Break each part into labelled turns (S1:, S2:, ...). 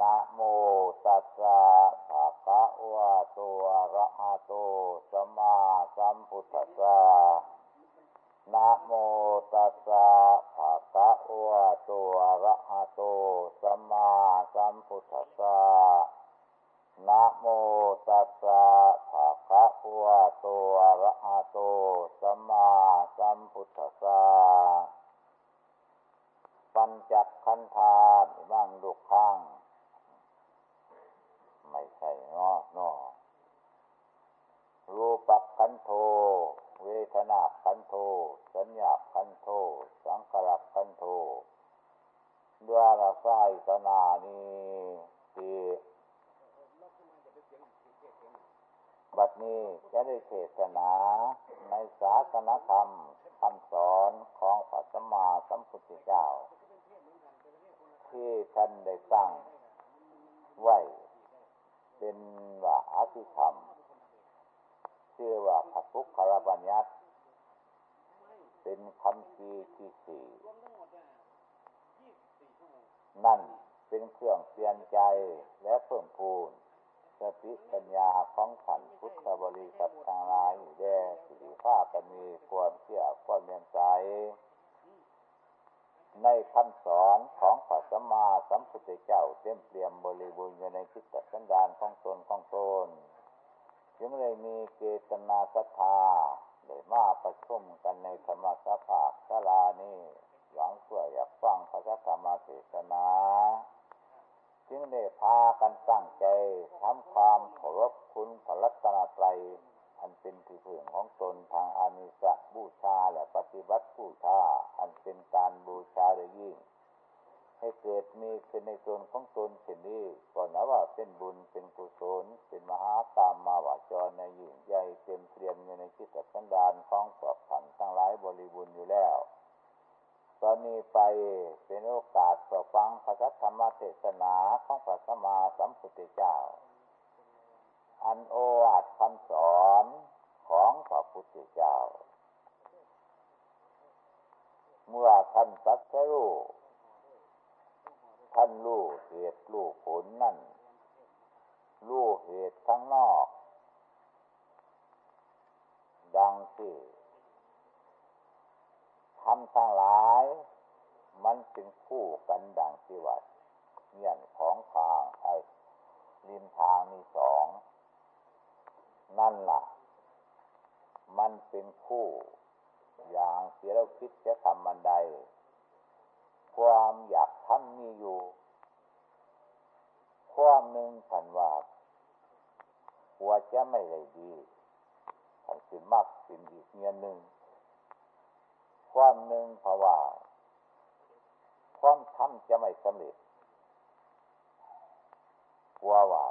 S1: นะโมตัสสะภะคะวะโตอะระหะโตสัมมาสัมพุทธัสสะนะโมตัสสะภะคะวะโตอะระหะโตสัมมาสัมพุทธัสสะนะโมตัสสะภะคะวะโตอะระหะโตสัมมาสัมพุทธัสสะปัญจขันธามิมังดุขังไม่ใช่เนาะเนาะรูป ขันโท เวทนาขันโท สัญญาขันโท สังขารขันโทดวารสายตนานีตีบัดนี้จะได้เทศนาในศาสนธรรมคำสอนของพระสัมมาสัมพุทธเจ้า ที่ท่านได้ตั้งไว้เป็นว่าอภิธรรม ชื่อว่าพระพุทธรบัญญัติ เป็นคำพีที่สี่นั่นเป็นเครื่องเปลี่ยนใจและเพิ่มพูนสติปัญญาของขันพุทธบริษัททางลายแด่สิริภาพมีความเชื่อความเมียนใจในคำสอนของพระสัมมาสัมพุทธเจ้าเต็มเปี่ยมบริบูรณ์อยู่ในจิตสันดานของตนของตน จึงเลยมีเจตนาศรัทธาได้มาประชุมกันในธรรมสภาศาลานี้หวังเพื่ออยากฟังพระธรรมเทศนาจึงได้พากันตั้งใจทำความเคารพคุณพระรัตนตรัยอันเป็นที่พึ่งของตนทางอานิสะบูชาและปฏิบัติบูชาอันเป็นการบูชาโดยยิ่ง ให้เกิดมีขึ้นในตนของตนเช่นนี้ก่อนนะว่าเป็นบุญเป็นกุศลเป็นมหากรรมมาวาจรในยิ่งใหญ่เต็มเตรียมอยู่ในจิตสันดานของสอบผันทั้งหลายบริบูรณ์อยู่แล้วตอนนี้ไปเป็นโอกาสต่อฟังพระธรรมเทศนาของพระสัมมาสัมพุทธเจ้า อันโอวาทคำสอนของพระพุทธเจ้า เมื่อท่านสักรู้ ท่านรู้เหตุรู้ผลนั่นรู้เหตุข้างนอก ดังที่ทำทั้งหลาย มันเป็นคู่กันดังที่วัดเงี่ยนของทางไอ้ริมทางมีสอง นั่นละ่ะ มันเป็นคู่ อย่างเสียเราคิดจะทำมันใด ความอยากทำมีอยู่ ความหนึ่งผันว่าหัวจะไม่ได้ดีผันสิมากสินอีกเงียนหนึ่ง ความหนึ่งเพราว่าความทำจะไม่สำเร็จกลัวว่า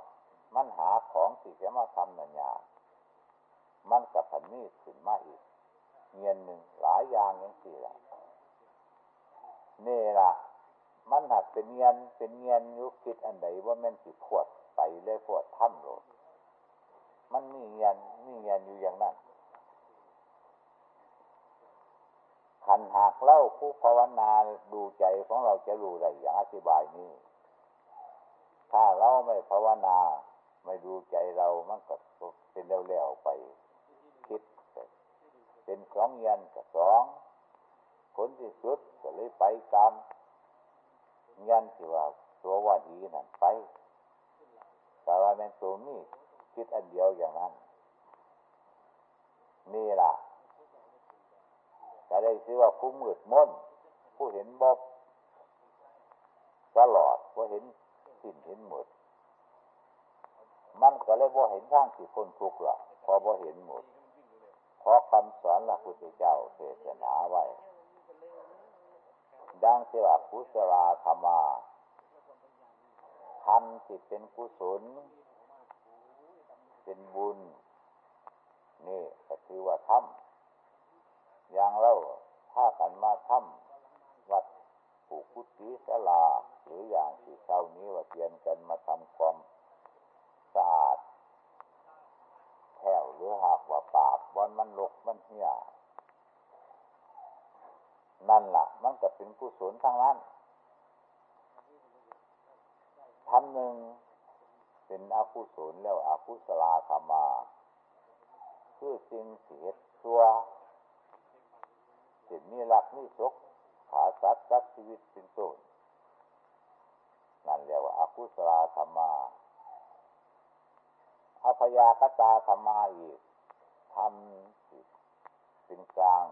S1: มันหาของที่จะมาทำหนันยามันกับผันนี้ขึ้นมาอีกเงียนหนึ่งหลายอย่างอย่างสี่ละ นี่ละมันหักเป็นเงียนเป็นเงียนยุคิดอันใดว่ามันสิพวดไปเลยพวดถ้ำโลดมันมีเงียนมีเงียนอยู่อย่างนั้นขันหากเล่าผู้ภาวนาดูใจของเราจะรู้ได้อย่างอธิบายนี้ ถ้าเราไม่ภาวนา ไม่ดูใจเรามันก็เป็นเร็วๆไป คิด เป็นสองเงียนกับสอง ผลที่สุดก็เลยไปตามยันที่ว่าตัวว่าดีนั่นไป แต่ว่าแมนตัวนี้คิดอันเดียวอย่างนั้น นี่ล่ะจะได้ชื่อว่าผู้มืดมนผู้เห็นบอบตลอดผู้เห็นสิ้นเห็นหมด มันก็เลยบ่เห็นทางสิพ้นทุกข์ละพอบ่เห็นหมดเพราะคำสอนหลักพุทธเจ้าเทศนาไว้ ดังที่ว่ากุศลธรรมาทำที่เป็นกุศล เป็นบุญ นี่ก็คือว่าทำอย่างเราถ้ากันมาทำวัดผูกุฏิสลา หรืออย่างที่เช้านี้ว่าเพียนกันมาทำความสะอาดแถวหรือหากว่าปากบอนมันลกมันเหี้ย นั่นละ่ะ มันก็เป็นกุศลทางนั้นทำหนึ่งเป็นอาคุศลแล้วอาคุศลาธรรมา คือสิ่งเสียชัวสิ่งนี้หลักนี่ศกขาสัตว์สัตว์ชีวิตเป็นต้นนั่นเรียกว่าอาคุศลาธรรมาอภยากตาธรรมาอีกทำเป็นกลาง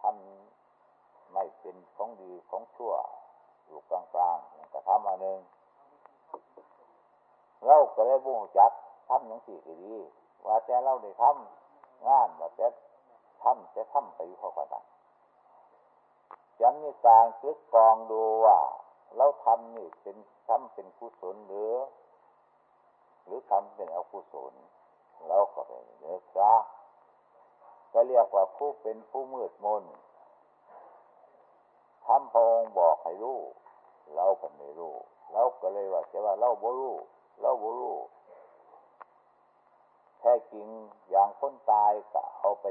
S1: ทำ ไม่เป็นของดีของชั่ว อยู่กลางกลางกระทำอันหนึ่งเราก็เลยบุ้งจักทำอย่างสี่ดี ว่าแต่เราได้ทำงานว่าแต่ทำจะทำไปอยู่เขาก็ได้จันนี่การซึกกองดูว่าเราทำนี่เป็นทำเป็นกุศลหรือ หรือทำเป็นอกุศลเราก็ไปเนื้อซะก็เรียกว่าผู้เป็นผู้มืดมน ทำพระองค์บอกให้รู้เราก็ไม่รู้เราก็เลยว่าจะว่าเราบ่รู้เราบ่รู้แท้จริงอย่างคนตายก็เอาไป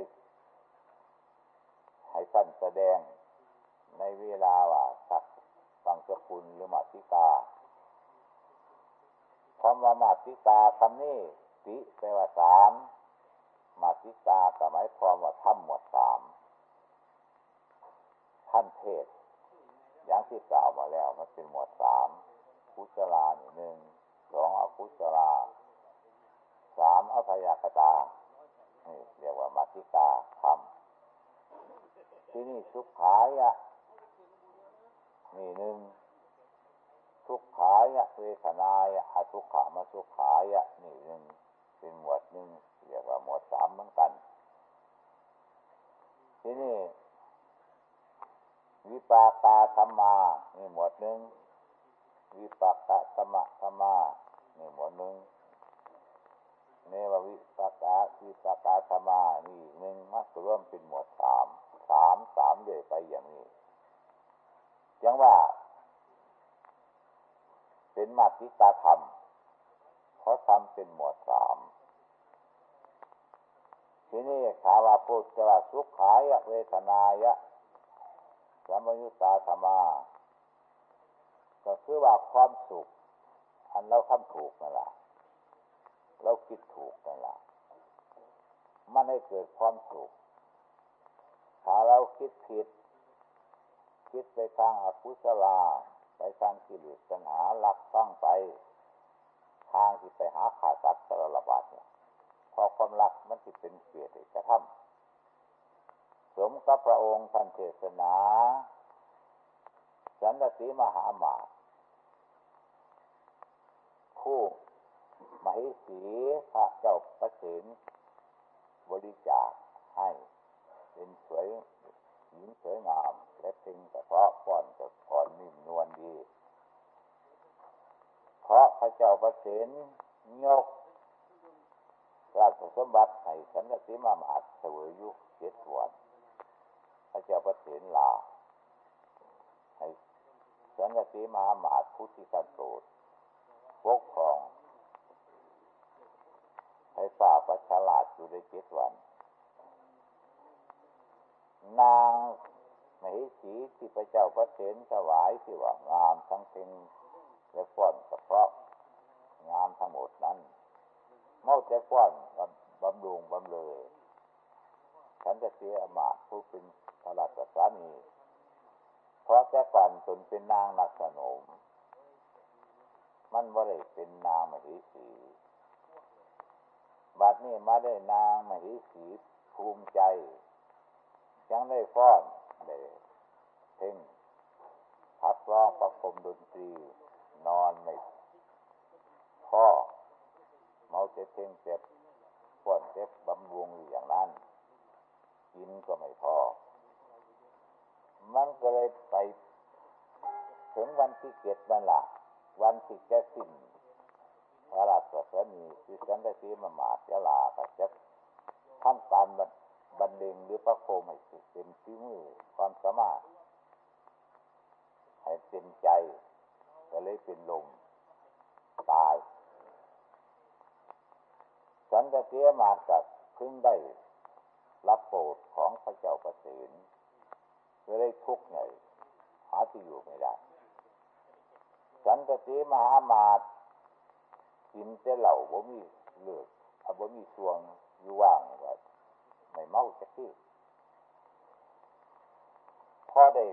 S1: ให้สั้นแสดงในเวลาว่าสักฟังสกุลหรือมาติกาคำว่ามาติกาคำนี้ติแปลว่าสามมาติกาก็หมายความว่าทำหมดสามท่านเทศ อย่างที่กล่าวมาแล้วมันเป็นหมวดสามกุศลาหนึ่งสองอกุศลาสามอภยากตานี่เรียกว่ามาติกาธรรมที่นี่สุขายะนี่หนึ่งทุกขายะเวทนายะอทุกขามาสุขายะนี่หนึ่งเป็นหมวดหนึ่งเรียกว่าหมวดสามเหมือนกัน ที่นี่ วิปากาธรรมานี่หมวดหนึ่งวิปากะธรรมะธรรมานี่หมวดหนึ่งเนววิปากาวิปากาธรรมานี่หนึ่งมัสร่วมเป็นหมวดสามสามสามเดยไปอย่างนี้ยังว่า เป็นมาติกาธรรมเพราะทำเป็นหมวดสามทีนี้ถาว่าพูดว่าสุขายะเวทนายะ สมยุตาธรรมา ก็คือว่าความสุข อันเราทำถูกนั่นแหละเราคิดถูกนั่นแหละมันให้เกิดความสุข ถ้าเราคิดผิด คิดไปทางอกุศลา ไปทางกิเลสปัญหาหลักตั้งไป ทางที่ไปหาขาดสัตว์สารบาดเนี่ย พอความรักมันจะเป็นเกียรติกระทำ สมกับพระองค์ท่านเทศนา สันตสีมหามาตคู่มหิสีพระเจ้าประสิทบริจาคให้ เป็นสวยหญิงสวยงาม และเพ่งแต่เพราะป้อนกับอ่อนนิ่มนวลดี เพราะพระเจ้าประสิทยกราชสมบัติให้สันตสีมามาตเสวยยุคเจ็ดวัน ระเจ้าประสิทธิ์ลาให้สันติมาหมาตพุทธิสันโตดปกครอง ให้ฝ่าประชาลาดอยู่ในเจ็ดวัน นางมหิสีที่พระเจ้าพระเสนถวายที่ว่างามทั้งเพ็งและฟ้อนกระเพาะงามทั้งหมดนั้นเมื่อจะฟ้อนบำรุงบำเลย ฉันจะเสียอมาผู้เป็นระราชสามีเพราะแต่ก่อนตนเป็นนางนักสนมมันบ่ได้เป็นนางมหิสีบัดนี้มาได้นางมหิสีภูมิใจ ยังได้ฟ้อนได้เพ่งพัดร้องประคมดนตรี นอนไม่พ่อเมาเจ็บเพ่งเจ็บฟ้อนเจ็บบำรุงอยู่อย่างนั้น กินก็ไม่พอ มันก็เลยไป ถึงวันที่เจ็ดนั่นแหละวันที่จะสิ้นพระราชสนีคือสันตสีมามาเจลาก็จะท่านการบรรเลงหรือประโคมให้เต็มที่มือความสามารถให้เต็มใจก็เลยเป็นลมตาย สันตสีมากับพึงได้ รับโปรดของพระเจ้าประสิทธิ์จะได้ทุกข์ใหญ่หาที่อยู่ไม่ได้ฉสันตติมหามาตกินแต่เหล่าบ่มีเลือดถ้าบ่มีสวงอยู่ว่างก็ไม่เมาจะขี้พอได้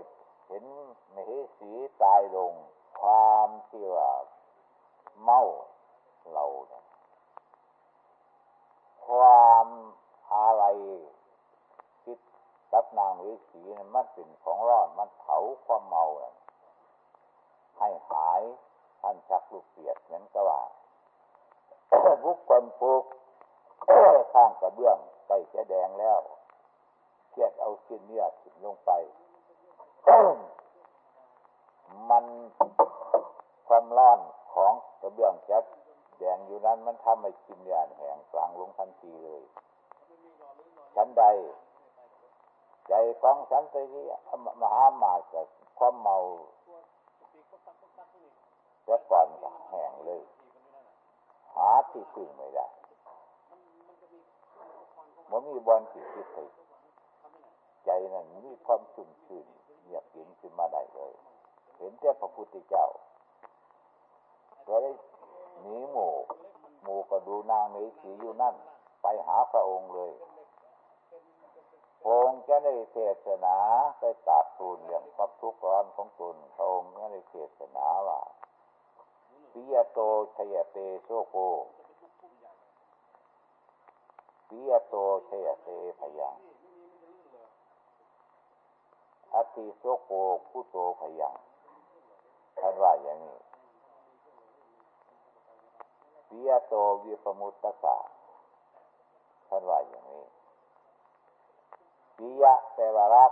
S1: เห็นมเหสีตายลง ความที่ว่าเมาเหล่าความอะไร กับนางวิสีนั้นมันเป็นของร้อนมันเผาความเมาให้หายท่านชักลูกเปียดนั้นก็ว่าบุกคนปลูกข้างกระเบื้องใส่แดงแล้วเทียดเอาชิ้นเนื้อขึ้นลงไป มันความร้อนของกระเบื้องจะแดงอยู่นั้นมันทำให้ชิ้นเนื้อแห้งกลางลงทันทีเลยฉันใด ใจของฉันไปที่มหามาจะความเมาแต่ก่อนก็แห้งเลย หาที่พึ่งไม่ได้มันมีบอลสิทธิ์ติใจนั้นมีความชุ่มชื่นเงียบเย็นขึ้นมาได้เลย เห็นแต่พระพุทธเจ้าก็ได้หนีหมู่หมู่ก็ดูนางเมสีอยู่นั่น ไปหาพระองค์เลย องค์จะได้เทศนาไปตราบทูลเรื่องความทุกข์ร้อนของตนพระองค์จะได้เทศนาว่าปิยโตชยเตโซโกปิยโตชยเตพยังอติโซโกคุโตพยังท่านว่าอย่างนี้ปิยโตวิปมุตตสาท่านว่าอย่างนี้ ปิยะแปลว่ารัก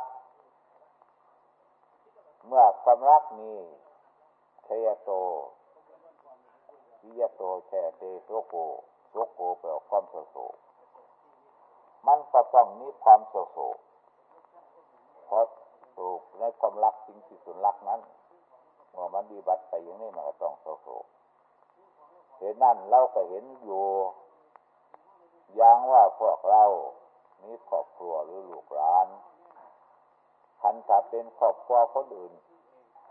S1: เมื่อความรักมีเชยโตปิยโตแช่เตโสโกโสโกแปลว่าความโศโศมันก็ต้องมีความโศโศเพราะถูกในความรักจริงที่สุดรักนั้นเมื่อมันดีบัตไปอย่างนี้มันก็ต้องโศโศเห็นนั่นเราก็เห็นอยู่อย่างว่าพวกเรา มีครอบครัวหรือลูกหลานคันถ้าเป็นครอบครัวคนอื่น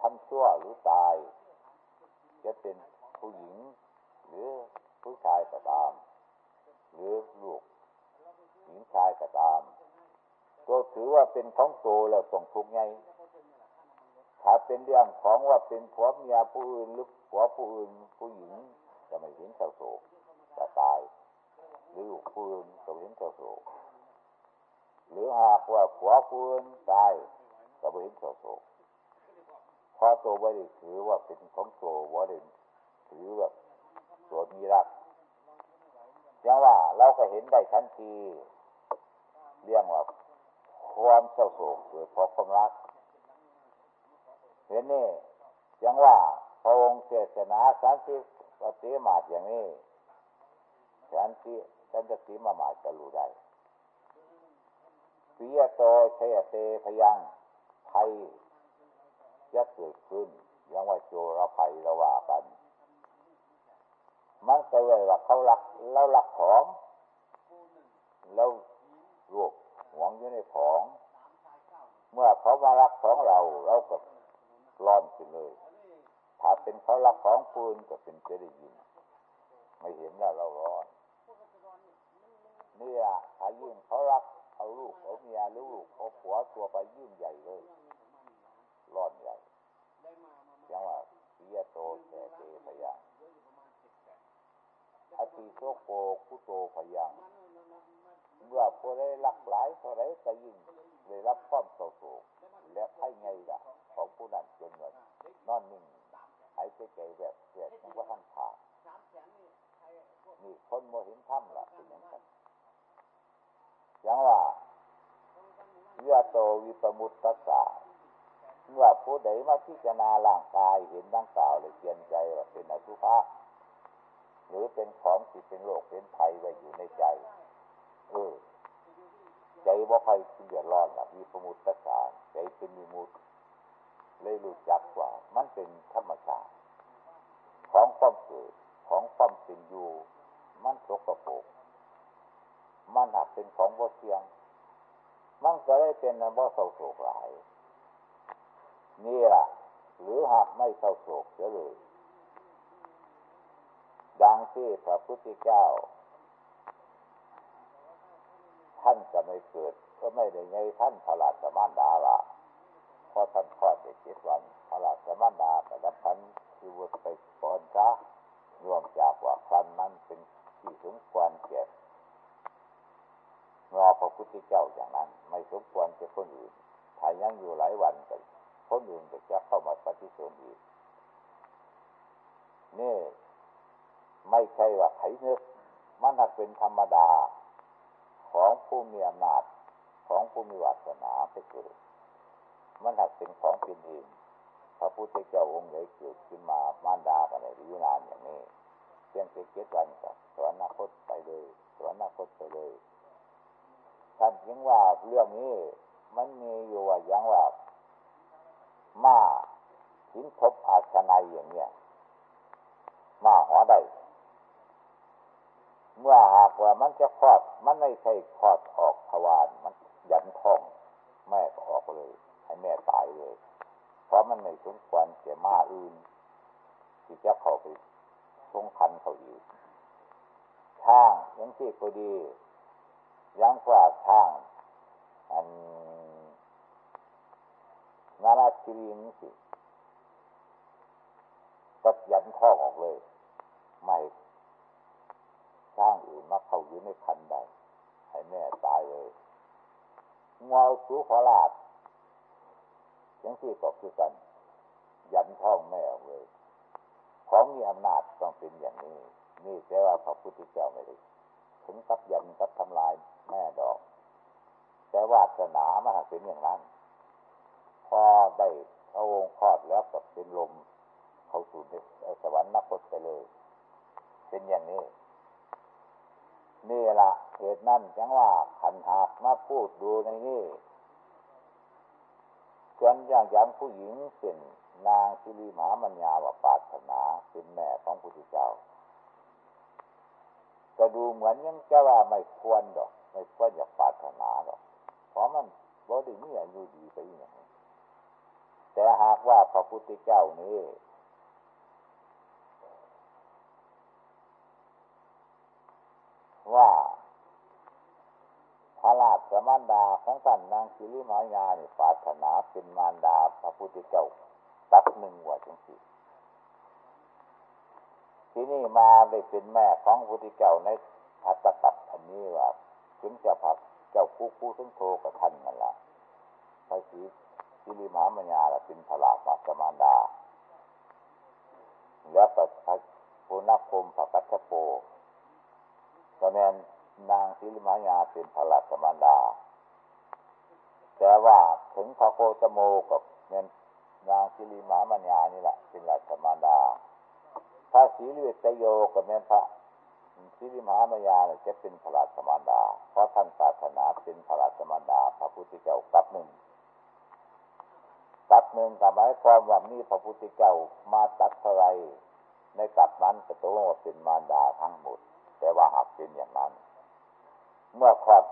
S1: ทำชั่วหรือตาย จะเป็นผู้หญิง หรือผู้ชายก็ตาม หรือลูกหญิงชายก็ตาม ก็ถือว่าเป็นของโตแล้วต้องทุกไงถ้าเป็นเรื่องของว่าเป็นผัวเมียผู้อื่นหรือผัวผู้อื่นผู้หญิงจะไม่เห็นเศร้าโศกจะตาย หรือลูกผู้อื่นจะเห็นเศร้าโศก หรือหากว่าผัวผู้อื่นตายก็ไม่เห็นเศร้าโศกเพราะตัวบริถือว่าเป็นของโตบริถือแบบตัวมีรักย่างว่าเราก็เห็นได้ทันทีเรื่องว่าความเศร้าโศกหรือเพราะความรัก เห็นนี่ย่างว่าพระองค์เทศนาสันติปฏิมาตอย่างนี้สันติสันติมามาจะรู้ได้ ปิยโตเชยเตพยังภัยจะเกิดขึ้นยังว่าโจรภัยระว่ากัน มันก็เลยว่าเขารักเรารักของเรารวบหวงอยู่ในของ เมื่อเขามารักของเราเราก็ร้อนขึ้นเลย ถ้าเป็นเขารักของปืนก็เป็นจะได้ยิน ไม่เห็นแล้วเราร้อนเนี่ยถ้ายิ่งเขารัก เอาลูกเอาเมียหรือลูกเอาผัวตัวไปยื่นใหญ่เลยร้อนใหญ่ยังว่าปิยโตแสเตพยังอติโซโกคุโตพยังเมื่อผู้ได้รักหลายเท่าไรก็ยิ่งได้รับความโศกและให้ไงล่ะ ของผู้นั้นจนเงินนอนนิ่งหายใจใจแบบเสียดว่าท่านขาดนี่คนโมเห็นถ้ำล่ะเป็นอย่างนั้น ยังว่าเยโตวิปมุตตสาเมื่อผู้ใดมาพิจารณาร่างกายเห็นดังกล่าวเลยเปลี่ยนใจว่าเป็นอสุภะหรือเป็นของที่เป็นโรคเป็นภัยไว้อยู่ในใจเออใจว่าใครเดือดร้อนล่ะวิปมุตตสาใจเป็นมีมุตเลยรู้จักว่า มันเป็นธรรมชาติของความเกิดของความเป็นอยู่มันสกปรก มันหักเป็นของบ่เทียง มันก็ได้เป็นบ่เศร้าโศกหลาย นี่แหละหรือหากไม่เศร้าโศกเสียเลยที่พระพุทธเจ้า ท่านจะไม่เกิด ก็ไม่ได้ไงท่านพระราชมารดาละพอท่านคลอดเด็กเจ็ดวันพระราชมารดาแต่ละพันคือวุฒไปก่อนจ้ารวมจากว่าคันนั้นเป็นที่สมควรเก็บ รอพระพุทธเจ้าอย่างนั้น ไม่สมควรจะคนอื่นถ้ายยังอยู่หลายวันก็คนอื่นจะเข้ามาปฏิเสธอีกนี่ไม่ใช่ว่าไขนึกมันักเป็นธรรมดาของผู้มีอำนาจของผู้มีวาสนาไปเกิดมันหักเป็นของเป็นเองพระพุทธเจ้าองค์ใหญ่เกิดขึ้นมามารดากันเลยอนานอย่างนี้เพียงเจ็ดวันกับสวรรคตไปเลยสวรรคตไปเลย ท่านยังว่าเรื่องนี้มันมีอยู่ว่าอยังว่ามาหินทบอาชนัยอย่างเนี้ยมาหัวได้ เมื่อหากว่ามันจะคลอด มันไม่ใช่คลอดออกทวารมันยันท้องแม่ก็ออกเลย ให้แม่ตายเลย เพราะมันไม่สมควรเกี่ยมาอื่นที่จะเข้าไปทงคันเขาอยู่ช่างยังที่พอดี ยังกว่าช่าง อันนาราชีรีนี่สิตัดยันท้อออกเลย ไม่สร้างอื่นมาเข้าอยู่ในคันใดให้แม่ตายเลยงวสูขอลาดยังที่ก็คือกัน ยันท้องแม่ออกเลย ของมีอำนาจต้องเป็นอย่างนี้ นี่แต่ว่าพระพุทธเจ้าไม่ได้ถึงกับยันกับทำลาย แม่ดอก แต่วาสนามันเป็นอย่างนั้น พอได้พระองค์คลอดแล้วก็เป็นลม เขาสู่สวรรค์นักพจไปเลย เป็นอย่างนี้ นี่ละเหตุนั่นจังว่าขันหากมาพูดดูในนี้ส่วนอย่างย่างผู้หญิงเป็นนางสิริมหามัญญาว่าปาถนาเป็นแม่ของพุทธเจ้าก็ดูเหมือนยังจะว่าไม่ควรดอก ไม่ควรอยากปาถนาดอกเพราะมันบอดีนี่อายุดีไปอย่างนี้แต่หากว่าพระพุทธเจ้านี้ว่าพระราชมารดาของท่านนางสิริมายานี่ปาถนาเป็นมารดาพระพุทธเจ้าตัดหนึ่งว่าจังสิที่นี่มาได้เป็นแม่ของพระพุทธเจ้าในพัตกับอันนี้ว่า ถึงจะพักเจ้าคู่คู่ซึ่งโทกับท่านนั่นละพระศรีสิริมามายาเป็นพระราชมารดา แล้วก็พระพุนักพมพระกัตถโปก็แมนนางศิริมายาเป็นพระราชมารดา แต่ว่าถึงพระโคตโมกับเมนนางศิริมามัญญานี่แหละเป็นราชมารดา พระศรีลิตโยกับเมนพระ ศิริมามัญญาเนี่ยจะเป็นพระราชมารดา เพราะท่านศาสนาเป็นพระราชมารดา พระพุทธเจ้ากับหนึ่งกับหนึ่งกับหมายความว่ามีพระพุทธเจ้ามาตัดอะไรในกับนั้นก็ตัวเป็นมารดาทั้งหมด แต่ว่าหากเป็นอย่างนั้น เมื่อครอบ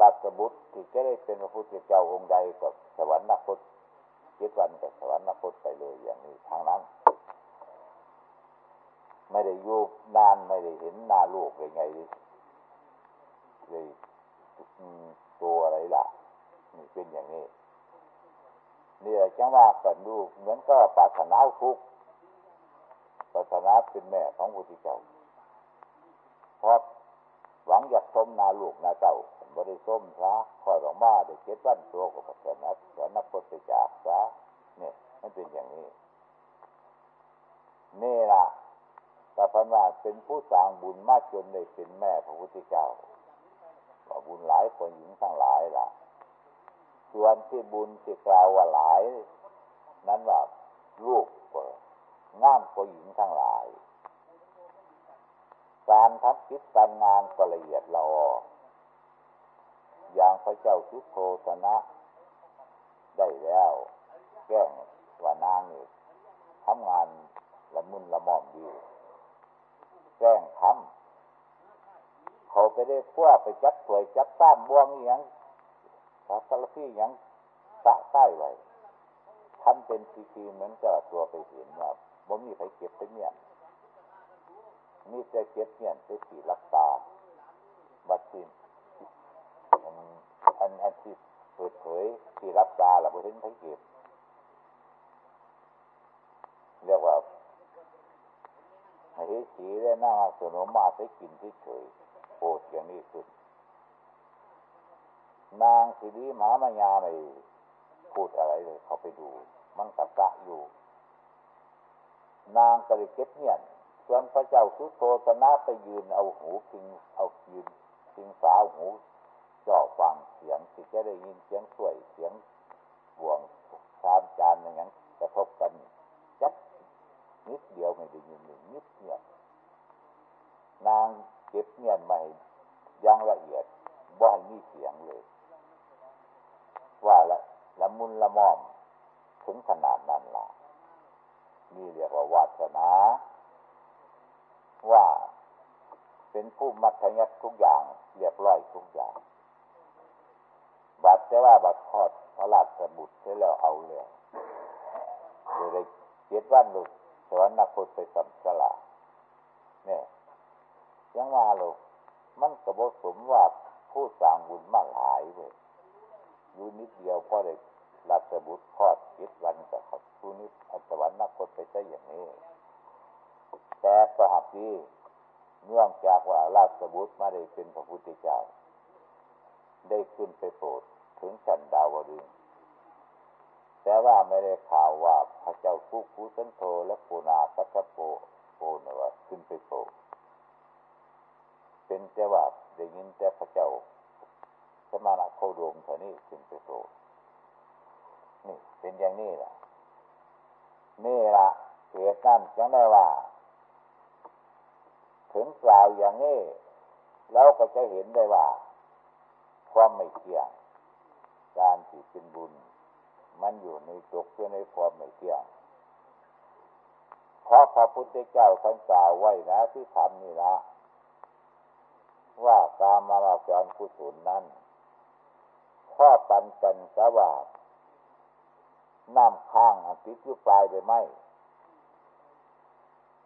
S1: ราชบุตรที่จะได้เป็นพระพุทธเจ้าองค์ใดกับสวรรคตเจ็ดวันกับสวรรคตไปเลยอย่างนี้ทางนั้น ไม่ได้อยู่นานไม่ได้เห็นหน้าลูกเลยไงเลยตัวอะไรล่ะนี่เป็นอย่างนี้นี่แหละจังว่ากันดูเหมือนก็ปรารถนาทุกปรารถนาเป็นแม่ของพุทธเจ้าพราะหวังอยากส้มนาลูกนาเจ้าบริส้มซะคอยบอกว่าได้เจ็ดวันตัวกับพระนักสนักพจจากซะเนี่ยมันเป็นอย่างนี้ นี่ล่ะ แต่พันว่าเป็นผู้สร้างบุญมากจนได้เป็นแม่พระพุทธเจ้าว่าบุญหลายคนหญิงทั้งหลายล่ะ ส่วนที่บุญที่กล่าวว่าหลาย นั้นว่าลูกก็งามกว่าหญิงทั้งหลาย การทำคิดการงานก็ละเอียดเราอย่างพระเจ้าทุกโทสนะได้แล้ว แก้งว่านางนี่ทำงานละมุนละม่อมดี แก้งทำเขาไปได้พวไปจับถวยจับซ้ำบวงอย่างพระสารพีอย่างสะใต้ไว้ทำเป็นทีๆเหมือนกับตัวไปเห็นว่าบ่มีใครเก็บไปเนี่ยมีแต่เจ็บเนี่ยไปสีรักษาบัดสินอันอันที่เปิดเผยที่รักษาเราไปเห็นไผเก็บเรียกว่า เฮ้สีได้น้าสนมมาใช้กินที่เฉยโอดอย่างนี้ขึ้นนางสิริมหามายาไม่พูดอะไรเลย เขาไปดู มันกระซะอยู่ นางก็เลยเก็บเงียบส่วนพระเจ้าสุโธตนะไปยืนเอาหูพิงเอายืนพิงฝาหูจ่อฟังเสียงที่จะได้ยินเสียงสวยเสียงบ่วงชามจานอย่างนั้นกระทบกัน นิดเดียวไม่ได้ยินหนึ่งนิดเงียบนางเก็บเงียบไม่ยังละเอียดบ่ให้มีเสียงเลย ว่าละละมุนละม่อมถึงขนาดนั้นล่ะนี่เรียกว่าวาสนา ว่าเป็นผู้มัธยัติทุกอย่างเรียบร้อยทุกอย่างบัดแต่ว่าบัดทอดพระราชบุตรเสร็จแล้วเอาเลยโดยได้เจ็ดวันลุก สวรรค์นักบุตไปสัมสลาเนี่ยยังว่าลูกมันกระโบสมว่าผู้สร้างบุญมาหลายเลยอยู่นิดเดียวพอได้ราชบุตรทอดเจ็ดวันกับเขาผู้นี้สวรรค์นักบุตไปใช่อย่างนี้ แต่ประหับดีเนื่องจากว่าราชบุตรมาได้เป็นพระพุทธเจ้า ได้ขึ้นไปโปรดถึงชั้นดาวดึง แต่ว่าไม่ได้ข่าวว่าพระเจ้าคุกุสันโธและปูนาคัตโปโปนว่าขึ้นไปโปเป็นแต่ว่าได้ยินแต่พระเจ้าสมาณโคดมเท่านี้ขึ้นไปโปนี่เป็นอย่างนี้แหละนี่ละเหตุนั่นจังได้ว่า ถึงกล่าวอย่างนี้เราก็จะเห็นได้ว่า ความไม่เที่ยงการที่เป็นบุญ มันอยู่ในตกเพื่อในความไม่เที่ยงเพราะพระพุทธเจ้าท่านกล่าวไว้นะที่ทำนี่ละว่าการมาลาจรกุศลนั้นข้อปันกันกะว่างน้ำข้างติดอยู่ปลายไปไหม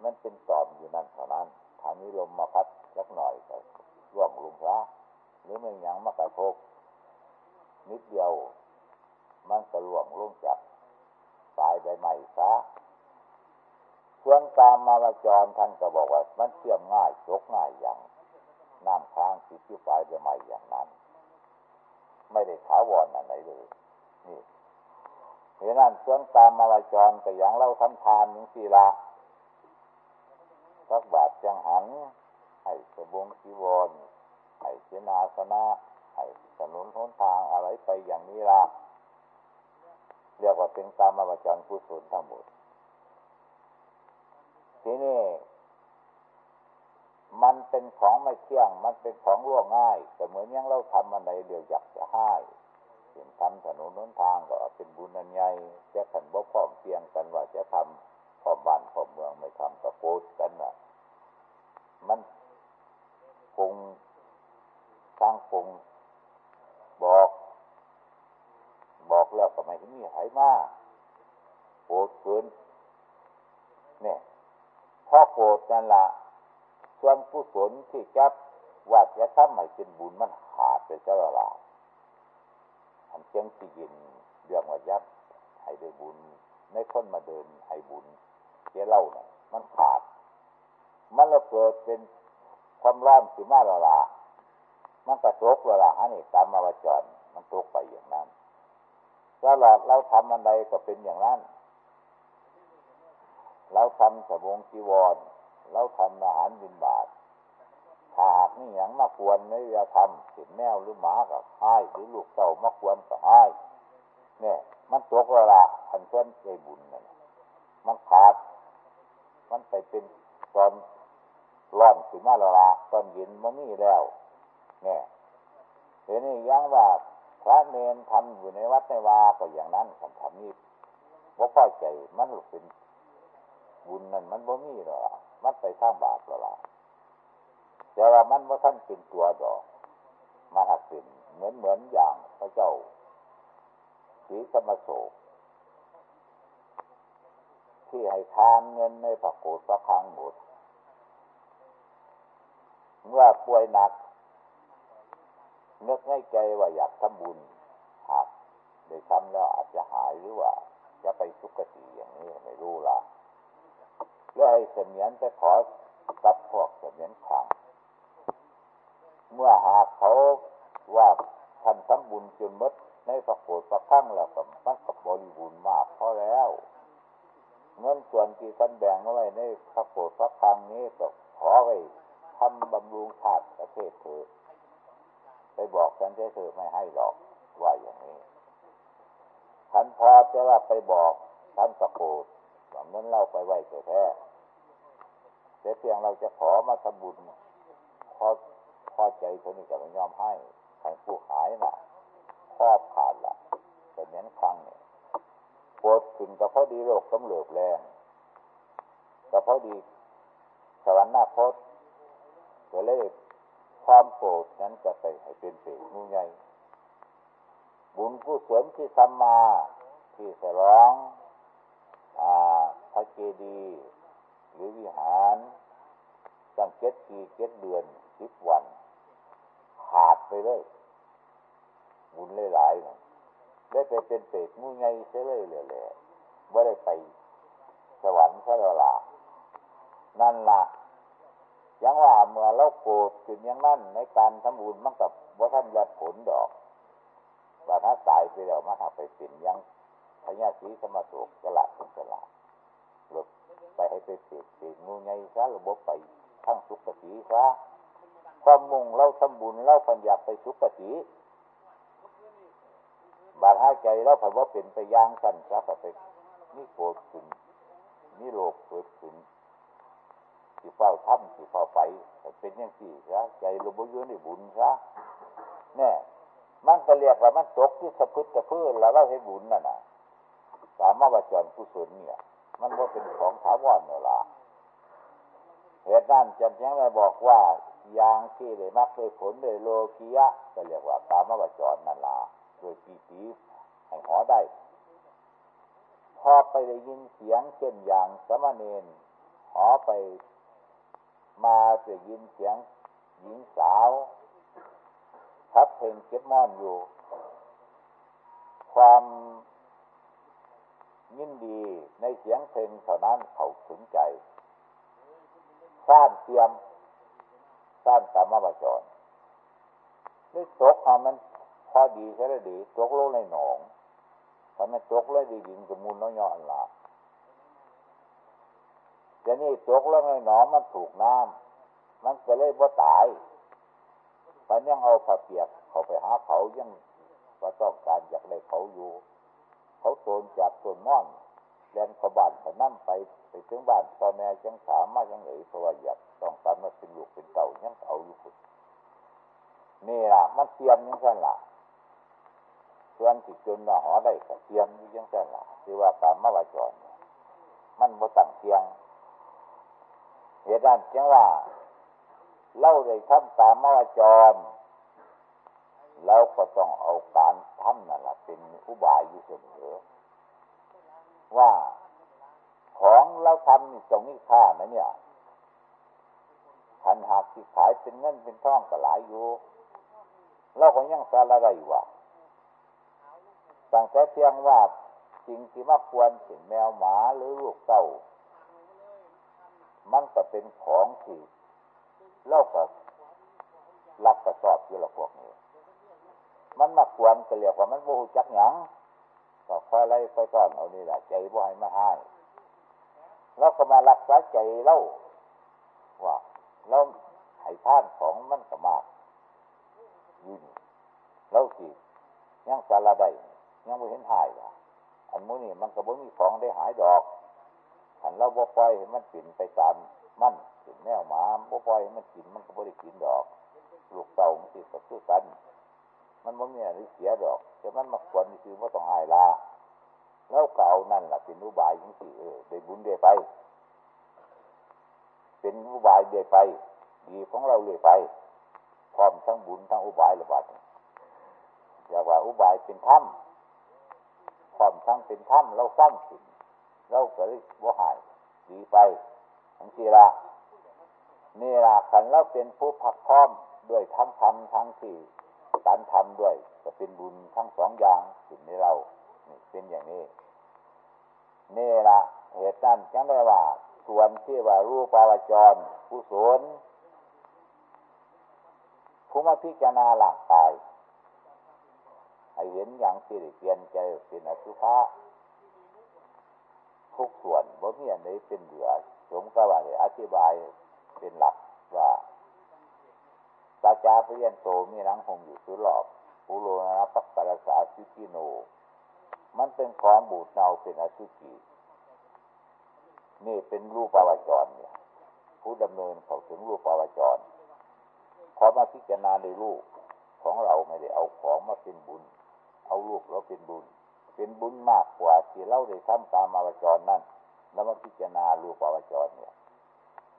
S1: มันเป็นตอมอยู่นั่นเท่านั้นทางนี้ลมมาพัดสักหน่อยก็ร่วงลุงพระหรือไม่ยังมากระทบนิดเดียว มันก็ร่วงลงจากปลายไปใบไม้ซะส่วนตามมาลจรท่านก็บอกว่า มันเชื่อมง่ายจกง่ายอย่างน้ำค้างติดอยู่ปลายใบไม้อย่างนั้น ไม่ได้ถาวรอะไรเลยนี่เพราะนั้นส่วนตามมาลจรก็อย่างเราทำทานหนึ่งสีละสักบาทจังหันให้สบงจีวรให้เสนาสนะให้ถนนหนทางอะไรไปอย่างนี้ละ เรียกว่าเป็นตามมาจรกุศลทั้งหมด ทีนี้มันเป็นของไม่เที่ยง มันเป็นของร่วงง่ายแต่เหมือนยังเราทำอะไรเดี๋ยวอยากจะให้เห็นทำถนนหนทางก็เป็นบุญนันใหญ่จะขันบ่พร้อมเพียงกันว่าจะทำพอบ้านพอเมืองไม่ทำกับโกดกันน่ะ มันคงสร้างคงบอก บอก แล้วก็ไม่มีหายมาโกรธเกินเนี่ยพ่อโกรธนั่นละส่วนผู้สนที่จับว่าจะทำให้เป็นบุญมันขาดไปเจ้าละอันเจ้งที่ยินเรื่องว่ายับให้ได้บุญในคนมาเดินให้บุญเจ้าเล่าเนี่ยมันขาด มันเราเกิดเป็นความร้อนสิมาละละมันกระตกละละอันนี้ตามมาวจรมันตกไปอย่างนั้น ตลอดเราทำอะไรก็เป็นอย่างนั้น เราทำสบงจีวร เราทำอาหารบินบาทหากนี่อย่างมาควรไม่ยาทำเห็นแมวหรือหมาก็ให้หรือลูกเต่ามาควรก็ให้เนี่ย มันตกละละอันเพื่อนใจบุญนั่นมันขาด มันไปเป็นตอนร้อนสิมาละละตอนเย็นมันนี่แล้ว เนี่ยเดี๋ยวนี้ยังว่า พระเนนทำอยู่ในวัดในวาก็อย่างนั้นทำทำนี่ว่าพ่อใจมันเป็นบุญนั่นมันบ่มีหรอกมันไปสร้างบาปหรอกแต่ว่ามันว่าท่านเป็นตัวดอก มาหักเป็นเหมือนเหมือนอย่างพระเจ้าสีสมโศกที่ให้ทานเงินในพระโกศพระคังหมดเมื่อป่วยหนัก นึกให้ใจว่าอยากทำบุญหากได้ทำแล้วอาจจะหายหรือว่า จะไปสุคติอย่างนี้ไม่รู้ละแล้วให้เสมียนไปขอกับพวกเสมียนขังเมื่อหากเขาว่าท่านทำบุญจนมดในพระโกฏพระข้างแล้วก็มันกับบริบูรณ์มากพอแล้ว เงินส่วนที่ท่านแบ่งเอาไว้ในพระโกฏพระข้างนี้ก็ขอไว้ทำบำรุงชาติประเทศเธอ ไปบอกกันเธอไม่ให้หรอกว่าอย่างนี้ท่านพอจะว่าไปบอกท่านสะโกดว่าเงินเราไปไว้แท้แต่เพียงเราจะขอมาทำบุญพอพอใจคนนี้ก็ไม่ยอมให้ใครผู้ขายน่ะครอบขาดละแต่เน้นครั้งเนี่ยปวดขึ้นก็เพราะดีโรคกำเริบแรงก็เพราะดีสวรรค์หน้าพดก็เลย ความโกรธนั้นจะไปให้เป็นเปรตงูใหญ่บุญผู้สนที่ทำมาที่สร้องพระเจดีย์หรือวิหารตั้งเจ็ดปีเจ็ดเดือนสิบวัน ขาดไปเลยบุญเลยหลายนะได้ไปเป็นเปรตงูใหญ่เสียเลยเลยเลยว่าได้ไปสวรรค์ซะล้วล่ะนั่นละ ยังว่าเมื่อเราโกรธขึ้นอย่างนั้นในการทำบุญมันกับว่าท่านรับผลดอกว่าถ้าตายไปแล้วมันหักไปเป็นยังพญาสีสมาสุกสลัดเป็นสลัดหลบไปให้ไปเปรตเปรตงูใหญ่ซะระบบไปทั้งสุขสีซะความมุ่งเราทำบุญเราพันอยากไปสุขสีบาดห้าใจเราผันว่าเป็นไปย่างสั้นซะไปนี่โกรธขึ้นนี่โลภเกิดขึ้น สิเฝ้าทำสิเฝ้าไปเป็นอย่างสี่ซะใจเราบุญในบุญซะแน่มันก็เรียกว่ามันตกที่สะพึดสะพื้นแล้วเราเห็นบุญนั่นน่ะสามารถว่าจรกุศลเนี่ย มันว่าเป็นของถาวรเนี่ยละเหตุนั้นจันยังเลยบอกว่ายางที่เลยมักเลยผลเลยโลกียะก็เรียกว่าตามวจรนั่นละโดยปีติให้หอได้พอไปได้ยินเสียงเช่นอย่างสมณเณรหอไป มาจะยินเสียงหญิงสาวทับเพลงเก็บม่อนอยู่ ความยินดีในเสียงเพลงเท่านั้นเขาถึงใจสร้างเทียมสร้างกรรมบาจรนี่ตกความมันพอดีใช่ไหมดีตกโลกในหนองทำให้ตกเลยดีดินสมุนน้อยย่อนละนี่ตกแล้วในหนองมันถูกน้ำมันก็เลยบ่ตายมันยังเอาผ้าเปียกเขาไปหาเขายังว่าต้องการอยากได้เขาอยู่ เขาโซนจากต้นม่อนแลนขบานขานั่ไปไปถึงบ้านพ่อแม่จังสามมายังเหนเพราะว่าอยากต้องการมาเป็นลูกเป็นเต่ายังเอาอยู่คุณนี่ล่ะ มันเตรียมยังสั่นล่ะส่วนที่จนว่าหอได้ก็เตรียมยังสั่นล่ะคือว่าการมาวาจรมันบ่ตั้งเทียง เหตุนั้นจึงว่า เล่าได้ทำตามมาวาจรแล้วก็ต้องเอาการทำนั่นแหละเป็นอุบายอยู่เสมอว่าของเราทำตรงนี้ค่านะเนี่ยทันหากที่ขายเป็นเงินเป็นทองก็หลายอยู่เราก็ยังสารอะไรวะตั้งแต่เพียงว่าสิ่งที่มาควรเห็นแมวหมาหรือลูกเต้า มันก็เป็นของที่เล่ากับรับกระสอบอยู่ละพวกนี้ มันมาควรก็เรียกว่ามันโมหจักหยังก็คอยไล่คอยต้อนเอานี่แหละใจบ่ให้มาให้เราก็มารักษาใจเราว่าเราให้ท่านของมันก็มากยินเราสิยังสารใดยังไม่เห็นหายว่ะอันมูนี่มันก็บ่มีของได้หายดอก อันเราบ่ปล่อยให้มันกินไปตามมันกินแมวหมาบ่ปล่อยให้มันกินมันก็บ่ได้กินดอก ลูกเต่ามันสิดก็คือกัน มันบ่มีอะไรเสียดอกแต่มันมาควรคือว่าต้องอายลาแล้วเก่านั่นแหละเป็นอุบายยังสิเออได้บุญได้ไป เป็นอุบายได้ไป ดีของเราเลยไป พร้อมทั้งบุญทั้งอุบายระบาดอยากว่าอุบายเป็นถ้ำพร้อมทั้งเป็นถ้ำเราสร้างสิ่ง เราก็เลยว่าหายดีไปทั้งทีละนี่ละขันเราเป็นผู้พักพร้อมด้วยทั้งทำทั้งที่การทำด้วยจะเป็นบุญทั้งสองอย่างสิ่งในเราเป็นอย่างนี้นี่ละเหตุนั้นจังได้ว่า ส่วนที่ว่ารูปาวจรผู้สนผู้มาพิจารณาหลังกายให้เห็นอย่างที่เปลี่ยนใจเป็นอสุภะ ทุกส่วนบ่มีอันไหนเป็นเหลือสมกับว่าอธิบายเป็นหลักว่าตาจาเพียนโตมีนังหงอยู่สุรอบปุโรนะปักปรสาสิกิโน มันเป็นของบูดเนาเป็นอสุจินี่เป็นรูปาวจรเนี่ย ผู้ดำเนินเขาถึงรูปาวจรพอมาพิจารณาในรูปของเราไม่ได้เอาของมาเป็นบุญ เอารูปเราเป็นบุญ เป็นบุญมากกว่าที่เราได้ทำตามอาวจรนั่น แล้วมาพิจารณารูปอาวจรเนี่ย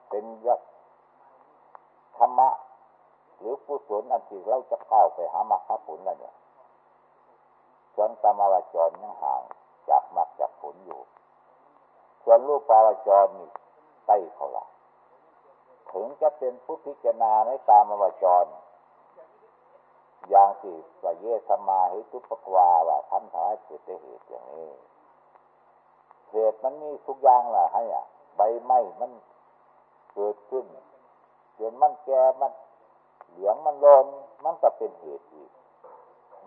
S1: เป็นยักธรรมะ หรือกุศลอันที่เราจะเข้าไปหามรรคผลแล้วเนี่ยส่วนกรรมาวจรยังห่างจากมรรคจากผลอยู่ ส่วนรูปอาวจรนี่ใกล้เขาละถึงจะเป็นผู้พิจารณาในกามาวจร อย่างสี่ว่าเยสมาเหตุปกวาว่าทำท้ายเกิดเหตุอย่างนี้ เหตุมันมีทุกอย่างแหละให้อะใบไม้มันเกิดขึ้นจนมันแก่มันเหลืองมันโลนมันก็เป็นเหตุอีก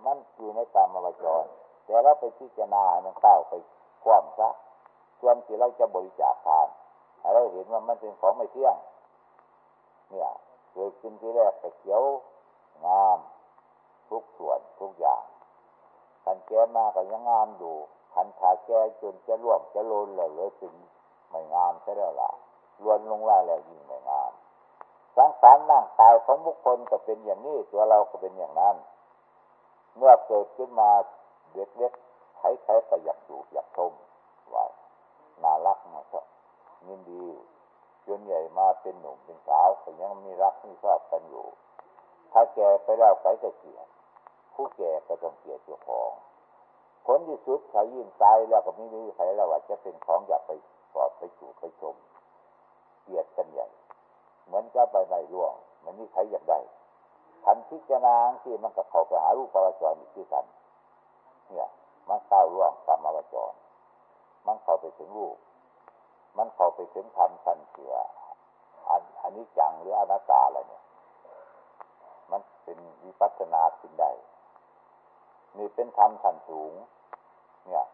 S1: มันอยู่ในกามวจร แต่เราไปพิจารณามันเข้าไปคว่ำซะส่วนที่เราจะบริจาคทานเราเห็นว่ามันเป็นของไม่เที่ยง เนี่ยเกิดขึ้นที่แรกแต่เขียวงาม ทุกส่วนทุกอย่างคันแก่มาก็ยังงามดูคันขาแก่จนจะร่วมจะโลนเลยเลยถึงไม่งามใช่แล้วล่ะลวนลงล่าแล้วยิ่งไม่งามสังขารนั่งตายของบุคคลก็เป็นอย่างนี้ตัวเราก็เป็นอย่างนั้น เมื่อเกิดขึ้นมาเด็กเล็กใครๆก็อยากดูอยากชมว่าน่ารักนะชอบยินดีจนใหญ่มาเป็นหนุ่มเป็นสาวก็ยังมีรักมีชอบกันอยู่ ถ้าแก่ไปแล้วใครจะเกลียด ผู้แก่ก็ต้องเกลียดเจ้าของผลที่สุดใครยิ่งตายแล้วก็ไม่มีใครแล้วว่าจะเป็นของอยากไปกอดไปจูบไปชมเกลียดกันใหญ่เหมือนกับใบไม้ร่วง มันนี่ใครอยากได้ทันพิจารณาที่มันก็เข้าไปหารูปประจรอีกที่กันเนี่ยมันก้าวล่วงกรรมวจรมันเข้าไปถึงรูป มันเข้าไปถึงธรรมทันเสืออันอันนี้จังหรืออนัตตาอะไรเนี่ย มันเป็นวิปัสนาขึ้นได้ นี่เป็นธรรมทันสูง เนี่ย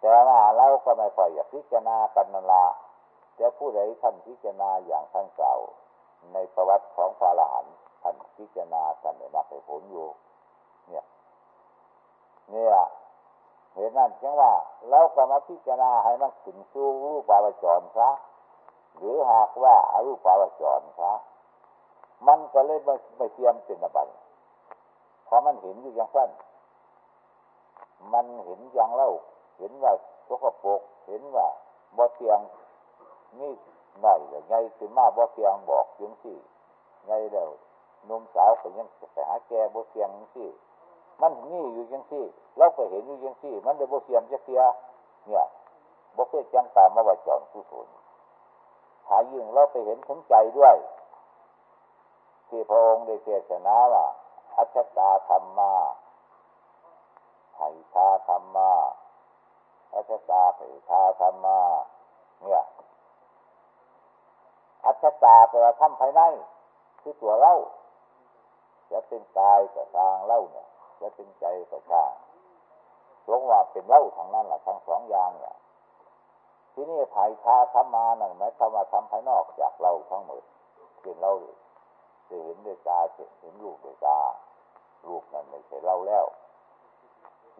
S1: แต่ว่าเราก็ไม่ค่อยอยากพิจารณากันนาลาแต่ผู้ใดท่านพิจารณาอย่างท่านกล่าวในประวัติของพระอรหันต์ท่านพิจารณาท่านในมรรคผลอยู่ เนี่ย เนี่ยเหตุนั้นจึงว่าเราก็มาพิจารณาให้มันถึงสู่รูปาวจรซะหรือหากว่าอารูปาวจรซะมันก็เลยไม่ไม่เทียมเป็นอะไรเพราะมันเห็นอยู่อย่างสั้น มันเห็นอย่างเล่า เห็นว่าสกปรกเห็นว่าบ่เทียงนี่หนหรือไงถึงมาบ่เทียงบอกยังสี่ไงเดี๋ยวนุ่มสาวก็ยังไปหาแกบ่เทียงยังสี่มันนี่อยู่ยังสี่เราก็เห็นอยู่ยังสี่ มันเลยบ่เทียมจะเทียเนี่ยบ่เคยจังตามมาว่าจอนผู้สนหายิ่งเราไปเห็นถึงใจด้วย ที่พระองค์ได้เทศนาว่าอัจฉตาธรรมมา ไผ่ชาธรรมาอัจฉตาไผ่ชาธรรมา เนี่ยอัจฉตาแปลว่าทำภายในคือตัวเล่าจะเป็นกายกับทางเล่าเนี่ยจะเป็นใจกับทางสงว่าเป็นเล่าทางนั้นแหละทั้งสองอย่างเนี่ยที่นี่ภายชาธรรมานั่นหมายความว่าทำภายนอกจากเราทั้งหมดเป็นเราจะเห็นด้วยตาเห็นรูปด้วยตารูปนั้นไม่ใช่เราแล้ว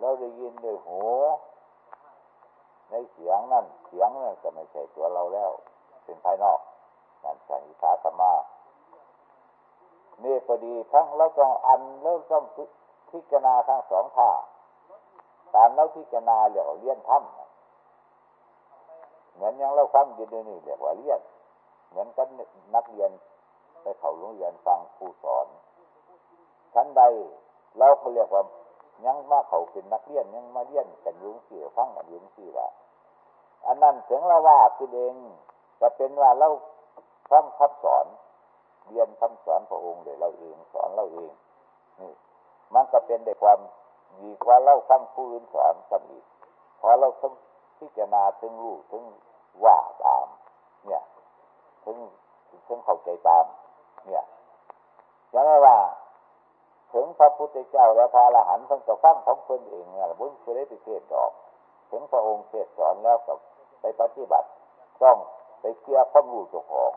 S1: เราได้ยินด้วยหูในเสียงนั่นเสียงนั่นก็ไม่ใช่ตัวเราแล้ว เป็นภายนอกนั่นใช่อิสาธรรมานี่พอดีทั้งเราต้องอันเราต้องพิจารณาทั้งสองท่าการเราพิจารณาเรียกว่าเลี้ยนถ้ำเหมือนอย่างเราฟังอยู่ในนี่เรียกว่าเลี้ยนเหมือนกันนักเรียนไปเขาโรงเรียนฟังครูสอนชั้นใดเราเขาเรียกว่า ยังมาเขาเป็นนักเรียนยังมาเรียนกันยุ่งเสี่ฟังกันยุ่งสี่ละอันนั้นถึงเราว่าคือเองจะเป็นว่าเราฟังคับสอน เรียนคำสอนพระองค์เลยเราเองสอนเราเองนี่มันก็เป็นในความดีกว่าเราฟังผู้อื่นสอนสมีพอเราต้องพิจารณาถึงรู้ถึงว่าตาม เนี่ยถึงถึงเข้าใจตาม เนี่ยอย่างไรว่า ถึงพระพุทธเจ้าและพระอรหันต์เพิ่งจะฟังของตนเองเนี่ยบุญคือได้ไปเทศดอก ถึงพระองค์เทศสอนแล้วกับไปปฏิบัติ ต้องไปเกี่ยวข้อมูลเจ้าของ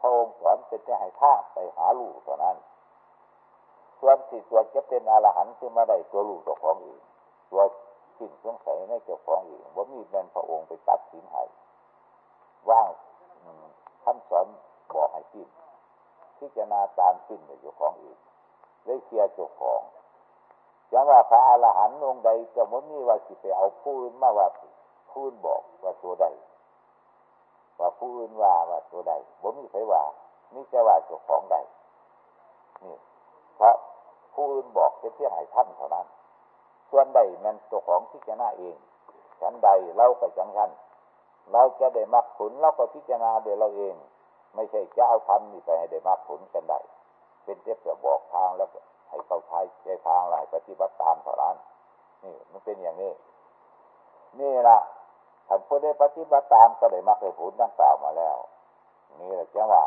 S1: พระองค์สอนเป็นจะให้ท่าไปหาลูกเท่านั้น ส่วนสิตัวจะเป็นอรหันต์คือมาได้ตัวลูกเจ้าของเองตัวสิ้นสงสัยในเจ้าของเองว่ามีเป็นพระองค์ไปตัดสินให้ว่างคำสอนบอกให้สิ้นพิจารณาตามสิ้นในเจ้าของเอง ได้เคลียร์เจ้าของอย่างว่าพระอรหันต์องค์ใดจะมันมีว่าสิไปเอาผู้อื่นมาว่าผู้อื่นบอกว่าตัวใด ว่าผู้อื่นว่าว่าตัวใดบ่มีใครว่ามีแต่ว่าเจ้าของใดนี่เพราะผู้อื่นบอกจะเพียงให้ท่านเท่านั้น ส่วนใดมันตัวของพิจารณาเองฉันใดเราไปจังฉันเราจะได้มรรคผลเราก็พิจารณาเดี๋ยวเราเอง ไม่ใช่จะเอาทำนี่ไปให้ได้มรรคผลกันได้ เป็นเจ็บจะบอกทางแล้วให้เขาใช้ใจทางอะไรปฏิบัติตามเท่านั้นนี่มันเป็นอย่างนี้ นี่ละท่านผู้ได้ปฏิบัติตามก็ได้มรรคผลดังกล่าวมาแล้ว นี่แหละจ้าว่า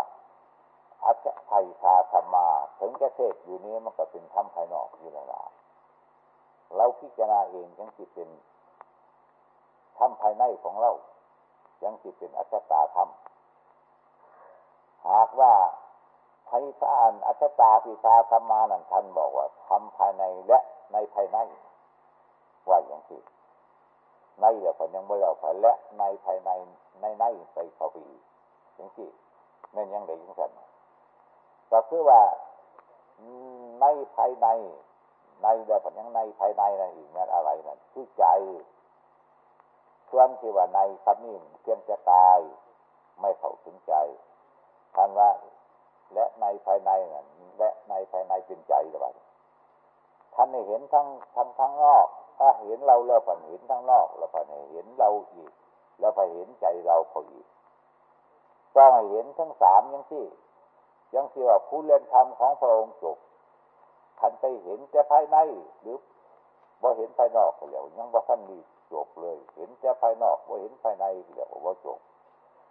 S1: อัจฉริยาธรรมา ถึงจะเทศอยู่นี้มันก็เป็นธรรมภายนอกอยู่แล้วเราพิจารณาเองยังจิตเป็นธรรมภายในของเรา ยังจิตเป็นอัจฉริยธรรมหากว่า ไพศาลอัจตาพิชาธรรมานันท่านบอกว่าทำภายในและในภายในว่าอย่างที่ในเดี๋ยวผลยังไม่เราผลและในภายในในในไปเขาปีอย่างที่นั่นยังไงยังสั่นก็คือว่าในภายในในเดี๋ยวผลยังในภายในนั่นอีกนั่นอะไรนั่นคือใจส่วนที่ว่าในคำนี้เพียงจะตาย ไม่เข้าถึงใจท่านว่า และในภายในนั่นและในภายในเป็นใจหรือเปล่าท่านเห็นทั้งทั้งทั้งนอกถ้าเห็นเราแล้วผ่านเห็นทั้งนอกแล้วผ่านเห็นเราอีก แล้วไปเห็นใจเราพออีกต้องเห็นทั้งสามยังที่ยังที่ว่าผู้เล่นธรรมของพระองค์จบท่านไปเห็นแต่ภายในหรือบ่เห็นภายนอกเหลียวยังบ่าท่านมีจบเลย เห็นแต่ภายนอกบ่เห็นภายในเหลียวบ่จบ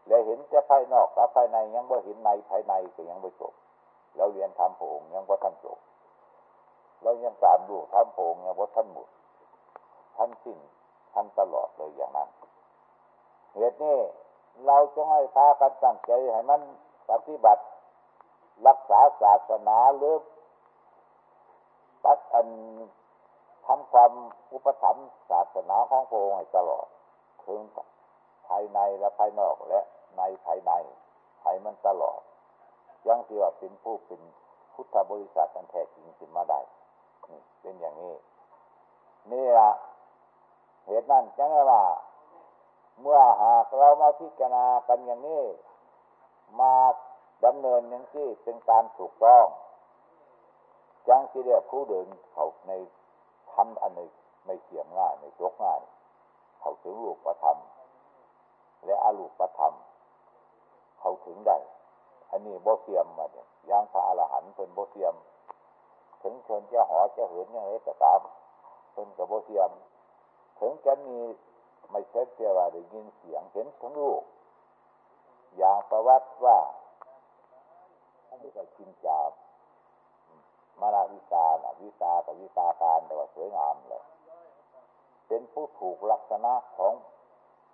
S1: แล้วเห็นแต่ภายนอกกับภายในยังบ่เห็นในภายในก็ยังไม่จบเราเรียนทำโผงยังบ่าท่านจบเรายังตามดูทำโผงยังบ่ท่านหมดท่านสิ้นท่านตลอดเลยอย่างนั้นเหตุนี้เราจะให้พากันตั้งใจให้มันปฏิบัติ รักษาศาสนาหรือปัดอันทำความอุปถัมภ์ศาสนาของพระองค์ให้ตลอดถึงภายในและภายนอกและ ในภายในให้มันตลอดยังที่ว่าเป็นผู้เป็นพุทธบริษัทอันแท้จริงขึ้นมาได้เป็นอย่างนี้นี่ละเหตุนั้นจังว่า เมื่อหากเรามาพิจารณากันอย่างนี้ มาดำเนินอย่างที่เป็นการถูกต้องจังที่เรียกผู้เดินเขาในทำอันในไม่เกี่ยมง่ายในยกง่าย เขาถึงลูกประธรรมและอาลูกประธรรม เขาถึงได้อันนี้โบเทียมมาเนี่ยย่างพระอรหันต์เป็นโบเทียม ถึงชิญจะหอจะเหินยังไงก็ตามเป็นกับโบเทียม ถึงจะมีไม่ใช่เพียว่าได้ยินเสียงเห็นทั้งลูกอย่างประวัติว่าท่านได้กินจาบมานาวิกานะวิกากับวิกาการแต่ว่าสวยงามเลยเป็นผู้ถูกลักษณะของ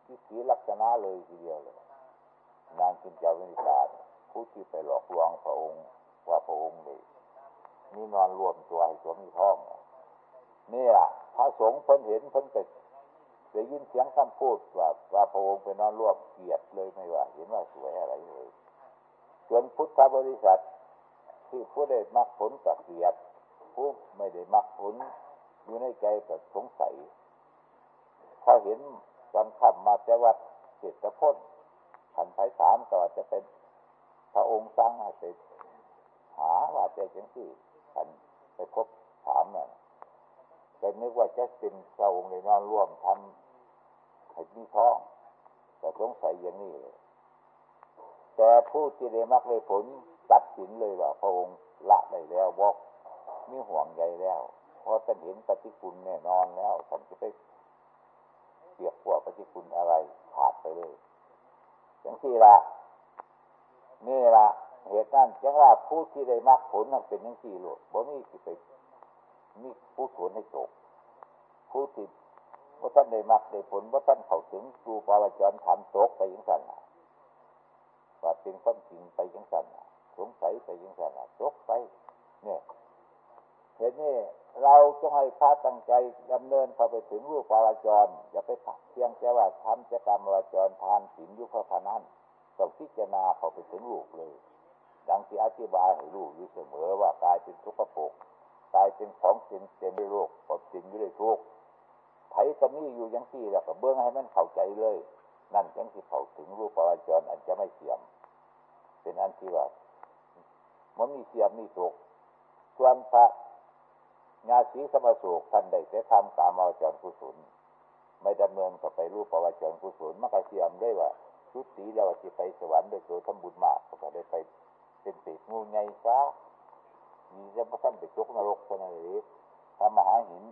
S1: วิสีลักษณะเลยทีเดียวเลย นางกินเจ้าวิกาผู้ที่ไปหลอกลวงพระองค์ว่าพระองค์นี่นี่นอนรวมตัวให้สวมมีท้องนี่แหละพระสงฆ์เพิ่นเห็นเพิ่นก็ได้ยินเสียงคำพูดว่าว่าพระองค์ไปนอนรวมเกียรติเลยไม่ว่า เห็นว่าสวยอะไรเลยส่วนพุทธบริษัทที่ผู้ได้มรรคผลกับเกียรติผู้ไม่ได้มรรคผลอยู่ในใจกับสงสัยพอเห็นตอนขับมาแต่วัดเจตพ้น ขันไผ่สามก็จะเป็น พระองค์สร้างให้ไปหาว่าใจจังที่ขันไปพบถามเนี่ยเป็นนึกว่าจะเป็นพระองค์ในนอนร่วมทำให้มีท้องแต่สงสัยอย่างนี้เลย แต่ผู้ที่ได้มรรคได้ผลตัดสินเลยว่าพระองค์ละได้แล้วบอกมีห่วงใยแล้วเพราะท่านเห็นปฏิคุณแน่นอนแล้วท่านจะไปเสียบพวกปฏิคุณอะไรขาดไปเลย อย่างที่ละนี่ละเหตุนั้นจังว่าผู้ที่ได้มรรคผลนั้นเป็นอย่างที่หลดบ่มีที่ไปมีผู้ผลให้ตกผู้ที่ว่าท่านได้มรรคได้ผลว่าท่านเข้าถึงดูปาวจรทำตกไปย่างสั้นว่าเป็นความจริงไปย่างสั้นสงสัยไปย่างสั้นตกไป เนี่ยเห็นนี่ เราจงให้พระตั้งใจดำเนินเข้าไปถึงรูปปาจร อย่าไปเพียงแต่ว่าทำจะกรรมปาจรทานศีลยุคพานั้นต้องพิจารณาเข้าไปถึงรูปเลย ดังที่อธิบายให้รู้อยู่เสมอว่ากายเป็นทุกข์โภกกายเป็นของสินเต็มด้วยโรคความสินด้วยทุกข์ไถตนี้อยู่ยังที่แล้วก็เบื้องให้มันเข้าใจเลย นั่นยังที่เข้าถึงรูปปาจรอันจะไม่เสื่อมเป็นอันที่ว่ามันมีเสื่อมมีตกส่วนพระ งาสีสมสุขท่านได้แต่ทำกามาวจรกุศลไม่ดำเนินกับไปรูปปวจรกุศลมันก็เสื่อมได้ว่าชุดสีแล้วที่ไปสวรรค์โดยตัวทำบุญมากก็ได้ไปเป็นเปรตงูใหญ่ซะมีจะพระท่านไปจกนรกเท่านั้นเองทำมหาหิน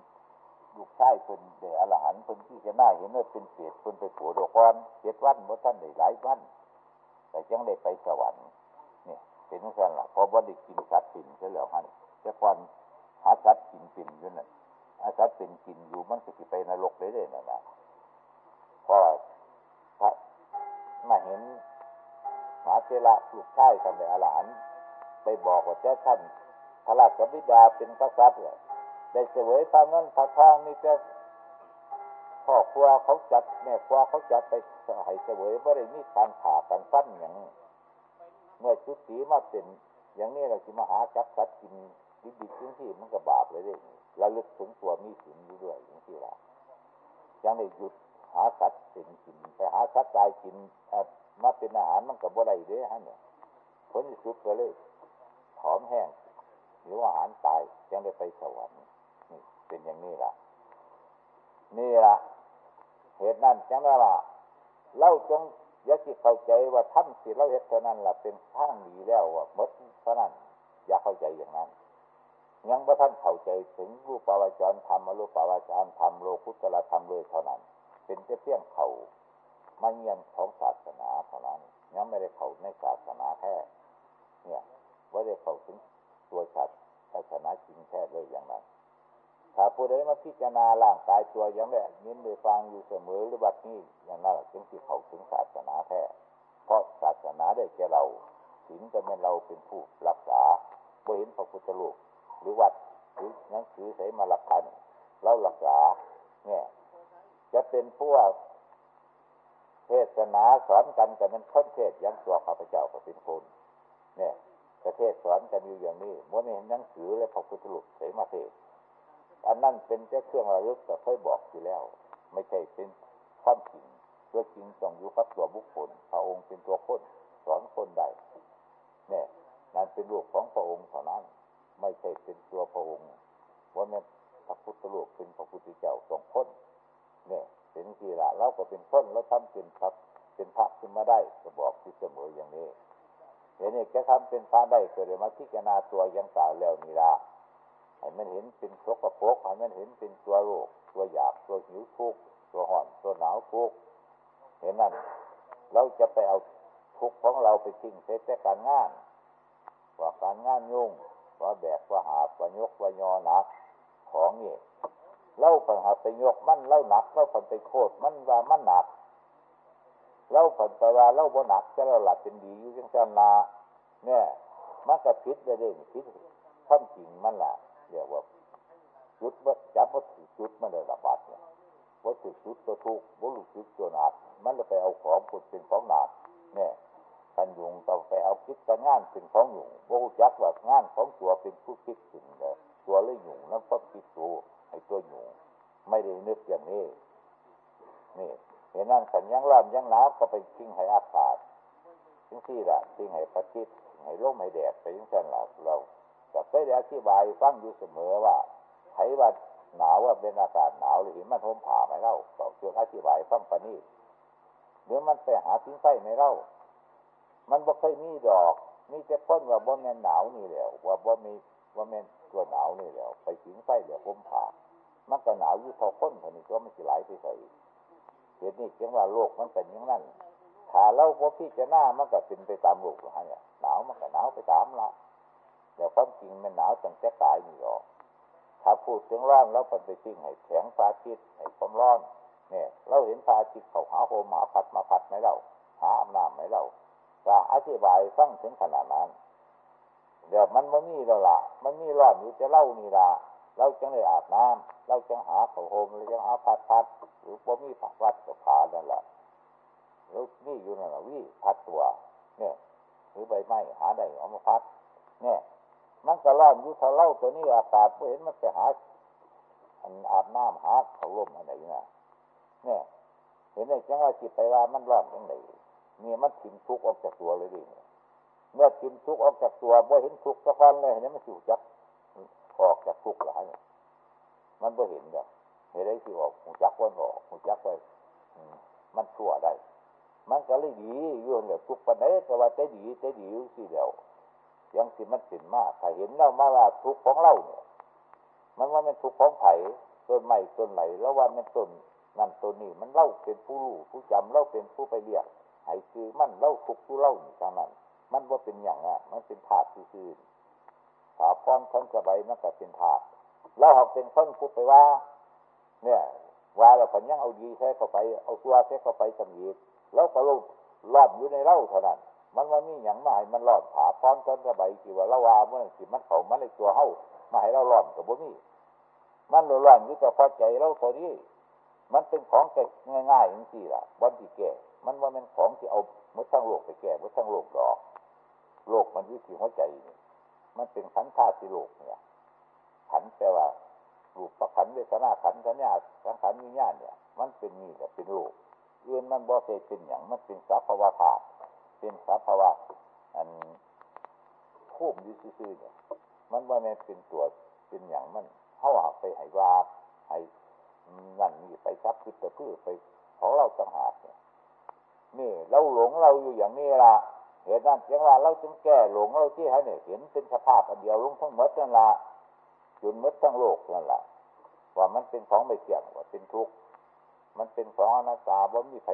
S1: ลูกชายคนเดอรหันคนที่จะน่าเห็นว่าเป็นเศษคนไปผัวดอกรเจ็ดวันเมื่อท่านได้หลายวัน แต่ยังได้ไปสวรรค์เนี่ยเป็นนั่นแหละพอว่าได้กินสัตว์สินเสียแล้วฮะแต่ก่อน หาสัตว์กินปินอยู่นั่นหาสัตว์เป็นกินอยู่มันจะไปนรกเลยเลยนั่นะเพราะพระมาเห็นหมาเทระลูกชายทำในอรหันไปบอกว่าเจ้าท่านพระราชบิดาเป็นกษัตริย์เลยได้เสวยพาเงินพาทองมีแต่พ่อครัวเขาจัดแม่ครัวเขาจัดไปให้เสวยไม่ได้มีการผ่าการฟันอย่างเมื่อชุดสีมาเป็น อย่างนี้เราจะมาหาจับสัตว์กิน ดิบดิบทิ้งที่มันก็บาปเลยเด้ระลึกถึงตัวมีสินอยู่ด้วยอย่างที่ว่ายังได้หยุดหาสัตว์เป็นกินไปหาสัตว์ตายกินมาเป็นอาหารมันกับบ่ได้เด้ฮะเนี่ยผลที่สุดก็เลยผอมแห้งหรืออาหารตายยังได้ไปสวรรค์นี่เป็นอย่างนี้ล่ะ นี่ล่ะ เหตุนั้นจังนั้นล่ะเล่าจงยาจิเข้าใจว่าทำสิเราเหตุเท่านั้นล่ะเป็นทางดีแล้วว่ามดเท่านั้น อย่าเข้าใจอย่างนั้น ยังว่าท่านเข้าใจถึงรูปปาวจรธรรมรูปปาวจรธรรมโลกุตละธรรมเลยเท่านั้น เป็นแค่เพียงเขามาเงียนของศาสนาเท่านั้นยังไม่ได้เข้าในศาสนาแท้เนี่ยว่าได้เข้าถึงตัวศาสนาจริงแท้เลยอย่างนั้นถ้าผู้ใดมาพิจารณาร่างกายตัวยังได้ยินได้ฟังอยู่เสมอหรือบัดนี้อย่างนั้นจึงที่เข้าถึงศาสนาแท้เพราะศาสนาได้แก่เราศีลจะเป็นเราเป็นผู้รักษาบ่เห็นพระพุทธรูป หรือวัดหรือหนังสือใส่มาหลักฐานเรารักษา เนี่ย จะเป็นพวกเทศนาสอนกันแต่มันค้นเทศยังตัวข้าพเจ้าก็เป็นคนเนี่ยประเทศสอนกันอยู่อย่างนี้เมื่อไม่เห็นหนังสือและพระพุทธรูปใส่มาเทศอันนั้นเป็นแค่เครื่องระลึกแต่เคยบอกอยู่แล้ว ไม่ใช่เป็นความจริงตัวจริงต้องอยู่กับตัวบุคคลพระองค์เป็นตัวคนสอนคนใดเนี่ยนั่นเป็นลูกของพระองค์เท่านั้น ไม่ใช่เป็นตัวพระองค์ว่าเนี่พระพุทธรูปเป็นพระพุทธเจ้าสองคนเนี่ยเป็นทีละเราก็เป็นคนเราทำเป็นพระเป็นพระขึ้นมาได้ก็บอกที่เสมออย่างนี้เห็นนี่จะทำเป็นพระได้ก็เลยมาพิจารณาตัวยังกล่าวแล้วนี่ละให้มันเห็นเป็นสกปรกให้มันเห็นเป็นตัวโรคตัวหยาบตัวหิวทุกตัวห่อนตัวหนาวทุกเห็นนั่นเราจะไปเอาทุกของเราไปทิ้งเสียแต่การงานว่าการงานยุ่ง ว่าแบกว่าหาบว่ายกว่ายอหนัก ของนี่เล่าผันหาไปยกมันเล่าหนักเล่าผันไปโคตรมันว่ามันหนักเล่าผันไปว่าเล่าบ่หนักจะเราหลับเป็นดีอยู่จังสันนาเนี่ยมันก็พิษได้เด้พิษความจริงมันล่ะเรียกว่าจุดว่าจับว่าถจุดมันเลยระบาดเนี่ยว่าถือจุดตัวทุกว่าลูกจุดตัวหนักมันจะไปเอาของผุดเป็นของหนักเนี่ย กันยุงต้องไปเอาคิดกันงานเป็นของยุงโบ่จักว่างานของตัวเป็นผู้คิดถึงเลยตัวเลยยุงนั้นก็คิดตัวไอ้ตัวยุงไม่ได้นึกอย่างนี้นี่เห็นนั่นขันยังร้อนยังหนาวก็ไปทิ้งให้อากาศทิ้งที่ละทิ้งให้ประทิตให้ลมให้แดดไปทิ้งกันเราเราก็เคยได้อธิบายฟังอยู่เสมอว่าไขว่าหนาวว่าเป็นอากาศหนาวหรือห็นมันทมผ่าไหมเล่าต่อเรื่องอธิบายฟังปนี้หรือมันไปหาทิ้งไฟไหมเล่า มันบ่เคยมีดอก มีจะพ้นว่าบ่แม่นหนาวนี่แล้วว่าบ่มีว่าแม่นตัวหนาวนี่แล้วไปถึงไฟเดี๋ยวผมผ่ามันก็หนาวอยู่พอพ้นคนนี้ก็มันสิไหลไปใส่เหตุนี้จึงว่าโลกมันเป็นอย่างนั้นถ้าเราพบพี่จะหน้ามันก็เป็นไปตามโลกนะเนี่ยหนาวมันก็หนาวไปตามละแต่ความจริงมันหนาวตั้งแต่กายนี่หรอกถ้าพูดถึงร้อนแล้วเป็นไปทิ้งให้แข็งฟ้าทิศให้ความร้อน เนี่ย เราเห็นฟ้าทิศเขาหาโฮมาพัดมาพัดไหมเราหาอำนาจไหมเรา จะอธิบายฟังถึงขนาดนั้น เดี๋ยวมันมันมีแล้วล่ะ มันมีรอนอยู่จะเล่านี่ละเราจังเลยอาบน้ำเราจังหาเขาโฮมเราจังหาพัดพัดหรือบ่มีผักวัดกับผานั่นแหละแล้วนี่อยู่นั่นแหละวิพัดตัว เนี่ย หรือใบไม้หาได้เอามาพัด เนี่ย มันก็ร้อนอยู่ถ้าเล่าตัวนี้อากาศไม่เห็นมันไปหาอันอาบน้ำหาเขาลมอะไรเนี่ยเนี่ย เห็นไหมจังว่าจิตไปว่ามันร้อนยังไงนี่ มันถิ่มทุกออกจากตัวเลยดิเมื่อถิ่มทุกออกจากตัวบ่เห็นทุกสักวันเลยเห็นไหมมันสิวจักออกจากทุกหลายเนี่ยมันบ่เห็นแบบเห็นได้สิออกหูจักวันออกหูจักไปมันชั่วได้ มันก็เลยดีอยู่เนี่ยทุกปัญหาแต่ว่าใจดีใจดีอยู่สิเดียวยังสิมันสินมากถ้าเห็นเรามาว่าทุกของเราเนี่ยมันว่ามันทุกข์ของไผ่ต้นใหม่ต้นไหลแล้วว่ามันต้นนั่นต้นนี้มันเล่าเป็นผู้รู้ผู้จำเล่าเป็นผู้ไปเรียก ให้คือมันเล่าทุกผู้เล่าอยู่ทางนั้น มันว่าเป็นอย่างอะ มันเป็นธาตุซื่อถาพรคนสบายมันก็เป็นธาตุแล้วหากเป็นคนพูดไปว่า เนี่ย ว่าเราพันยังเอาดีแท้เข้าไป เอาตัวแท้เข้าไปสมีแล้วก็ลรอดอยู่ในเล่าเท่านั้น มันว่ามีอย่างมาให้มันรอดถาพรคนสบายที่ว่าละว่าเมื่อสิมันเขามันในตัวเฮามาให้เรารอดกับบุนี่มันหล่อนอยู่แต่พอใจเราตัวนี้มันเป็นของแก่ง่ายๆอย่างที่ล่ะวันที่แก่ มันว่ามันของที่เอาเมื่อทั้งโลกไปแก่เมื่อทั้งโลกดอก โลกมันอยู่ที่หัวใจนี่มันเป็นขันธ์ธาตุโลกเนี่ยขันแปลว่ารูปประขันเวทนาขันสัญญาสังขารวิญญาณเนี่ย มันเป็นนี่แหละเป็นโลกเอื่นมันบ่เสเป็นอย่างมันเป็นสัพพวะธาตุเป็นสัพพวะอันคู่มอยู่ซื่อเนี่ยมันว่ามันเป็นตัวเป็นอย่างมันเข้าไปให้ว่าให้นั่นนี่ไปซับคือแต่พือไปของเราต่างหาก นี่เราหลงเราอยู่อย่างนี้ละเหตุนั้นเพียงว่าเราจึงแก้หลงเราที่ให้เนี่ยเห็นเป็นสภาพอันเดียวลงทั้งหมดนั่นละจนมดทั้งโลกนั่นละว่ามันเป็นของไม่เที่ยงว่าเป็นทุกข์มันเป็นของอนัตตาว่ามีใคร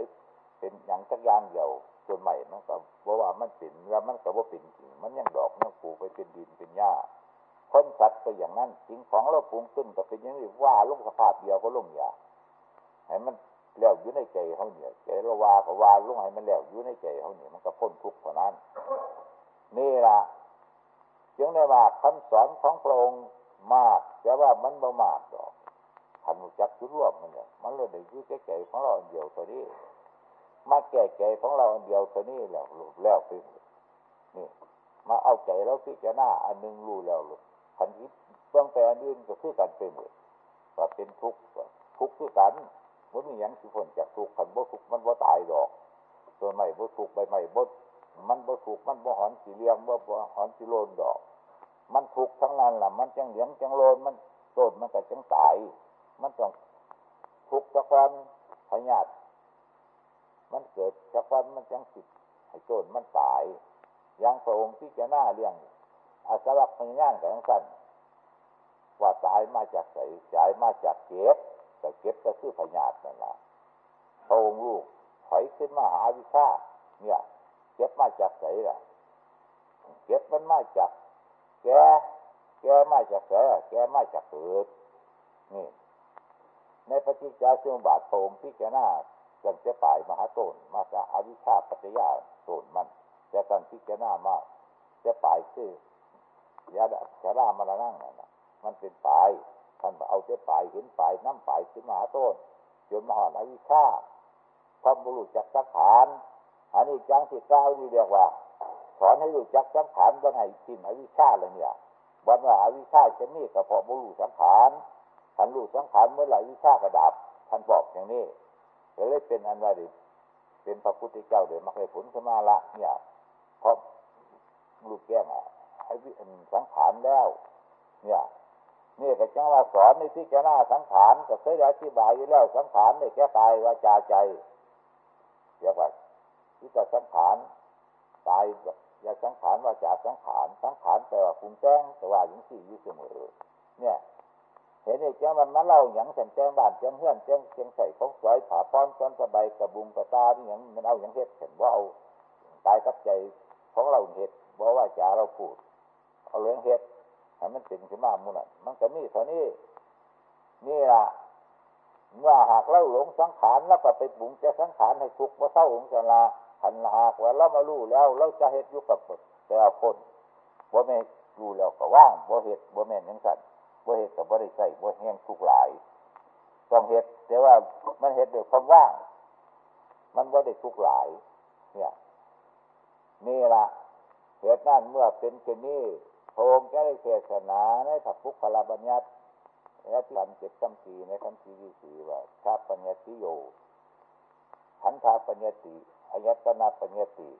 S1: เป็นอย่างจักยานเดียวจนใหม่มันก็บอกว่ามันเป็นแล้วมันก็ว่าเป็นจริงมันยังดอกยังปูไปเป็นดินเป็นหญ้าคนสัตว์ก็อย่างนั้นสิ่งของเราปรุงขึ้นก็เป็นอย่างนี้ว่าลงสภาพเดียวก็ลงอย่าให้มัน แล้วอยู่ในใจเขาเนี่ยใจเราว่าก็วาลุงให้มันแล้วอยู่ในใจเขาเนี่ยมันก็พ้นทุกข์เท่านั้น นี่ละจึงได้ว่าคำสอนของพระองค์มากแต่ว่ามันบ่มากดอกทันจักจุดรวมมันเนี่ยมันเลยได้ยุ่แก่ใจของเราอันเดียวตัวนี้ มาแก่ใจของเราอันเดียวตัวนี้แล้วหลุดแล้วไปนี่ มาเอาใจแล้วพิจารณาอันนึงรู้แล้วหลูกขันยิบเบื้องแต่อันอื่นก็คือกันเป็นหมดว่าเป็นทุกข์ทุกข์คือกัน มันมีอย่างสิผลจากทุกข์ขันบ่ทุกข์มันบ่ตายดอกตัวใหม่บ่ทุกข์ใบใหม่บ่มันบ่ทุกข์มันบ่หอนสีเลียงบ่บ่หอนสีโลนดอก มันทุกข์ทั้งนั้นล่ะ มันจังเหลียงจังโลนมันโตดมันก็จังตาย มันต้องทุกข์สักวันพยาธิมันเกิดสักควันมันจังสิให้โตดมันตายอย่างพระองค์ที่จะหน้าเลี้ยงอาสวัคพญานกับสั้นว่าตายมาจากใสตายมาจากเก็บ แต่เก็บก็คือพญาตินั่นแหละพระองค์ลูกถอยขึ้นมาหาวิชาเนี่ยเก็บมาจากใสล่ะเก็บมันมาจากแกแกมาจากแกแกมาจากเกิดนี่ในปฏิจจสมบาทพระองค์พิจารณาจังจะป่ายมหาต้นมาจากอวิชาปัจจยาต้นมันแต่การพิจารณามากจะป่ายคือยาดาชาดามาละนั่งนะมันเป็นปลาย ท่านเอาเจ้ปลายเห็นปลายน้ำปลายขึ้นมาต้นจนมหาอวิชาความบุรุษจักสักฐานอันนี้จังสิเก้านี่เรียกว่า สอนให้รู้จักสังขารวันให้สิ้นอวิชาเลยเนี่ยวันว่าอวิชาจะมีกระเพาะบุรุษสังขารท่านรู้สังขารเมื่อไหร่วิชากระดับท่านบอกอย่างนี้เลยเป็นอันว่าดิเป็นพระพุทธเจ้าเดี๋ยวมาให้ผลขึ้นมาละเนี่ยเพราะลูกแก้งอะให้สังขารแล้ว เนี่ย นี่ก็จังว่าสอนในพิจารณาสังขารก็เคยอธิบายอยู่แล้วสังขารเนี่ยแก้ตายวาจาใจเรียกว่าที่จะสังขารตายอย่าสังขารวาจาสังขารสังขารแปลว่าคุงแจ้งแต่ว่าอย่างสี่อยู่เสมอเนี่ยเห็นไอ้เจ้ามันมาเล่าอย่างแสนแจ้งบ้านแจ้งเฮือนแจ้งเชียงใส่ของสวยผาพรซ้อนสบายกระบุงกระตานี่อย่างมันเอาอย่างเฮ็ดเห็นว่าเอาตายกับใจของเราเฮ็ดบอกว่าจ่าเราพูด เอาเรื่องเฮ็ด ให้มันเป็นขึ้นมามุ่นมันก็นี่เท่านี้นี่ล่ะเมื่อหากเราหลงสังขารแล้วก็ไปบุงจะสังขารให้ทุกข์ว่าเศร้าองศาหันหากว่าเรามารู้แล้ว เราจะเฮ็ดยุกับแต่พ้นบ่แม่รู้แล้วก็ว่างบ่เฮ็ดบ่แม่นยังสั่นบ่เฮ็ดก็บ่ได้ใส่บ่แห้งทุกหลายต้องเฮ็ดแต่ว่ามันเฮ็ดด้วยความว่าง มันบ่ได้ทุกหลาย เนี่ยนี่ละเหตุนั้นเมื่อเป็นเช่นนี้ พระองค์จะได้เทศนาในถักพุกพลบัญญัติและที่ทำเจ็ดคำสีในคำสีที่สี่ว่าชาปัญญติโยขันธาปัญญติอายตนาปัญญติ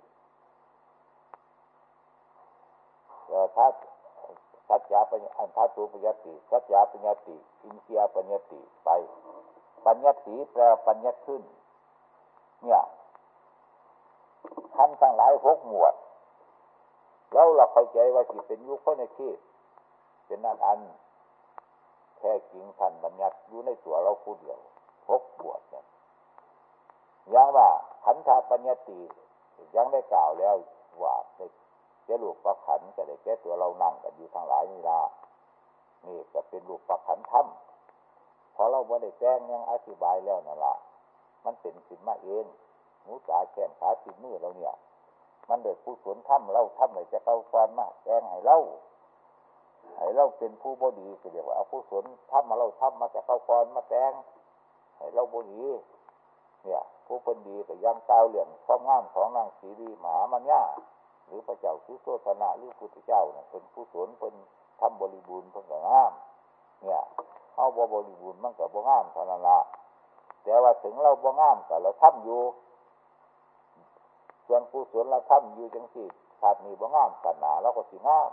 S1: ถ้าสัจจาปัญญอันทัตุปัญญติ สัจจาปัญญติ อินเสียปัญญติไป ปัญญติแปลปัญญขึ้น เนี่ยท่านทั้งหลายหกหมวด แล้วเราเข้าใจว่าจิตเป็นยุคพระในที่เป็นนันอันแค่จริงท่านบัญญัติอยู่ในตัวเราผู้เดียวหกบวชเนี่ยยังว่าขันธาปัญญติยังได้กล่าวแล้วว่าในเจ้ลูกประขันก็ได้แก้ตัวเรานั่งกันอยู่ทั้งหลายนี่ละนี่ก็เป็นลูกประขันธรรมพอเราบ่ได้แจ้งยังอธิบายแล้วนั่นละมันเป็นสินมาเองหูตาแขนขาติดมือเราเนี่ย มันเดือดผู้สวนถ้ำเราถ้ำเลยจะเข้าฟอนมาแจ้งให้เราให้เราเป็นผู้บดีก็เรียกว่าเอาผู้สวนถ้ำมาเราถ้ำมาจะเข้าฟอนมาแจ้งให้เราบดีเนี่ย ผู้เป็นดีแต่ยังเก้าเหลี่ยมความงามของนางสีดีหมามันย่าหรือพระเจ้าสุโสธนะหรือพุทธเจ้าเนี่ยเป็นผู้สวนเป็นทำบริบูรณ์เพิ่งกับงาม เนี่ยเอาบริบูรณ์มันกับบ่งามเท่านั้นละแต่ว่าถึงเราบ่งามกับเราทำอยู่ ส่วนผู้สวนเราทำอยู่จังสิชาตินี้บ่งามศาสนาเราก็สิงาม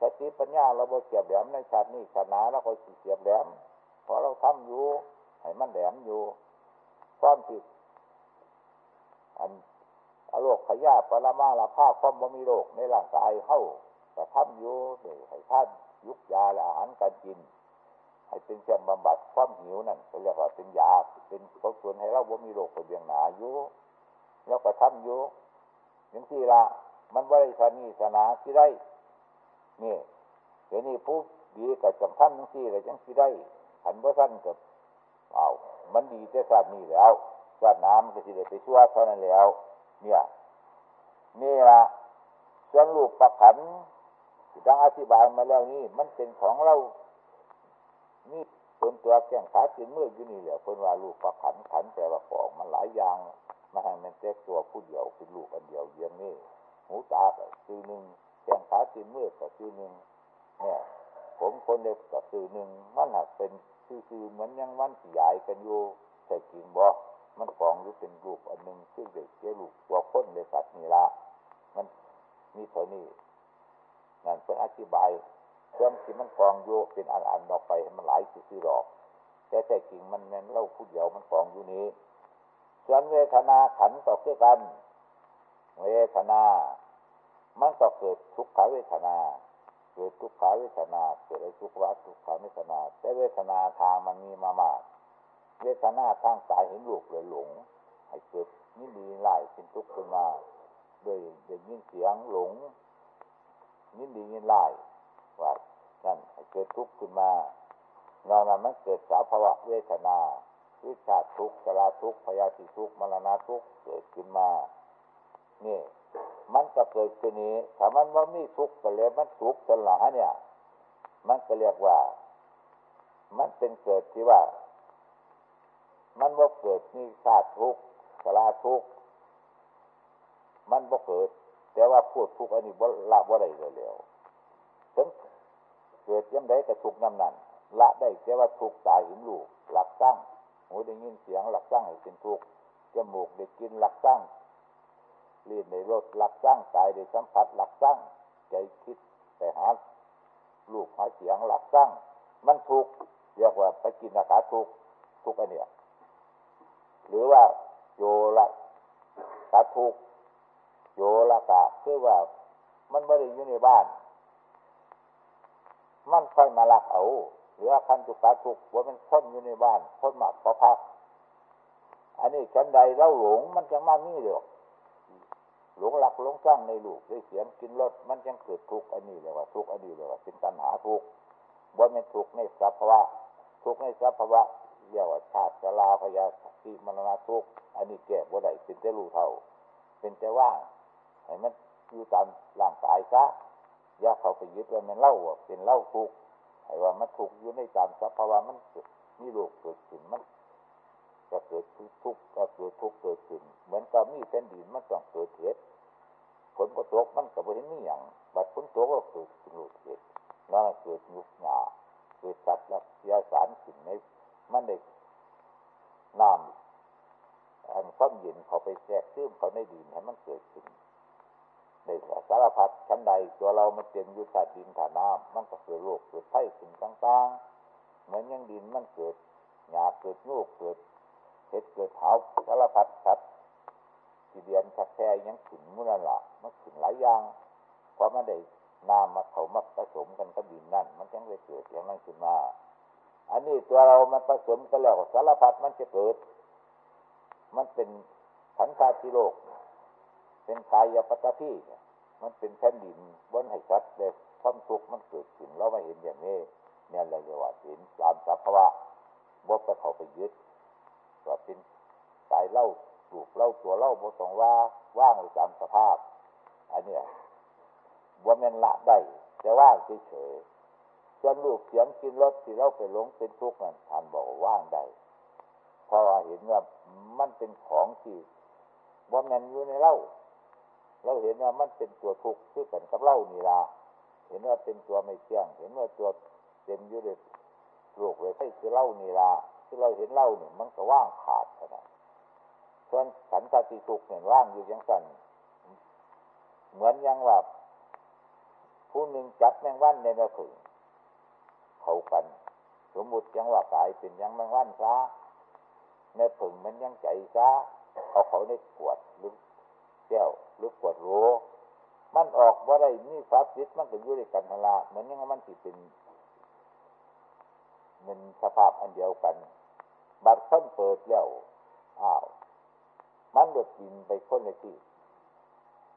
S1: สติปัญญาเราบ่เกียบแหลมในชาตินี้ศาสนาเราก็สิเกียบแหลมเพอเราทำอยู่ให้มันแหลมอยู่ความผิดอันอโลกขยะปรมาลาภาความบ่มีโรคในร่างกายเข้าแต่ทำอยู่ให้ท่านยุกยาและอาหารการกิน ให้เป็นเครื่องบำบัดความหิวนั่นเขาเรียกว่าเป็นยาเป็นเขาส่วนให้เราบ่มีโรคไปเบียงหนาอยู่ แล้วก็ทำอยู่อย่างที่ละมันบริษัทนี้ศาสนาที่ได้ นี่เดี๋ยวนี้ผู้ดีกับจังท่านทั้งที่อะไรจังที่ได้หันว่าท่านกับเอามันดีแต่ศาสตร์นี้แล้วศาสนามันก็สิได้ไปชั่วเท่านั้นแล้ว เนี่ยนี่ละส่วนลูกประขันที่ดังอธิบายมาแล้วนี่ มันเป็นของเรา นี่เป็นตัวแก่งขาจินมืออยู่นี่แหละเป็นว่าลูกประขันขันแปลว่าของมันหลายอย่าง มาให้มันแจ๊กตัวผู้เดียวเป็นลูกอันเดียวเยี่ยงนี่หูตาก็คือหนึ่งแก่งขาจินมือก็คือหนึ่งเนี่ยผมคนเล็กก็คือหนึ่งมันหักเป็นคือๆเหมือนยังมันใหญ่กันอยู่ใส่กิ่งบ่มันกองอยู่เป็นรูปอันหนึ่งซึ่งเด็กเจ้ลูกตัวพ้นเลยสัตว์นี่ละมันมีเท่านี้นั่นเป็นอธิบายเรื่องที่มันกองโยเป็นอันอันออกไปมันหลายสื่อหรอกแต่แต่กิ่งมันแม่นเล่าผู้เดียวมันกองอยู่นี้ ส่วนเวทนาขันต่อเพื่อกัน เวทนา มันก็เกิดทุกขเวทนาเกิดทุกขาเวทนาเกิดอะไรทุกขวัทุกขาเวทนาแต่เวทนาทางมันมีมามากเวทนาทางสายเห็นลูกเลยหลงให้เกิดนี่ดีไล่เป็นทุกข์ขึ้นมาโดยเด็กยินเสียงหลงนี่ดียินไล่ว่านั่นให้เกิดทุกข์ขึ้นมาเรานั้นมันเกิดสาภาวะเวทนา วิชาทุกข์ชราทุกข์พยาธิทุกข์มรณะทุกข์เกิดขึ้นมา นี่ มันก็เกิดขึ้นนี้ถ้ามันว่ามีทุกข์ก็เลยมันทุกข์สลาเนี่ย มันก็เรียกว่า มันเป็นเกิดที่ว่า มันว่าเกิดมีชาติทุกข์ชราทุกข์มันว่าเกิด แต่ว่าพูดทุกข์อันนี้บ่ละบ่ได้เลยแล้วถึงเกิดยังไงก็ทุกข์น้ำนั่นละได้แต่ว่าทุกข์ตายหินลูกหลักตั้ง หูได้ยินเสียงหลักตั้างให้เป็นทุกข์จมูกได้กินหลักตั้างลิ้นในรสหลักสร้างกายในสัมผัสหลักสร้างใจคิดไปหาลูกหาเสียงหลักสร้างมันถูกข์เรียกว่าไปกินอาหารทุกข์ทุกอันเนี้ยหรือว่าโยละกะทุกโยละกะคือว่ามันไม่ได้อยู่ในบ้าน มันค่อยมาลักเอา หรือคันตุกาทุกว่ามันค้นอยู่ในบ้านค้นหมักพอพัก อันนี้ฉันใดเล่าหลงมันจังมามีเดียวหลงหลักหลงสร้างในลูกได้เสียงกินรสมันยังเกิดทุกข์อันนี้เลยว่าทุกข์อันนี้เลยว่าเป็นตัณหาทุกข์ว่ามันทุกข์ในสัพพะทุกข์ในสัพพะเรียกว่าชาติชราพยาธิมรณะทุกข์อันนี้แก่บ่ได้เป็นแต่รู้เท่า เป็นแต่ว่างให้มันอยู่ตามร่างกายซะอย่าเขาไปยึดว่ามันเล่าเป็นเล่าทุกข์ ให้ว่ามันทุกอยู่ในตามสภาวะมันมีโรคเกิดขึ้นมันก็เกิดทุกข์ก็เกิดทุกข์เกิดขึ้นเหมือนกับมีแผ่นดินมันต้องเกิดเหตุฝนก็ตกมันก็บ่เห็นมีอย่างบัดฝนตกก็เกิดโรคเหตุแล้วเกิดยุบหนาเกิดสัตว์และเสียสารขึ้นในมันเด็กน้ำอันความเย็นเขาไปแทรกซึมเขาในดินให้มันเกิดขึ้น ในสารพัดชั้นใดตัวเรามันเต็มยุทธาดินฐานน้ำมันก็เกิดโรคเกิดไข้ขึ้นต่างๆ เหมือนยังดินมันเกิดหยาเกิดงูเกิดเห็ดเกิดเผาสารพัดชัดที่เดียนชักแค่ยังขึ้นมุ่นละมันขึ้นหลายอย่างเพราะมันได้น้ำมาเขามาผสมกันกับดินนั่น มันจึงเลยเกิดอย่างนั้นขึ้นมา อันนี้ตัวเรามันผสมกันแล้วสารพัดมันจะเกิด มันเป็นขันธาธิโลก เป็นกายปัตตพีมันเป็นแผ่นดินบนให้ชัดเด็กความทุกข์มันเกิดขึ้นเราไม่เห็นอย่างนี้เนี่ยเราจะว่าเห็นตามสภาวะบกไปเขาไปยึดก็เป็นกายเล่าถูกเล่าตัวเล่าบกต้องว่าว่างอยู่ตามสภาพ อันเนี้ยว่ามันละได้แต่ว่างเฉยส่วนลูกเสียงกินรสที่เราไปหลงเป็นทุกข์นั่นท่านบอกว่างได้เพราะเห็นว่ามันเป็นของที่ว่ามันอยู่ในเล่า เราเห็นว่ามันเป็นตัวทุกข์คือกันกับเล่านี่ละเห็นว่าเป็นตัวไม่เที่ยง เห็นว่าตัวเต็มอยู่ด้วยโรคเลยใช่คือเล่านี่ละที่เราเห็นเล่าเนี่ยมันก็ว่างขาดขนาดส่วนสันตติทุกเนี่ยว่างอยู่ยังสั่นเหมือนยังว่าผู้หนึ่งจับแมงวันในแม่ผึ่งเขากัน สมมุติยังว่ากายเป็นยังแมงวันซะแม่ผึ่งมันยังใจซะเอาเขาในขวดหรือ แก้วหรือขวดโรมันออกว่าได้มีฟ้าฟิตมันก็อยู่ด้วยกันทละเหมือนยังมันติเป็นมันสภาพอันเดียวกัน บัดค้นเปิดแล้วอ้าว มันโดดกินไปคนในที่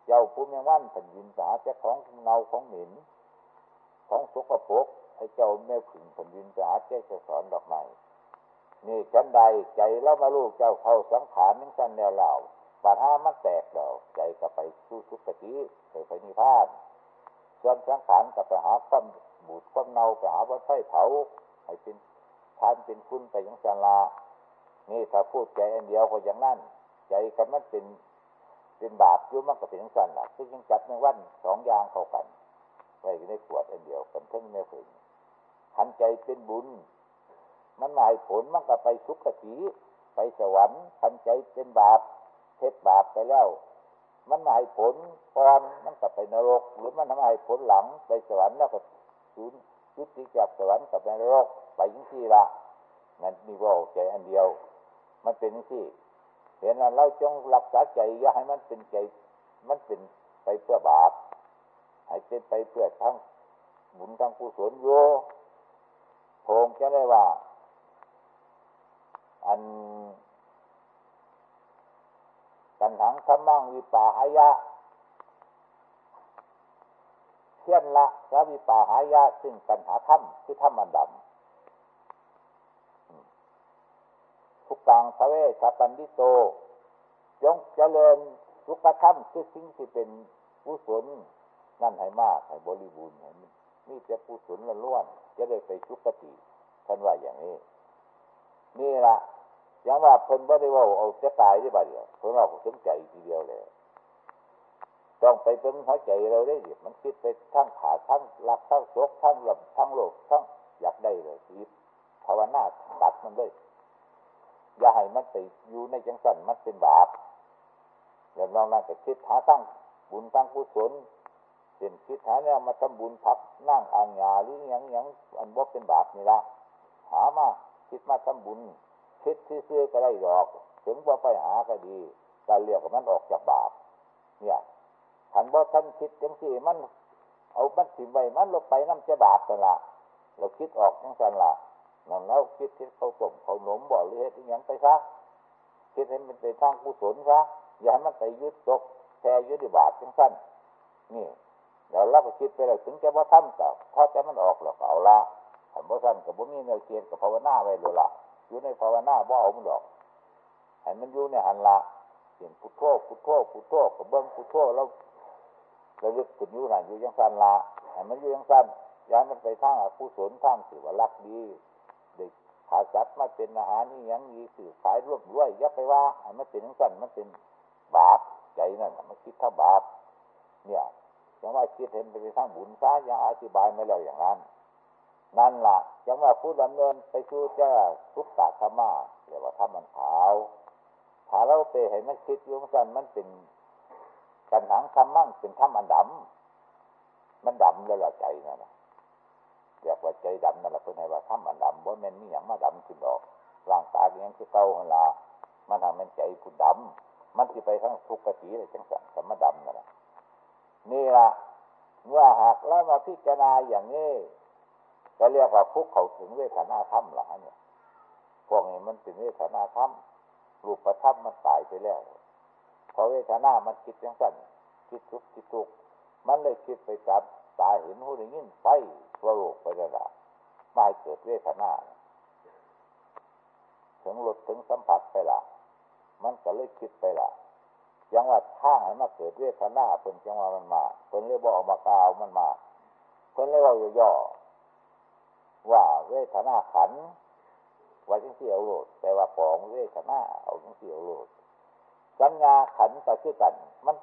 S1: เจ้าผู้มีวันผ่นยินสาเจ้าของเงาของหมินของสกปรกให้เจ้าแม่ผึ่งผ่นยินสาเจ้าจะสอนดอกไม้นี่กันใดใจแล้วมาลูกเจ้าเข้าสังขารนั่งสั้นแนวเหล่า บาดห้ามันแตกเดาใจก็ไปสู้ทุกข์ทีไปไปนิพพานส่วนสังขารกับไปหาความบูดความเน่าไปหาวันไฟเผาให้เป็นทานเป็นคุณไปยังสันลานี่ถ้าพูดใจอันเดียวก็อย่างนั้นใจกันมันเป็นเป็นบาปยุ่มันก็เป็นสันละซึ่งยังจับในวันสองอย่างเข้ากันไว้ในขวดอันเดียวกันทั้งไม่ถึงขันใจเป็นบุญ มันหมายผลมันก็ไปสุขติไปสวรรค์ขันใจเป็นบาป เทศบาปไปแล้ว มันหมายผลก่อนมันก็ไปนรก หรือมันทำให้ผลหลังไปสวรรค์แล้วก็สูญยุติจากสวรรค์กลับไปนรกไปยิ่งที่ละนั่นมีว่าใจอันเดียว มันเป็นที่เห็นว่าเราจงรักษาใจอย่าให้มันเป็นใจ มันเป็นไปเพื่อบาปให้เป็นไปเพื่อทั้งบุญทั้งกุศลโยโพงจะได้ว่า อัน กันหังธรรมังวิปาหายะเทียนละสาวิปาหายะซึ่งปัญหาธรรมคือธรรมอันดำทุกตังสเวชปันดิโตจงเจริญสุขธรรมคือสิ่งที่เป็นกุศลนั่นให้มากให้บริบูรณ์ให้มีแต่กุศลล้วนจะได้ไปสุขติท่านว่าอย่างนี้ นี่ละ อยังว่าเพิ่นบ่ได้ว่าเอาจะตายได้บ่เดียวเพิ่นว่าสนใจทีเดียวเลยต้องไปเป็นหัวใจเราได้ดิมันคิดไปทั้งขาทั้งหลักทั้งโศกทั้งหลับทั้งโลกทั้งอยากได้เลยคิดภาวนาตัดมันเลยอย่าให้มันไปอยู่ในจังสันมันเป็นบาปอย่างน้องนั่งแต่คิดหาตั้งบุญตั้งกุศลเป็นคิดหาเนี่ยมาทำบุญพักนั่งอ่างยาหรือยังยังอันบ่เป็นบาปนี่ละหามาคิดมาทำบุญ คิดซื่อๆก็ได้หรอก ถึงว่าไปหาก็ดีการเรียกมันออกจากบาป เนี่ยขันบ่ท่านคิดจังสี่มัน เอามันถิ่มไว้มันลงไปน้ำจะบาปกันละเราคิดออกจังสันละนั่นแล้วคิดที่เขาต้มเขาหนมบ่หรือเฮ็ดอย่างไปซะคิดให้มันไปทางกุศลซะอย่าให้มันไปยึดตกแช่ยึดบาปจังสั้นนี่เดี๋ยวเราก็คิดไปเลยถึงจะว่าท่านกับถ้าจะมันออกหรอกเอาละขันบ่ท่านกับบุญนี้เนเกียนกับภาวนาไว้เลยละ อยู่ในภาวนาบ่เอามันหรอกให้มันอยู่ในหันละเสียงพุทโธพุทโธพุทโธกับเบิ้งพุทโธแล้วระลึกขึ้นอยู่นั่นอยู่ยังสั้นละให้มันอยู่ยังสั้นย้ายมันไปทางอกุศลทางสิวรักดีเด็กขาสัตว์มาเป็นอาหารนี่ยังมีสื่อขายร่วมด้วยยับไปว่าให้มันเป็นยังสั้นมันเป็นบาปใจนั่นมันคิดถ้าบาปเนี่ยยังว่าคิดเห็นไปทางบุญซะยังอธิบายไม่แล้วอย่างนั้น นั่นละ่ะยังว่าผู้ดำเนินไปสู่เจ้าทุกตาธรรมะเรียกว่าธรรมมันขาวถ้าเราไปเห็นมันคิดยู่งสันมันเป็นกันหนังทำมั่งเป็นถ้ำอันดำมันดำแล้วละใจนั่นนะเรียกว่าใจดำนั่นแหละเพื่อนให้ว่าถ้ำอันดำบ่แม่นมีอย่างมาดำขึ้นออกร่างกายยังคือเก่าหันละมันทำเป็นใจผู้ดำมันที่ไปทั้งทุกขติเลยจังสันแต่มาดำนั่นแหละนี่ละเมื่อหากแล้วมาพิจารณาอย่างนี้ ก็เรียกว่าพุกเขาถึงเวทนาธรรมหละเนี่ย พวกนี้มันเป็นเวทนาธรรมรูปธรรมมันตายไปแล้วพอเวทนามันคิดจังสั้นคิดทุกคิดทุกมันเลยคิดไปจับตาเห็นหูได้ยินไปตัวโลกไประดับไม่เกิดเวทนาถึงหลุดถึงสัมผัสไปละมันก็เลยคิดไปละยังว่าท่าให้มาเกิดเวทนาเป็นจังว่ามันมาเพิ่นเลยบอกมากาวมันมาเพิ่นเลยว่าย่อ ว่าเวทนาขันว่าจังเสียวโลดแปลว่าของเวทนาเอาจังเสียวโลดสัญญาขันก็คือกัน มัน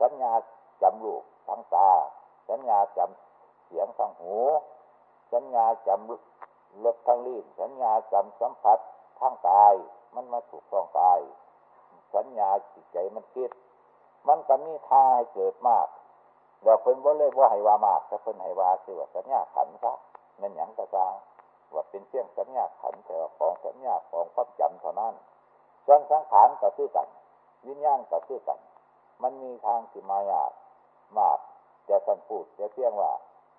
S1: สัญญาจำลูกทางตา สัญญาจำเสียงทางหู สัญญาจำรสทางลิ้นสัญญาจำสัมผัสทางกาย มันมาถูกท้องกาย สัญญาจิตใจมันคิด มันก็มีทาให้เกิดมากเดี๋ยวเพิ่นบ่เลยว่าให้ว่ามากถ้าเพิ่นให้ว่าคือว่าสัญญาขันซะ มันหยังกระจางว่าเป็นเพียงสัญญาขันแต่ว่าของสัญญาของความจำเท่านั้นส่วนสังขารก็คือกัน วิญญาณก็คือกัน มันมีทางสิมายากมากจะท่านพูดจะเพียงว่า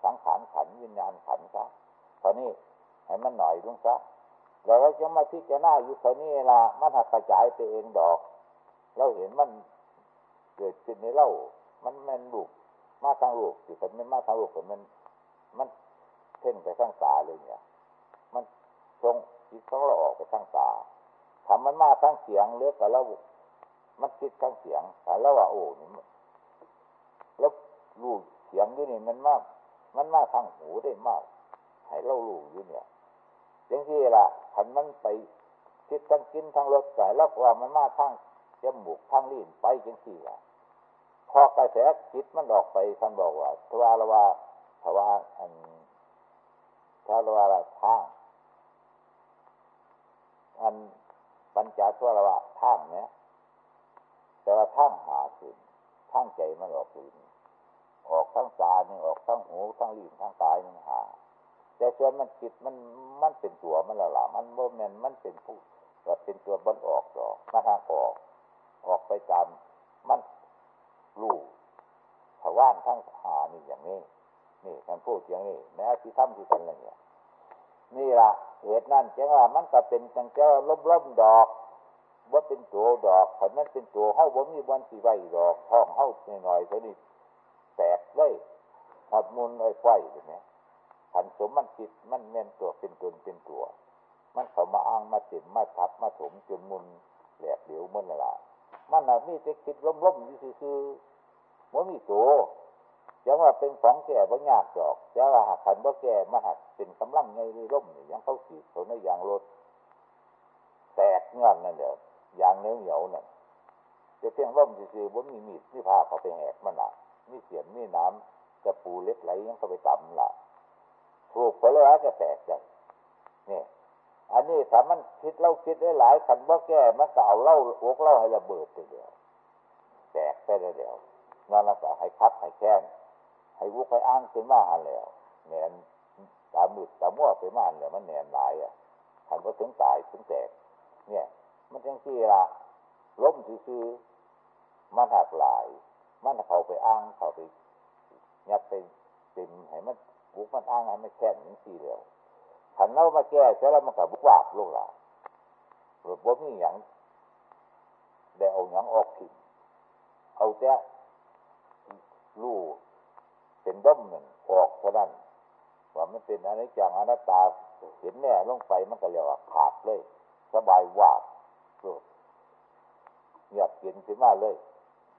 S1: สังขารขันวิญญาณขันซะเท่านี้ให้มันหน่อยลงซะแล้วเราจะมาพิจารณาอยู่เท่านี้ละมันหักกระจายไปเองดอก เราเห็นมันเกิดขึ้นในเล่ามันแมนลูกมาทางลูกสิเป็นไม่มาทางลูกเป็นมันมัน เพ่งไปทางตาเลยเนี่ย มันทรงจิตของเราออกไปทางตาทำมันมาทางเสียงเลือกแต่เรามันคิดทางเสียงแต่เราว่าโอ้นี่แล้วลูกเสียงด้วยนี่มันมาก มันมาทางหูได้มากให้เราลูกอยู่เนี่ยอย่างที่ล่ะขันมันไปคิดทั้งกินทั้งรสใส่แล้วว่ามันมาทางจมูกทางลิ้นไปจังสี่ล่ะพอกระแสจิตมันออกไปท่านบอกว่าทวารวาทวารอัน ทวารวาทางอันปัญจทวารวาทางเนี่ยแต่ว่าทางหาขึ้นทางใจมันออกลิ้นออกทั้งตานี่ออกทั้งหูทั้งลิ้นทั้งกายนี่หาแต่ส่วนมันจิตมันมันเป็นตัวมันละละมันโมเมนมันเป็นผู้ก็เป็นตัวบนออกดอกมาทางออก ออกไปตามมันรูถว่านทั้งหานี่อย่างนี้ นี่ท่านพูดอย่างนี้แม้ที่ทำที่กันอะไรเนี่ยนี่ละเหตุนั่นจังว่ามันก็เป็นจังเจ้าล้มล้มดอกว่าเป็นตัวดอกถ้ามันเป็นตัวเฮ้าบ่มีวันสีไว้ดอกท้องเฮ้าหน่อยๆเท่านี้แตกเลยหอดมุนไอ้ไฟแบบนี้ขันสมมันคิดมันเม่นตัวเป็นตนเป็นตัว มันเขามาอ้างมาติดมาทับมาถมจนมุนแหลกเหลวมันละมันน่ะมีแต่คิดล้มๆอยู่คือมันมีตัว จังว่าเป็นของแก่บ่ยากดอก แต่ว่าหากขันบ่แก่มาหักเป็นกำลังไงเลยล้มนี่ยังเขาขีดเขาในยางรถแตกเงื่อนนั่นเดี๋ยวยางเนียวเหนียวนั่นจะเพียงล้มซื่อๆบ่มีมีดมีผ้าเขาไปแหกมันละมีเสียนมีน้ำจะปูเล็กไหลยังเขาไปตำละถูกไปแล้วจะแตกใจนี่อันนี้ถ้ามันคิดเล่าคิดได้หลายขันว่าแก้มันเก่าเล่าอกเล่าให้ระเบิดไปเดียวแตกไปเดียวนั่นแหละก็ให้คับให้แค้น ให้วุกให้อ้างขึ้นมาหันแล้วแหนนตามืดตามั่วไปมาเนี่ยมันแหนนหลายอะขันว่าถึงตายถึงแตก เนี่ย มันจังซี่ละล้มซื่อมันหักหลาย มันเขาไปอ้างเขาไปยัดไปเต็มให้มันบุกมันอ้างให้มันแค่นี้สี่เดียวขันเรามาแก้เสร็จแล้วมันกับบุกวาบลูกหลาหรือว่ามีอย่างได้เอาอย่างออกถิ่นเอาแต่ลู่ เป็นด้มหนึ่งออกเท่านั้นว่ามันเป็นอะไรจังอนัตตาเห็นแน่ลงไปมันก็เรียกว่าขาดเลย สบายว่าลูกอยากเห็นขึ้นมาเลย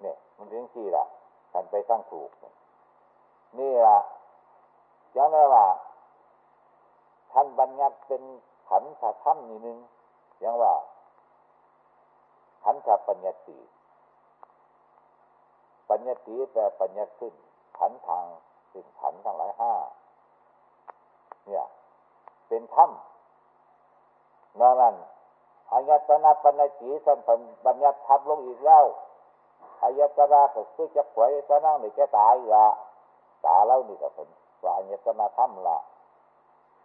S1: เนี่ย มันเรื่องที่ละท่านไปตั้งถูก นี่ละยังไงว่าท่านบัญญัติเป็นขันธธรรมนี่นึงยังว่า ขันธปัญญาติปัญญาติแปลปัญญาขึ้น ขันทางสิ่งขันทั้งหลายห้าเนี่ย เป็นธรรมนอกนั้นอายตนะปัญญติสันปัญญาทับลงอีกแล้วอายตนะก็คือจะปล่อยจะนั่งหรือแกตายละตาเล่านี่ก็เป็นว่าอายตนะธรรมละ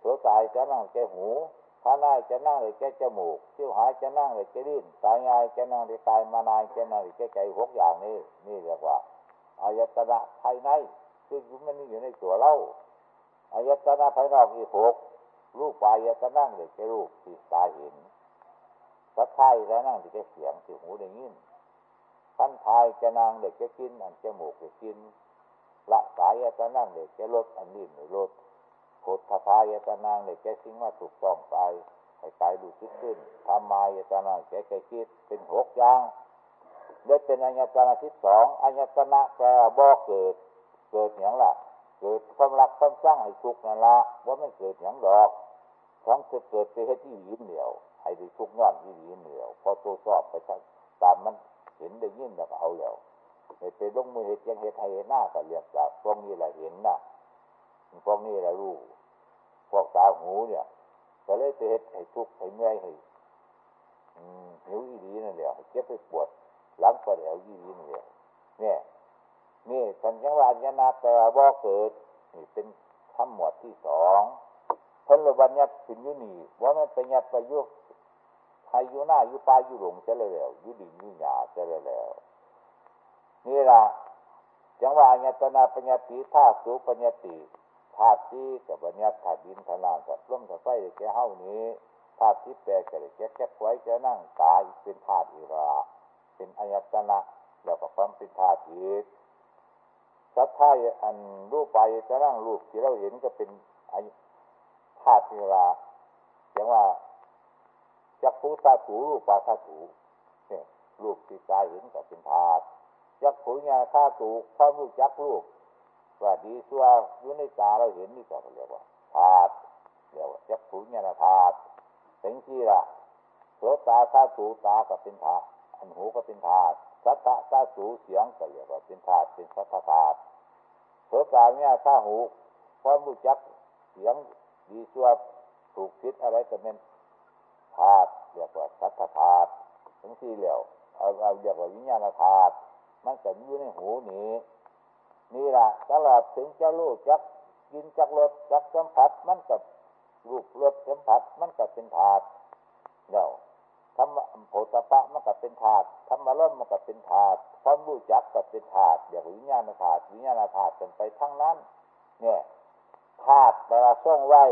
S1: ตัวตายจะนั่งแกหูถ้านายจะนั่งเลยแกจมูกชิวหายจะนั่งเลยแกลิ้นตายายจะนั่งเลยตายมานายจะนั่งเลยแกใจหกอย่างนี้นี่เรียกว่า อายตนะภายในคือมันอยู่ในตัวเราอายตนะภายนอกอีหกรูปายตนะเลยแกรูปที่ตาเห็นสัทธายจะนั่งเลยแกเสียงที่หูได้ยินขันทายจะนั่งเลยแกกิน อันจมูกจะกินละสายจะนั่งเลยแกลดอันนี้หรือลดโคตรพายตนางเลยแกสิ่งว่าถูกต้องไปให้กายดูคิดขึ้นทำมายตนาแกแกคิดเป็นหกอย่าง ได้เป็นอัญตนะที่สองอัญตนะแปลบ่เกิด เกิดอย่างละเกิดความรักความสร้างให้ทุกนั่นละว่าไม่เกิดอย่างดอกทั้งจะเกิดไปเฮ็ดที่หลีนเหนียวให้ได้ทุกย้อนที่หลีนเหนียวพอตัวสอบไปตามมันเห็นได้ยินแล้วก็เอาแล้วไปลงมือเห็ดยังเห็ดให้หน้าก็เรียกจากตรงนี้แหละเห็นนะพวกนี้แหละรู้พวกตาหูเนี่ยก็เลยไปเห็ดให้ทุกข์ให้เมื่อยให้หิวอีดีนั่นแหละเจ็บไปปวด หลังปวดแอวอีดีนั่นแหละเนี่ยนี่สัญญาณญาแปลว่าเกิด นี่เป็นคำหมวดที่สองพ้นระบัญญัติสินยุนีว่ามันเป็นยัดไปยุใครอยู่หน้าอยู่ปลายอยู่หลงจะเลยแล้วอยู่ดินยู่หยาจะเลยแล้วนี่ละจังว่าอัญตนาปัญญติท่าสุปัญญติธาตุที่กับบัญญัติธาตุดินธาตุน้ำกับลมกับไฟแก่เฮ้านี้ธาตุที่แปลกแก่แก่ไว้จะนั่งตายเป็นธาตุอีระ เป็นอายตนะแล้วก็ความเป็นธาตุอีกสัทธาอันรูปไปจะนั่งรูปที่เราเห็นก็เป็นธาตุอีระอย่างว่าจักผูธาตุรูปปาธาตุเนี่ยรูปที่ตาเห็นก็เป็นธาตุจักผูญาธาตุความรู้จักรูปว่าดีสัวอยู่ในตาเราเห็นนี่ก็เรียกว่าธาตุเรียกว่าจักขุญาธาตุเป็นที่ละโสตาธาตุตาก็เป็นธาตุ อันหูก็เป็นธาตุสัทธะธาตุเสียงก็เรียกว่าเป็นธาตุเป็นสัทธาธาตุโสตาเนี่ยธาหูความรู้จักเสียงดีสัวถูกคิดอะไรก็เป็นธาตุเรียกว่าสัทธาธาตุทั้งที่เหลียวเอาเอาเรียกว่าวิญญาณธาตุมันจะอยู่ในหูนี้นี่แหละตลอดถึงจะรู้จักกินจักรสจักสัมผัสมันกับรูปรสสัมผัสมันกับเป็นธาตุเดี๋ยว ธรรมโพธปะมันกับเป็นธาตุธรรมร่มมันกับเป็นธาตุความรู้จักกับเป็นธาตุเดี๋ยววิญญาณธาตุวิญญาณธาตุเป็นไปทั้งนั้น เนี่ยธาตุแต่ละช่องไว้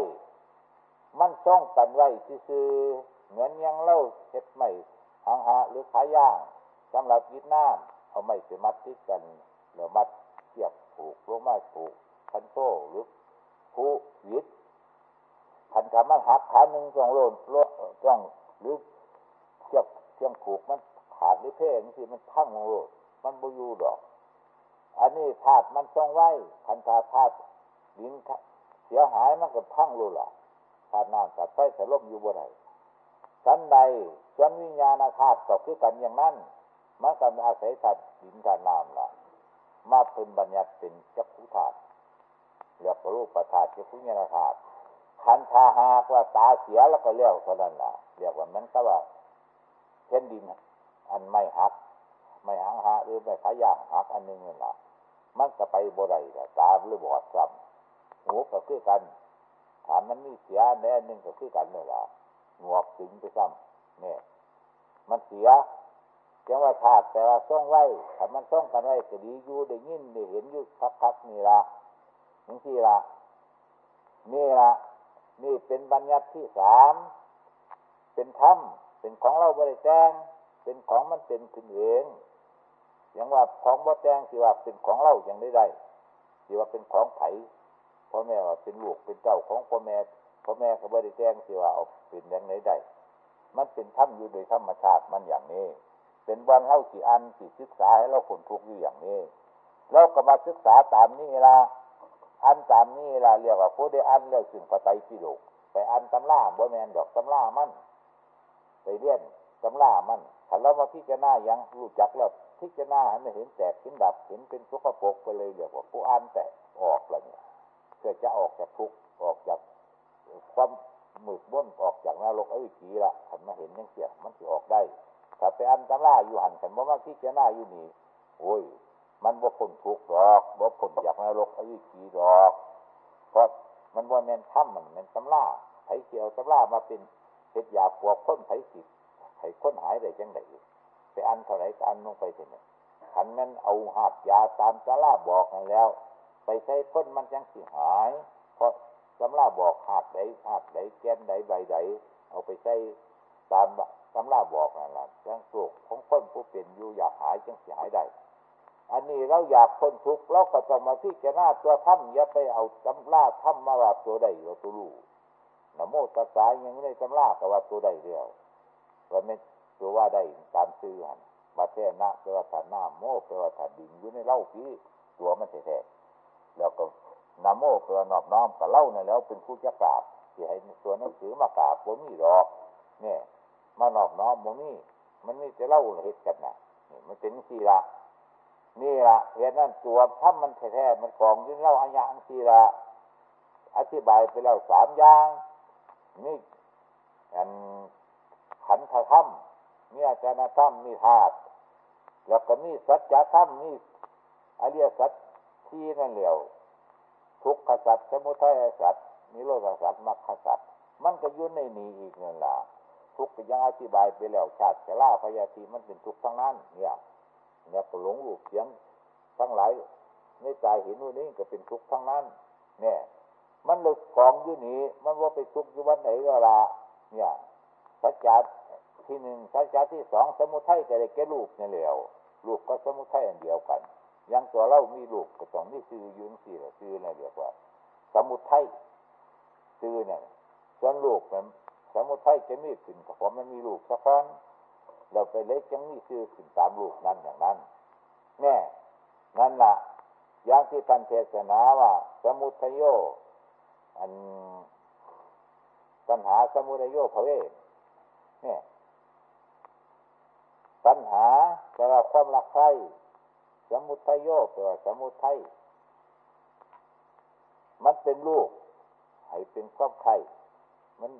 S1: มันช่องกันไว้ซื่อเหมือนยังเล่าเห็ดไม่หางหาหรือขาย่างสำหรับยิดน้ำเอาไม่ไปมัดติดกันหรือมัดเทียบผูกลงมาผูกพันโซ่หรือผู้วิทพันธมันหักขาหนึ่งต้องโลนโลต้องหรือ ทียงผูกมันขาดหรือเพ่งที่มันพังลงโลดมันบุยูดอก อันนี้ธาตุมันต้องไว้พันธาธาตุดินเสียหายมันก็พังโลละธาตุน้ำธาตุไฟสลบอยู่บ่ไรสันใดส่วนวิญญาณธาตุก็คือกันอย่างนั้นมันก็อาศัยธาตุดินธาตุน้ำละมาเป็นบัญญัติเป็นจักขุธาตุเรียกรูปประธาตุจักขุญญาธาตุขันธาหากว่าตาเสียแล้วก็เรียกเท่านั้นละเรียกว่ามันก็ว่า เช่นดินอันไม่หัก ไม่หังหาหรือไม่ขายางหักอันนึงนั่นล่ะมันก็ไปบ่ได้ตาหรือบอดซ้ำหูก็คือกันถามมันมีเสียแน่นึงก็คือกันเลยล่ะหงวกถึงไปซ้ำเนี่ยมันเสียจังว่าธาตุแต่ว่าส่องไว้ถ้ามันส่องกันไว้ก็ดีอยู่ได้ยินได้เห็นอยู่คักๆนี่ละนี่ที่ละนี่ละนี่เป็นบัญญัติที่สามเป็นธรรม เป็นของเราบริแจงเป็นของมันเป็นขึ้นเองอย่างว่าของบ่แจงสิว่าเป็นของเราอย่างได้ได้สิว่าเป็นของไผ่พ่อแม่ว่าเป็นลูกเป็นเจ้าของพ่อแม่พ่อแม่ก็บริแจงสิว่าเอาเป็นอย่างไหนได้มันเป็นธรรมอยู่โดยธรรมชาติมันอย่างนี้ เป็นวันเล่าสี่อันสี่ศึกษาให้เราคนทุกข์อยู่อย่างนี้เราก็มาศึกษาตามนี้ละอันตามนี้ละเรียกว่าผู้ได้อันเรียกสิ่งปไตยพิโลกไปอันตำล่าบ่แมนดอกตำล่ามัน ไปเรียนตำล่ามันถ้าเรามาพิจารณายังรู้จักแล้วพิจารณาให้เห็นแตกเห็นดับ เห็นเป็นสุขภพไปเลยเรียกว่าผู้อ่านแตกออกแล้วเนี่ยเพื่อจะออกจากทุกข์ออกจากความมืดบ้นออกจากนรกอวิชีละขันมาเห็นยังเสียมันจะออกได้ ถ้าไปอันตราอยู่หันขันบ่มาพิจารณาอยู่นี่โอ้ย มันบ่พ้นทุกข์หรอกบ่พ้นจากนรกอวิชีหรอกเพราะมันว่าแมนถ้ำมันแมนตำล่าไผเกี่ยวตำล่ามาเป็น เห็ดยาปวกพ้นไผสิไผค้นหายได้จังไดไปอันเท่าไรก็อันลงไปเถอะขันมันเอาหักยาตามตำล่าบอกนั่นแล้ว ไปใช้ค้นมันจังสิหาย เพราะตำลาบอกหักใดหักใดแกนใดใบใดเอาไปใช้ตามตำลาบอกนั่นแหละจังสุกของคนผู้เป็นอยู่อยากหายจังสิหายได้ อันนี้เราอยากพ้นทุกข์เราก็ต้องมาพิจารณาตัวถ้ำอย่าไปเอาตำราถ้ำมาว่าตัวใดตัวรู้ นโมตัสสายังไม่ได้ตำราก็ว่าตัวใดเดียวว่าไม่ตัวว่าได้ตามซื้อหันมาแท้นะแปลว่าฐานหน้าโมแปลว่าฐานดินอยู่ในเล่าพี่ตัวมันแท้ๆแล้วก็นโมแปลว่านอบน้อมกับเล่านั่นแล้วเป็นผู้จะกราบที่ให้ตัวหนังสือมากราบบ่มีดอกเนี่ยมานอบน้อมบ่มีมันนี่จะเล่าเหตุกันนะนี่มันเป็นสีละนี่ละเหตุนั้นตัวถ้ามันแท้ๆมันกองยื่นเล่าอันยังสีละอธิบายไปแล้วสามอย่าง นี่อันขันธธรรมมีอาจารย์ธรรมมีธาตุแล้วก็มีสัจธรรมมีอริยสัจที่นั่นเหลียวทุกขสัจสมุทัยสัจนิโรธสัจมรรคสัจมันก็ยุ่นในนี้อีกนั่นละทุกข์ยังอธิบายไปแล้วชาติชราพยาธิมันเป็นทุกข์ทั้งนั้น เนี่ยเนี่ยก็หลงลูกเสียงทั้งหลายในใจเห็นว่านี้ก็เป็นทุกข์ทั้งนั้น เนี่ย มันเลยกองอยู่นี้ มันว่าไปทุกอยู่วันไหนก็ละเนี่ยสัจจะที่หนึ่งสัจจะที่สองสมุทัยก็ได้แก่ลูกนี่แหละลูกก็สมุทัยอันเดียวกันยังตัวเรามีลูกก็ต้องมีซื้อยืนสี่ซื้อนี่เรียกว่า สมุทัยซื้อเนี่ยส่วนลูกมันสมุทัยจะมีขึ้นเพราะมันมีลูกสักคนเราไปเล็กยังมีซื้อขึ้นตามลูกนั้นอย่างนั้น แน่ นั่นละอย่างที่ท่านเทศนาว่า สมุทโย อันปัญหาสมุทโยภเวเนี่ยปัญหาแปลว่าความรักใครสมุทโยแปลว่าสมุทัยมันเป็นลูกให้เป็นความไข่มัน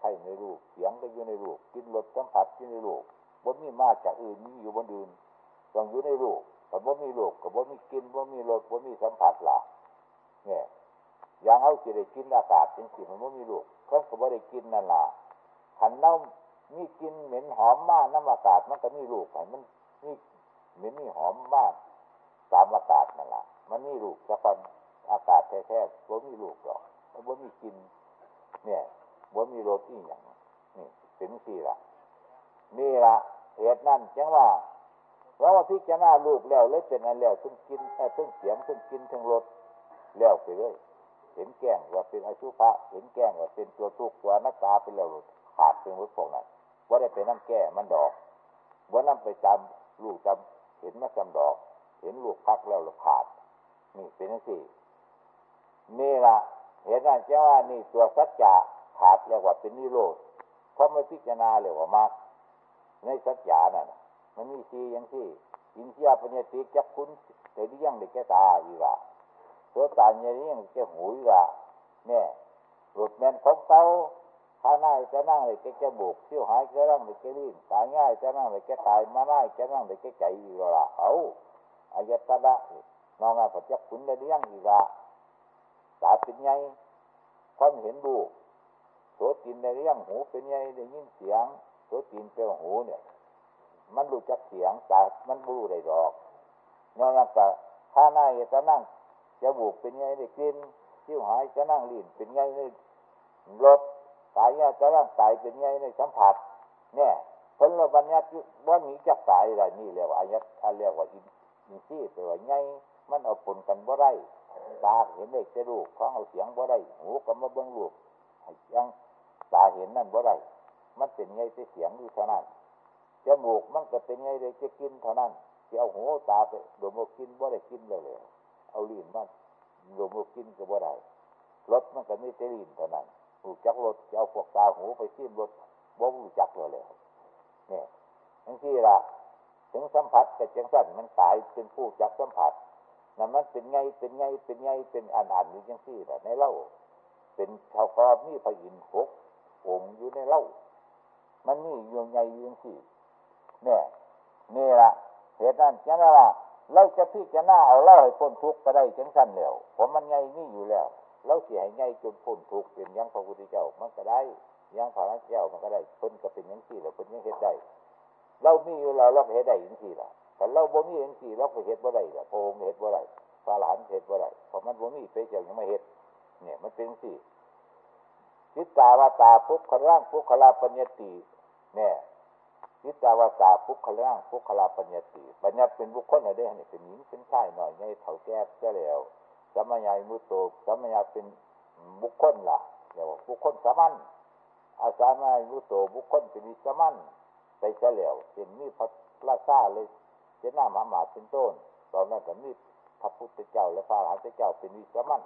S1: ไข่ในลูกเสียงก็อยู่ในลูกกินรสสัมผัสอยู่ในลูกบนมีมาจากอื่นมีอยู่บนอื่นต้องอยู่ในลูกแต่บ่มีลูกกับบ่มีกินบ่มีรสบ่มีสัมผัสล่ะเนี่ย อย่างเขาจะได้กินอากาศจริงๆมันบ่มีลูกเขาก็บ่ได้กินนั่นล่ะขันเน่ามีกินเหม็นหอมมากน้ำอากาศมันก็มีลูกมันมีเหม็นมีหอมมากตามอากาศนั่นล่ะมันมีลูกสักคนอากาศแท้ๆบ่มีลูกหรอกมันบ่มีกิน เนี่ยบ่มีรสอีอย่างนี่เป็นสี่ละนี่ละเหตุนั่นจังว่าเราว่าพิจารณาลูกแล้วเลยเป็นอันแล้วซึ่งกินซึ่งเสียงซึ่งกินทั้งรสแล้วไปเลย เห็นแก้งว่าเป็นอสุภะเห็นแก้งว่าเป็นตัวทุกข์ตัวนักตาเป็นแล้วขาดเป็นวุฒิพวกนั้นว่าได้ไปน้ำแก้มันดอกว่าน้ำไปจำลูกจำเห็นมาจำดอก เห็นลูกพักแล้วเราขาด นี่เป็นนั่นสินี่ละเห็นนั่นจ้าว่านี่ตัวสัจจะขาดเรียกว่าเป็นนิโรธเพราะไม่พิจารณาเรียว่ามากในสัจจานั่นมันมีสีอย่างที่อินทรียปัญญติจักคุณแต่ที่ยังเด็กแก่ตาอีกละตัวตาเนี่ยงแก่หูอีกละเนี่ยรถแมนของเตาข้าหน้าจะนั่งเลยแก่จมูกเที่ยวหายจะนั่งเลยแกลิ้นตายง่ายจะนั่งเลยแก่กายมาหน้าจะนั่งเลยแกใจอีกละเอาอายตนะน้องอาปัจจักคุณได้ยังอีกละตาเป็นไงความเห็นดูโสตินในเรื่องหูเป็นไงได้ยินเสียงโสตินเป็นหูเนี่ยมันรู้จักเสียงแต่มันรู้ได้ดอกนอกจากข้าหน้าจะนั่ง จะบุกเป็นไงได้กินที่หายจะนั่งลิ้นเป็นไงได้รถกายจะนั่งกายเป็นไงในสัมผัส เนี่ยพลบัญญัติว่านี้จะกายอะไรนี่เรียกว่าอายัดถ้าเรียกว่าอินอินซี่แปลว่าไงมันเอาผลกันบ่ได้ตาเห็นได้จะลูกฟังเอาเสียงบ่ได้หูก็มาเบิ้งลูกยังตาเห็นนั่นบ่ได้มันเป็นไงจะเสียงอยู่เท่านั้นจมูกมันก็เป็นไงเลยจะกินเท่านั้นจะเอาหูตาไปดมกินบ่ได้กินเลยเลย เอาลิ้นมันดมกินก็บ่ได้รถมันก็ม่ได้ลิ้นเท่านั้นหูจักรถจะเอาพวกตาหูไปซิมรถบ่รู้จักเลยเลยเนี่ยทั้งที่ละถึงสัมผัสแต่จังสั้นมันตายเป็นผู้จักสัมผัสนั่นมันเป็นไงเป็นไงเป็นไงเป็นอันอันอยู่จังที่ละในเล่าเป็นชาวกรมีพระอินทร์หกองอยู่ในเล่ามันนี่อยู่ไงอยู่จังที่เนี่ยนี่ละเหตุนั้นจังว่า เราจะพี่จะหน้าเอาเล่าให้พ้นทุกข์ก็ได้จังสั้นแล้วผมมันไงนี่อยู่แล้วเราเสียไงจนพ้นทุกข์เป็นยังพระพุทธเจ้ามันก็ได้ยังพระนักเจ้ามันก็ได้พิ่นก็เป็นยังที่แล้วพิ่นยังเหตุได้เรามีอยู่แล้วเราเหตุได้ยังที่ละแต่เราบ่มียังที่เราก็เหตุบ่ได้ละพระองค์เหตุบ่ได้พระหลานเหตุบ่ได้เพราะมันบ่มีไปเจ้ายังไม่เหตุเนี่ยมันเป็นสี่จิตตาวาตาพุกขร่างพุกขลาปัญญติเนี่ย จิตาวาตาพุกขร่างพุกขลาปัญญติปัญญาเป็นบุคคลอะไรเนี่ยเป็นหญิงเป็นชายหน่อยไงเถาแก่จะแล้วสมัยมุตโตสมัยเป็นบุคคลล่ะเรียกว่าบุคคลสามัญอาสามายุโตบุคคลเป็นวิสมันไปเฉลียวเห็นมีพระราชาเลยเจ้าหน้ามาหมาเป็นต้นตอนนั้นก็มีพระพุทธเจ้าและพระอรหันตเจ้าเป็นวิสมัน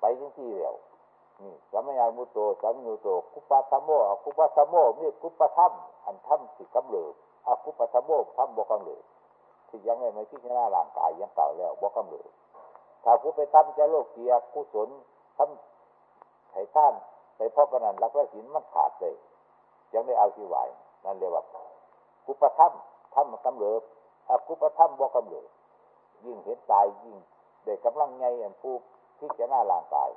S1: ไปยังที่เลียว นี่สมัยมุโตสามยุโตคุปะธรรมโมคุปะธรรมโมมีคุปะธรรมอันธรรมสิกำเริบอาคุปะธรรมโมธรรมบกำเริบที่ยังไม่ไม่พิจารณาร่างกายยังเก่าแล้วบกำเริบถ้าผู้ไปทำจะโลกเกียร์กุศลทำไถ่ท่านไปพบกันนั้นรักและศีลมันขาดเลยยังได้เอาที่ไหวนั่นเรียกว่ากุปธรรมธรรมกำเริบอากุปธรรมบกำเริบยิ่งเห็นตายยิ่งได้กำลังไงอันผู้พิจารณาร่างกาย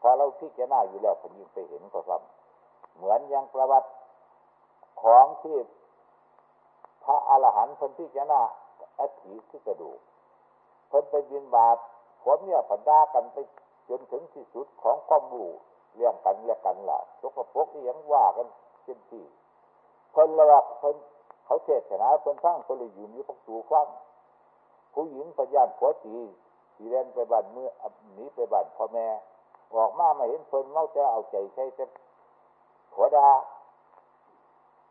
S1: พอเราพิจารณาอยู่แล้วผมยิ่งไปเห็นก็ซ้ำเหมือนอย่างประวัติของที่พระอรหันต์คนพิจารณาอัฐิที่กระดูกเพิ่นไปบินบาตผมเนี่ยผันดากันไปจนถึงที่สุดของความรู้เรื่องกันเรื่องกันล่ะสกปรกที่ยังว่ากันเช่นที่เพิ่นละว่าเพิ่นเขาเทศนาเพิ่นฟังเพิ่นเลยอยู่นี้พวกตูฟังผู้หญิงพยานผัวตีสีแดนไปบ้านเมื่อหนีไปบ้านพ่อแม่ ออกมาไมาเห็นเพิ่นเล่าจะเอาใจใช้จะหัวดา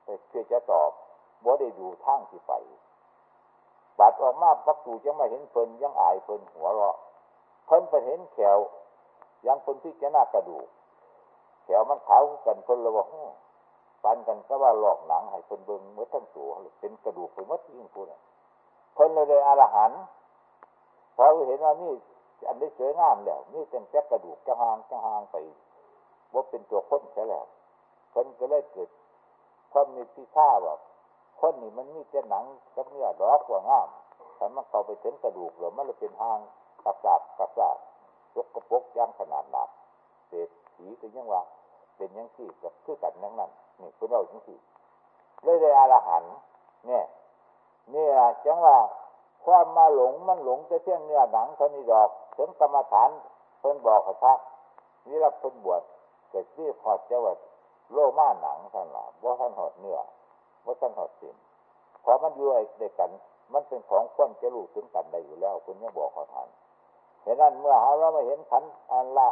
S1: แต่เพื่อจะตอบบ่ได้ดูทางที่ไปบาดออกมาปักตูจะมาเห็นเพิ่นยังอายเพิ่นหัวเราะเพิ่นไปเห็นแขวยังคนที่จะน่ากระดูกแถวมันขาวกันคนละว่าปันกันก็ว่าหลอกหนังให้คนเบิ่งเมื่อทั้งตัวเป็นกระดูกไปเมื่อยิ่งพูดคนเลยเลยอรหันพอเห็นว่านี่ อันนี้สวยงามแล้วนี่เป็นแค่กระดูกจะหางจะหางไปว่าเป็นตัวคนใช่แล้วคนก็เลยเกิดคนมีพิฆาว่าคนนี่มันมีแต่หนังกับเนื้อดอกกว่างามแต่มันเข้าไปถึงกระดูกแล้วมันเลยเป็นหางกระสาบกระสาบยกกระปกย่างขนาดหนักเศษสีก็ยังว่า เป็นยังสี่กับคือกันนั่งนั่นนี่คุณเรายังสี่เลยเลยอรหันเนี่ยนี่ยจังว่า ความมาหลงมันหลงจะเที่ยงเนื้อหนังเท่านี้ดอกถึงกรรมฐานเพิ่นบอกพระนี่รับเพิ่นบวชเกิดที่พอดเจะว่าโลมาหนังท่านละว่าท่านหอดเนื้อว่าท่านหอดสิ่งพอมันอยู่ไอ้เด็กกัน มันเป็นของควรจะรู้ถึงกันได้อยู่แล้วคุณยังบอกขอทานเห็นนั้นเมื่อเราไม่เห็นขันอันละ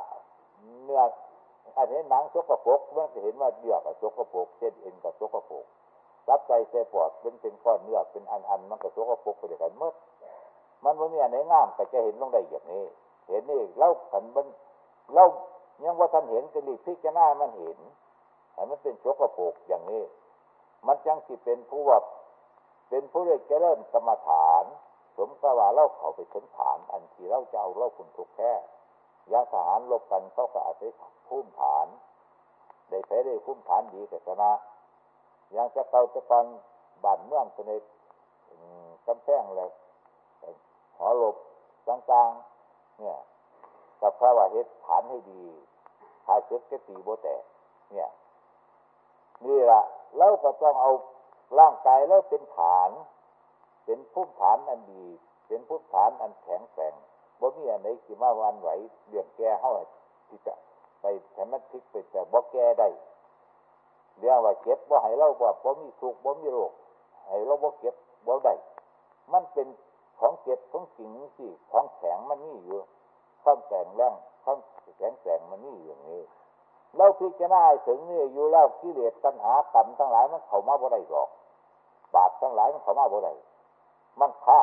S1: เนื้ออันเห็นหนังสกปรกเมันจะเห็นว่าเดือกกับสกปรกเช่นเอ็นกับสกปรก รับใจเสปอดเป็นเป็นก้อนเนื้อเป็นอันอันมันกับสกปกไปเดียวกันเมื่อมันว่ามีอันไหนงามก็จะเห็นลงได้อย่างนี้ เห็นนี่เล่าขันมันเล่ายังว่าท่านเห็นกระดิกพิจารณามันเห็นแต่มันเป็นสกปรกอย่างนี้ มันจังสิเป็นผู้ว่าเป็นผู้เรียกเจริญกรรมฐาน สมกว่าเล่าเขาไปถึงฐานอันที่เล่าจะเอาเล่าคุณทุกแค่ยาทหารลบกันเขาก็อาศัยพุ่มฐาน ได้แพ้ได้พุ่มฐานดีแต่ชนะ อยังจะเก่าจะปันบ้านเมืองสนิทกำแพงเลยหอหลบต่างๆ เนี่ยกับพระว่าเฮ็ดฐานให้ดีถ้าเช็ดก็ตีโบแต่เนี่ยนี่ละเราก็ต้องเอาร่างกายแล้วเป็นฐาน เป็นภูมิฐานอันดี เป็นภูมิฐานอันแข็งแกร่งบ่มีอันไหนที่มาวันไหวเลี่ยงแก่เฮาที่จะไปแถมมันทิกไปแต่บ่แก่ได้ เรียกว่าเก็บบ่าให้เราบ่บ่มีทุกบ่มีโรคให้เราบ่เก็บบ่ได้มันเป็นของเก็บของจริงที่ของแข็งมันนี่อยู่ข้องแข็งแรงข้องแข็งแกร่งมันนี่อย่างนี้เราพิจารณาถึงนี่อยู่แล้วกิเลสตัณหากรรมทั้งหลายมันเข้ามาบ่ได้หรอก บาปทั้งหลายมันเข้ามาบ่ได้มันฆ่า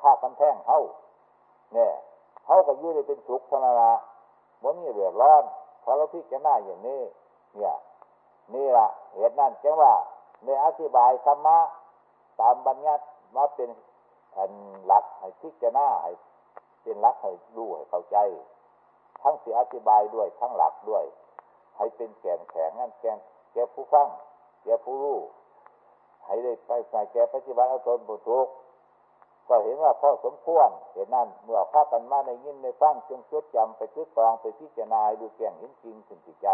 S1: ฆ่ากันแท่งเฮาเนี่ยเฮาก็อยู่ได้เป็นสุขธรรมดาบ่มีเรือร้อนพอเราพิจารณาอย่างนี้ เนี่ย นี่ละเหตุนั้นจังว่าในอธิบายธรรมะตามบัญญัติมาเป็นอันหลักให้พิจารณาให้เป็นหลักให้รู้ให้เข้าใจ ทั้งเสียอธิบายด้วยทั้งหลักด้วย ให้เป็นแก่นแข็งนั่นแก่นแก่ผู้ฟังแก่ผู้รู้ให้ได้ไปใส่แก่ปฏิบัติเอาตนบุทุกก็เห็นว่าพ่อสมควรเห็นนั่นเมื่อพากันมาในยินในฟังจงจดจำไปทึกตองไปพิจารณาดูแก่งเห็นจริงสิ่งที่ใจ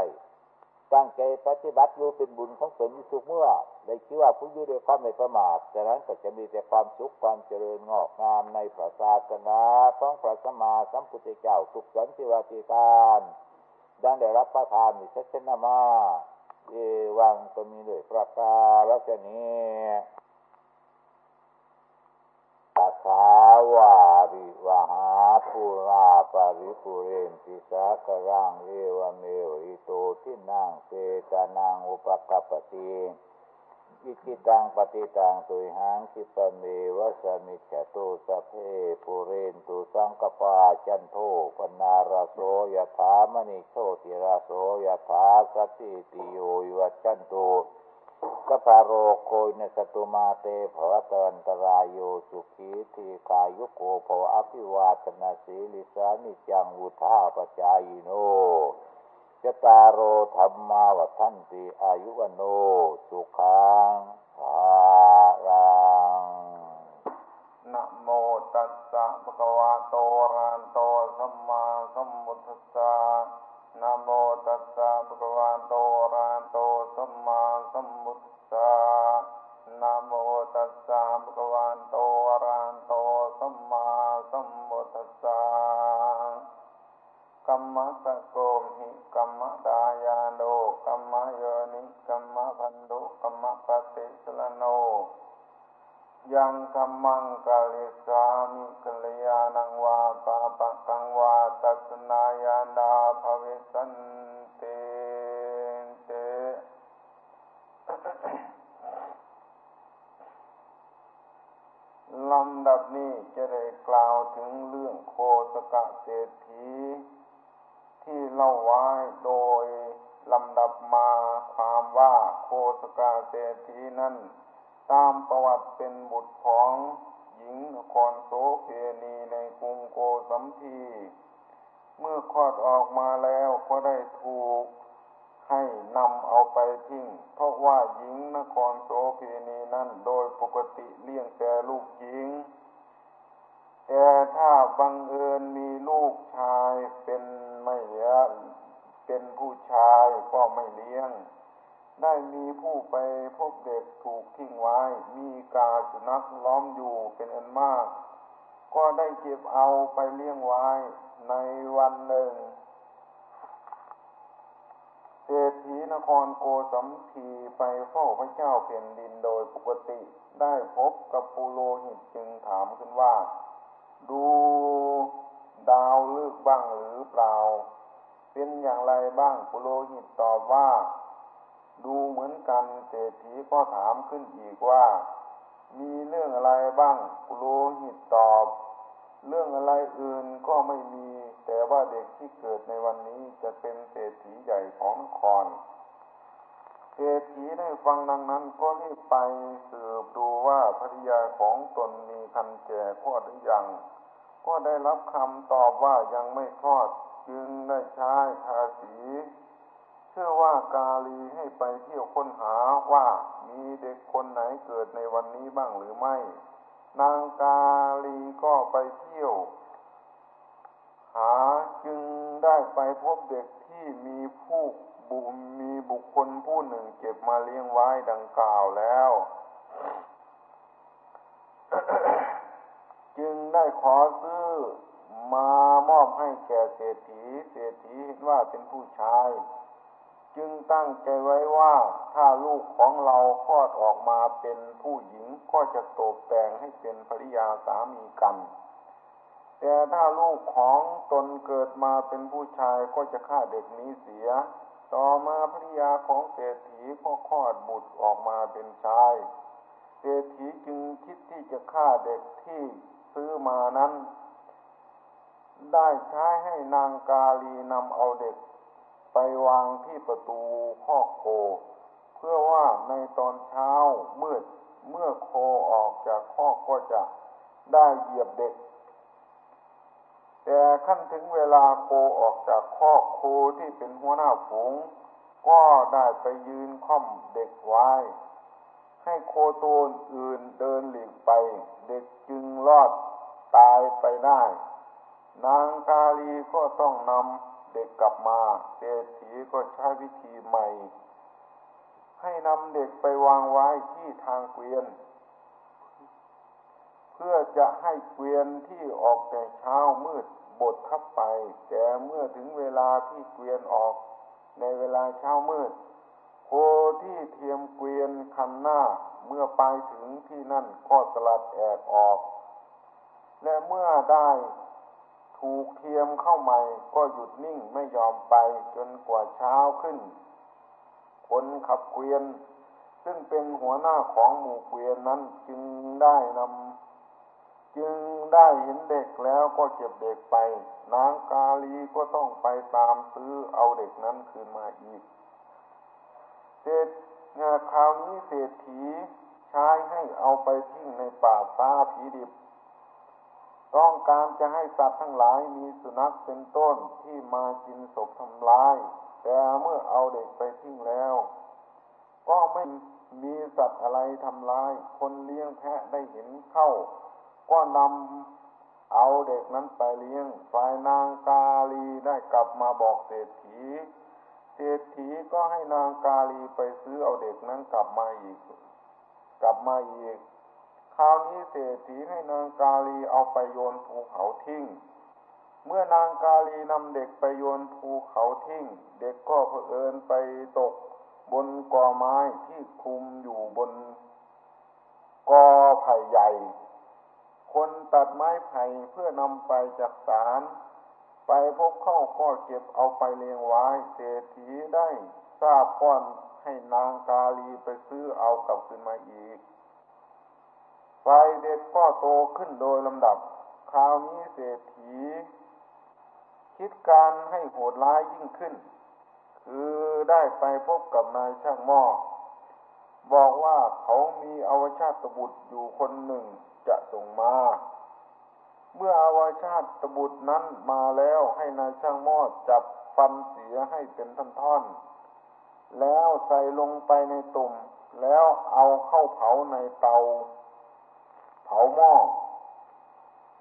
S1: ตั้งใจปฏิบัติอยู่เป็นบุญของตนอยู่ทุกเมื่อได้ชื่อว่าผู้อยู่ด้วยความไม่ประมาทจากนั้นก็จะมีแต่ความสุขความเจริญงอกงามในพระศาสนาของพระสัมมาสัมพุทธเจ้าทุกสันติวาติการดังได้รับประทานมิชัชนามาเอวังก็มีด้วยประกาศชนี้อาคาวาริวหา ภูราปาริปุเรนติสากรังเรเอวเมว อิโตทินนังเปตานังอุปกัปปติอิจฉิตังปัตถิตังตุมหัง ขิปปเมว สมิชฌตุ สัพเพปูเรนตุสังกัปปาจันโทปัณณรโสยถามณิโชติรโสยถาสัพพีติโย วิวัชชันต ุ สัพพโรโค วินัสสตุมาเตภวัตวันตราโยสุขีทีฆายุโกภวอภิวาตนาสีลิสานิจังวุธาปจายโนจตารโรธรรมาวัฒนติอายุวโน สุขังภารัง
S2: นะโมตัสสะภะคะวะโตอะระหะโตสัมมาสัมพุทธัสสะนะโมตัสสะภะคะวะโตอะระหะโต නමෝ โคสกาเศรษฐีนั้น ตามประวัติเป็น ไปเลี้ยงไว้ในวันหนึ่งเศรษฐีนครโกสัมพีไปเฝ้าพระเจ้าแผ่ยนดินโดยปกติได้พบกับปุโรหิตจึงถามขึ้นว่า ดูดาวเลิกบ้างหรือเปล่า เป็นอย่างไรบ้างปุโรหิตตอบว่า ดูเหมือนกันเศรษฐีก็ถามขึ้นอีกว่า มีเรื่องอะไรบ้างปุโรหิตตอบ เรื่องอะไรอื่นก็ไม่มี แต่ว่าเด็กที่เกิดในวันนี้จะเป็นเศรษฐีใหญ่ของนครเศรษฐีได้ฟังดังนั้นก็รีบไปสืบดูว่าภริยาของตนมีคันแก่คลอดหรือยัง ก็ได้รับคำตอบว่ายังไม่คลอดจึงได้ใช้ทาสีเชื่อว่ากาลีให้ไปเที่ยวค้นหาว่ามีเด็กคนไหนเกิดในวันนี้บ้างหรือไม่ นางกาลีก็ไปเที่ยว หาจึงได้ไปพบเด็กที่มีผู้บุมมีบุคคลผู้หนึ่งเก็บมาเลี้ยงไว้ดังกล่าวแล้ว จึงได้ขอซื้อมามอบให้แก่เศรษฐี เศรษฐีเห็นว่าเป็นผู้ชาย จึงตั้งใจไว้ว่าถ้าลูกของเราคลอดออกมาเป็นผู้หญิงก็จะตกแต่งให้เป็นภริยาสามีกัน แต่ถ้าลูกของตนเกิดมาเป็นผู้ชายก็จะฆ่าเด็กนี้เสีย ต่อมาภริยาของเศรษฐีก็คลอดบุตรออกมาเป็นชาย เศรษฐีจึงคิดที่จะฆ่าเด็กที่ซื้อมานั้น ได้ใช้ให้นางกาลีนำเอาเด็ก ไปวางที่ประตูข้อโค เพื่อว่าในตอนเช้ามืดเมื่อโคออกจากข้อก็จะได้เหยียบเด็ก แต่ขั้นถึงเวลาโคออกจากข้อโคที่เป็นหัวหน้าฝูง ก็ได้ไปยืนค่อมเด็กไว้ ให้โคตัวอื่นเดินหลีกไป เด็กจึงรอดตายไปได้ นางกาลีก็ต้องนำ เด็กกลับมาเศรษฐีก็ใช้วิธีใหม่ ให้นำเด็กไปวางไว้ที่ทางเกวียน เพื่อจะให้เกวียนที่ออกแต่เช้ามืดบดทับไป แต่เมื่อถึงเวลาที่เกวียนออกในเวลาเช้ามืดโคที่เทียมเกวียนคันหน้าเมื่อไปถึงที่นั่นก็สลัดแอกออก และเมื่อได้ ถูกเทียมเข้าใหม่ก็หยุดนิ่งไม่ยอมไปจนกว่าเช้าขึ้น คนขับเกวียน ซึ่งเป็นหัวหน้าของหมู่เกวียนนั้นจึงได้นำจึงได้เห็นเด็กแล้วก็เก็บเด็กไป นางกาลีก็ต้องไปตามซื้อเอาเด็กนั้นคืนมาอีกเศรษคราวนี้เศรษฐีใช้ให้เอาไปทิ้งในป่าซาผีดิบ ต้องการจะให้สัตว์ทั้งหลายมีสุนัขเป็นต้นที่มากินศพทำลาย แต่เมื่อเอาเด็กไปทิ้งแล้ว ก็ไม่มีสัตว์อะไรทำลาย คนเลี้ยงแพะได้เห็นเข้า ก็นำเอาเด็กนั้นไปเลี้ยงฝ่ายนางกาลีได้กลับมาบอกเศรษฐี เศรษฐีก็ให้นางกาลีไปซื้อเอาเด็กนั้นกลับมาอีก กลับมาอีก ราวนี้เศรษฐีให้นางกาลีเอาไปโยนภูเขาทิ้ง เมื่อนางกาลีนำเด็กไปโยนภูเขาทิ้ง เด็กก็เผอิญไปตกบนกอไม้ที่คลุมอยู่บนกอไผ่ใหญ่ คนตัดไม้ไผ่เพื่อนำไปจักสารไปพบเข้าก็เก็บเอาไปเลี้ยงไว้เศรษฐีได้ทราบก้อนให้นางกาลีไปซื้อเอากลับคืนมาอีก ฝ่ายเด็กก็โตขึ้นโดยลำดับ คราวนี้เศรษฐี คิดการให้โหดร้ายยิ่งขึ้น คือได้ไปพบกับนายช่างหม้อบอกว่าเขามีอวชาตบุตรอยู่คนหนึ่งจะส่งมา เมื่ออวชาตบุตรนั้นมาแล้วให้นายช่างหม้อจับฟันเสียให้เป็นท่อนๆแล้วใส่ลงไปในตุ่มแล้วเอาเข้าเผาในเตา ผาหม้อ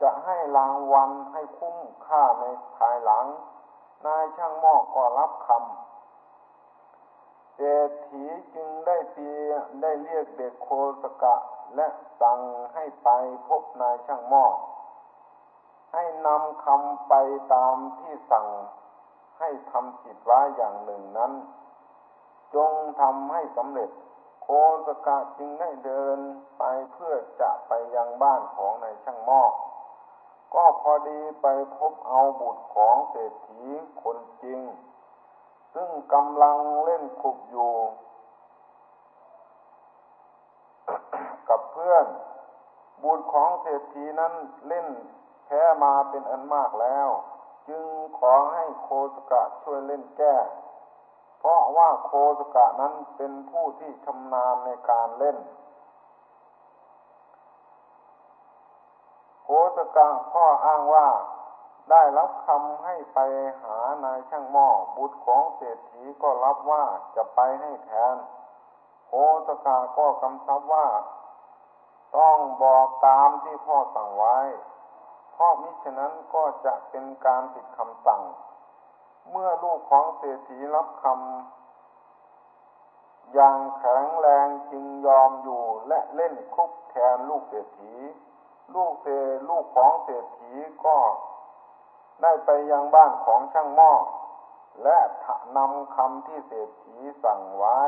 S2: จะให้รางวัลให้คุ้มค่าในภายหลัง นายช่างหม้อก็รับคำเศรษฐีจึงได้เตียได้เรียกเด็กโคสกะและสั่งให้ไปพบนายช่างหม้อให้นำคำไปตามที่สั่งให้ทำจิตไว้อย่างหนึ่งนั้น จงทำให้สำเร็จ โคสกะจึงได้เดินไปเพื่อจะไปยังบ้านของนายช่างหม้อก็พอดีไปพบเอาบุตรของเศรษฐีคนจริง ซึ่งกำลังเล่นขุบอยู่ กับเพื่อน บุตรของเศรษฐีนั้นเล่นแพ้มาเป็นอันมากแล้ว จึงขอให้โคสกะช่วยเล่นแก้ เพราะว่าโคสกะนั้นเป็นผู้ที่ชำนาญในการเล่น โคสกะก็อ้างว่าได้รับคำให้ไปหานายช่างหม้อบุตรของเศรษฐีก็รับว่าจะไปให้แทนโคสกะก็กำชับว่า ต้องบอกตามที่พ่อสั่งไว้ เพราะมิฉะนั้นก็จะเป็นการผิดคำสั่ง เมื่อลูกของเศรษฐีรับคำอย่างแข็งแรงจึงยอมอยู่และเล่นคุกแทนลูกเศรษฐี ลูกเศลูกของเศรษฐีก็ได้ไปยังบ้านของช่างหม้อและนำคำที่เศรษฐีสั่งไว้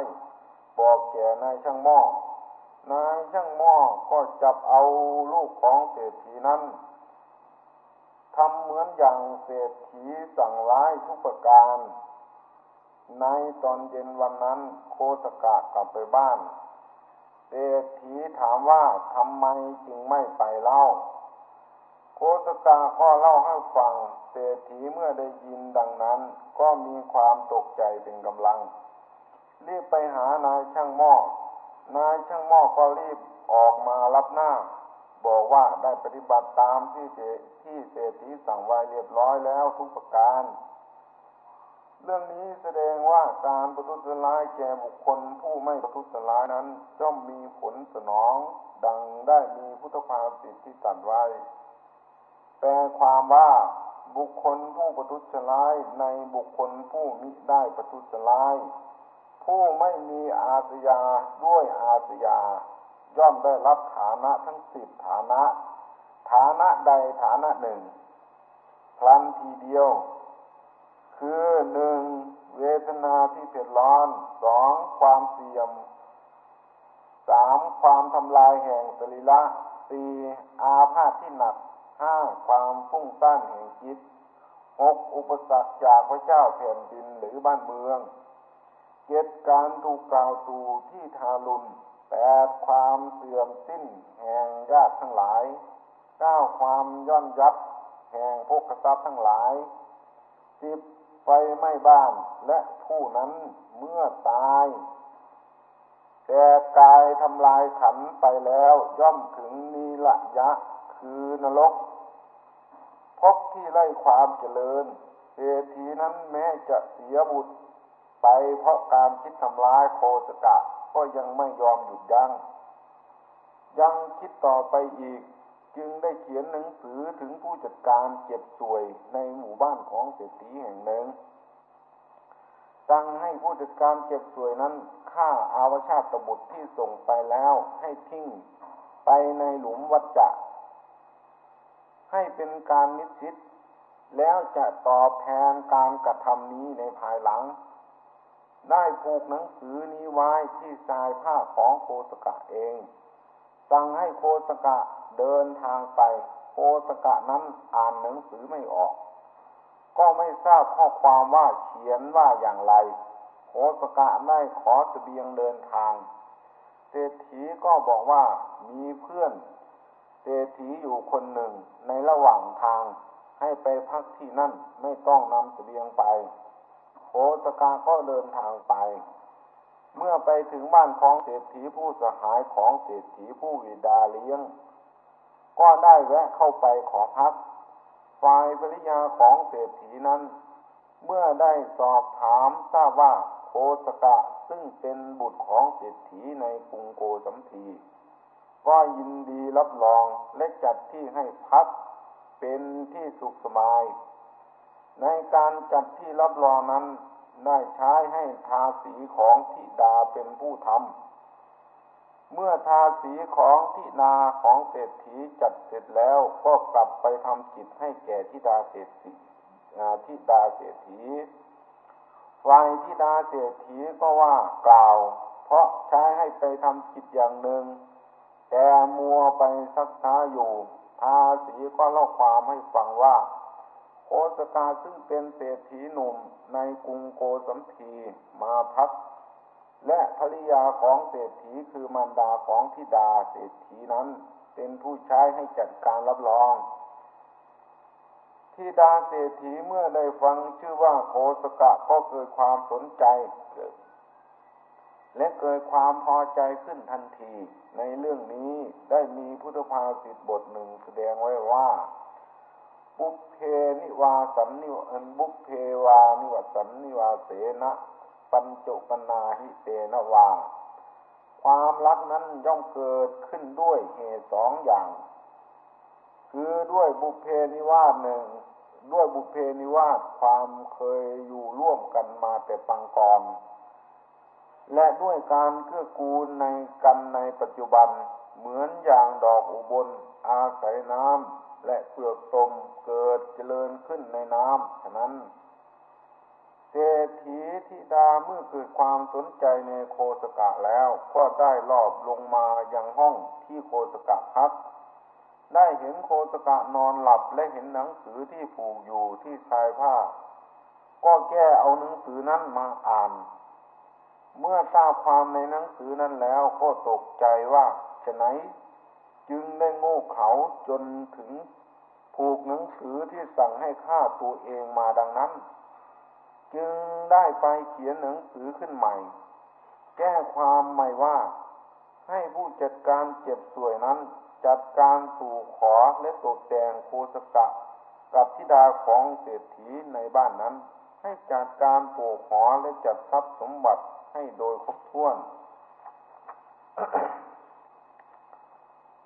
S2: บอกแก่นายช่างหม้อนายช่างหม้อก็จับเอาลูกของเศรษฐีนั้น ทำเหมือนอย่างเศรษฐีสั่งไว้ทุกประการ ในตอนเย็นวันนั้นโคสกะกลับไปบ้านเศรษฐีถามว่าทำไมจึงไม่ไปเล่า โคสกะก็เล่าให้ฟัง เศรษฐีเมื่อได้ยินดังนั้น ก็มีความตกใจเป็นกำลัง รีบไปหานายช่างหม้อ นายช่างหม้อก็รีบออกมารับหน้า บอกว่าได้ปฏิบัติตามที่ที่เศรษฐีสั่งไว้เรียบร้อยแล้วทุกประการ เรื่องนี้แสดงว่าการประทุษร้ายแก่บุคคลผู้ไม่ประทุษร้ายนั้นย่อมมีผลสนอง ดังได้มีพุทธภาษิตที่ตรัสไว้แต่ความว่าบุคคลผู้ประทุษร้ายในบุคคลผู้มิได้ประทุษร้ายผู้ไม่มีอาสยาด้วยอาสยา ย่อมได้รับฐานะทั้งสิบฐานะ ฐานะใดฐานะหนึ่งพลันทีเดียว คือหนึ่งเวทนาที่เผ็ดร้อนสองความเสี่ยมสามความทำลายแห่งสรีระสี่อาพาธที่หนักห้าความฟุ้งซ่านแห่งจิตหกอุปสรรคจากพระเจ้าแผ่นดินหรือบ้านเมืองเจ็ดการถูกกล่าวตูที่ทารุณ แปดความเสื่อมสิ้นแห่งญาติทั้งหลายเก้าความย่อนยับแห่งพวกทรัพย์ทั้งหลายสิบไฟไหม้บ้านและผู้นั้นเมื่อตายแต่กายทำลายขันไปแล้วย่อมถึงนีละยะคือนรกพบที่ไล่ความเจริญเศรษฐีนั้นแม้จะเสียบุตร ไปเพราะการคิดทำร้ายโคสกะ ก็ยังไม่ยอมหยุดยัง้งยังคิดต่อไปอีก จึงได้เขียนหนังสือถึงผู้จัดการเจ็บสวยในหมู่บ้านของเศรษฐีแห่งหนึ่งสั่งให้ผู้จัดการเจ็บสวยนั้นฆ่าอาวชาตบุตรที่ส่งไปแล้วให้ทิ้งไปในหลุมวัจจะ ให้เป็นการนิสิตแล้วจะตอบแทนการกระทำนี้ในภายหลัง ได้ผูกหนังสือนี้ไว้ที่ชายผ้าของโคสกะเอง สั่งให้โคสกะเดินทางไป โคสกะนั้นอ่านหนังสือไม่ออก ก็ไม่ทราบข้อความว่าเขียนว่าอย่างไร โคสกะได้ขอสเสบียงเดินทาง เศรษฐีก็บอกว่ามีเพื่อนเศรษฐีอยู่คนหนึ่งในระหว่างทางให้ไปพักที่นั่นไม่ต้องนำสเสบียงไป โอสกาก็เดินทางไป เมื่อไปถึงบ้านของเศรษฐีผู้สหายของเศรษฐีผู้วิดาเลี้ยง ก็ได้แวะเข้าไปขอพัก ฝ่ายภริยาของเศรษฐีนั้น เมื่อได้สอบถามทราบว่าโคสกะซึ่งเป็นบุตรของเศรษฐีในกรุงโกสัมพีก็ยินดีรับรองและจัดที่ให้พักเป็นที่สุขสบาย ในการจัดที่รับรองนั้นได้ใช้ให้ทาสีของทิดาเป็นผู้ทำ เมื่อทาสีของทินาของเศรษฐีจัดเสร็จแล้วก็กลับไปทำจิตให้แก่ทิดาเศรษฐีทิดาเศรษฐีฝ่ายทิดาเศรษฐีก็ว่ากล่าว เพราะใช้ให้ไปทำจิตอย่างหนึ่ง แต่มัวไปซักช้าอยู่ทาสีก็เล่าความให้ฟังว่า โอสกาซึ่งเป็นเศรษฐีหนุ่มในกรุงโกสัมพีมาพัก และภริยาของเศรษฐีคือมารดาของธิดาเศรษฐีนั้น เป็นผู้ใช้ให้จัดการรับรองธิดาเศรษฐีเมื่อได้ฟังชื่อว่าโคสกะก็เกิดความสนใจเกิดและเกิดความพอใจขึ้นทันที ในเรื่องนี้ได้มีพุทธภาษิตบทหนึ่งแสดงไว้ว่า บุเพนิวาสันนิวันบุเพวานิวสันนิวาเสนะปัญจุปนาหิเตนวา ความรักนั้นย่อมเกิดขึ้นด้วยเหตุสองอย่าง คือด้วยบุเพนิวาสหนึ่ง ด้วยบุเพนิวาสความเคยอยู่ร่วมกันมาแต่ปังก่อนและด้วยการเกื้อกูลในกันในปัจจุบันเหมือนอย่างดอกอุบลอาศัยน้ำ และเปลือกตมเกิดเจริญขึ้นในน้ำฉะนั้นเศรษฐีธิดาเมื่อเกิดความสนใจในโคสกะแล้ว ก็ได้ลอบลงมายังห้องที่โคสกะพัก ได้เห็นโคสกะนอนหลับและเห็นหนังสือที่ผูกอยู่ที่ชายผ้า ก็แก้เอาหนังสือนั้นมาอ่าน เมื่อทราบความในหนังสือนั้นแล้วก็ตกใจว่าจะไหน จึงได้โง่เขาจนถึงผูกหนังสือที่สั่งให้ฆ่าตัวเองมาดังนั้น จึงได้ไปเขียนหนังสือขึ้นใหม่ แก้ความใหม่ว่า ให้ผู้จัดการเจ็บสวยนั้น จัดการสู่ขอและตกแต่งโคสกะ กับธิดาของเศรษฐีในบ้านนั้น ให้จัดการปลูกหอและจัดทรัพย์สมบัติให้โดยครบถ้วน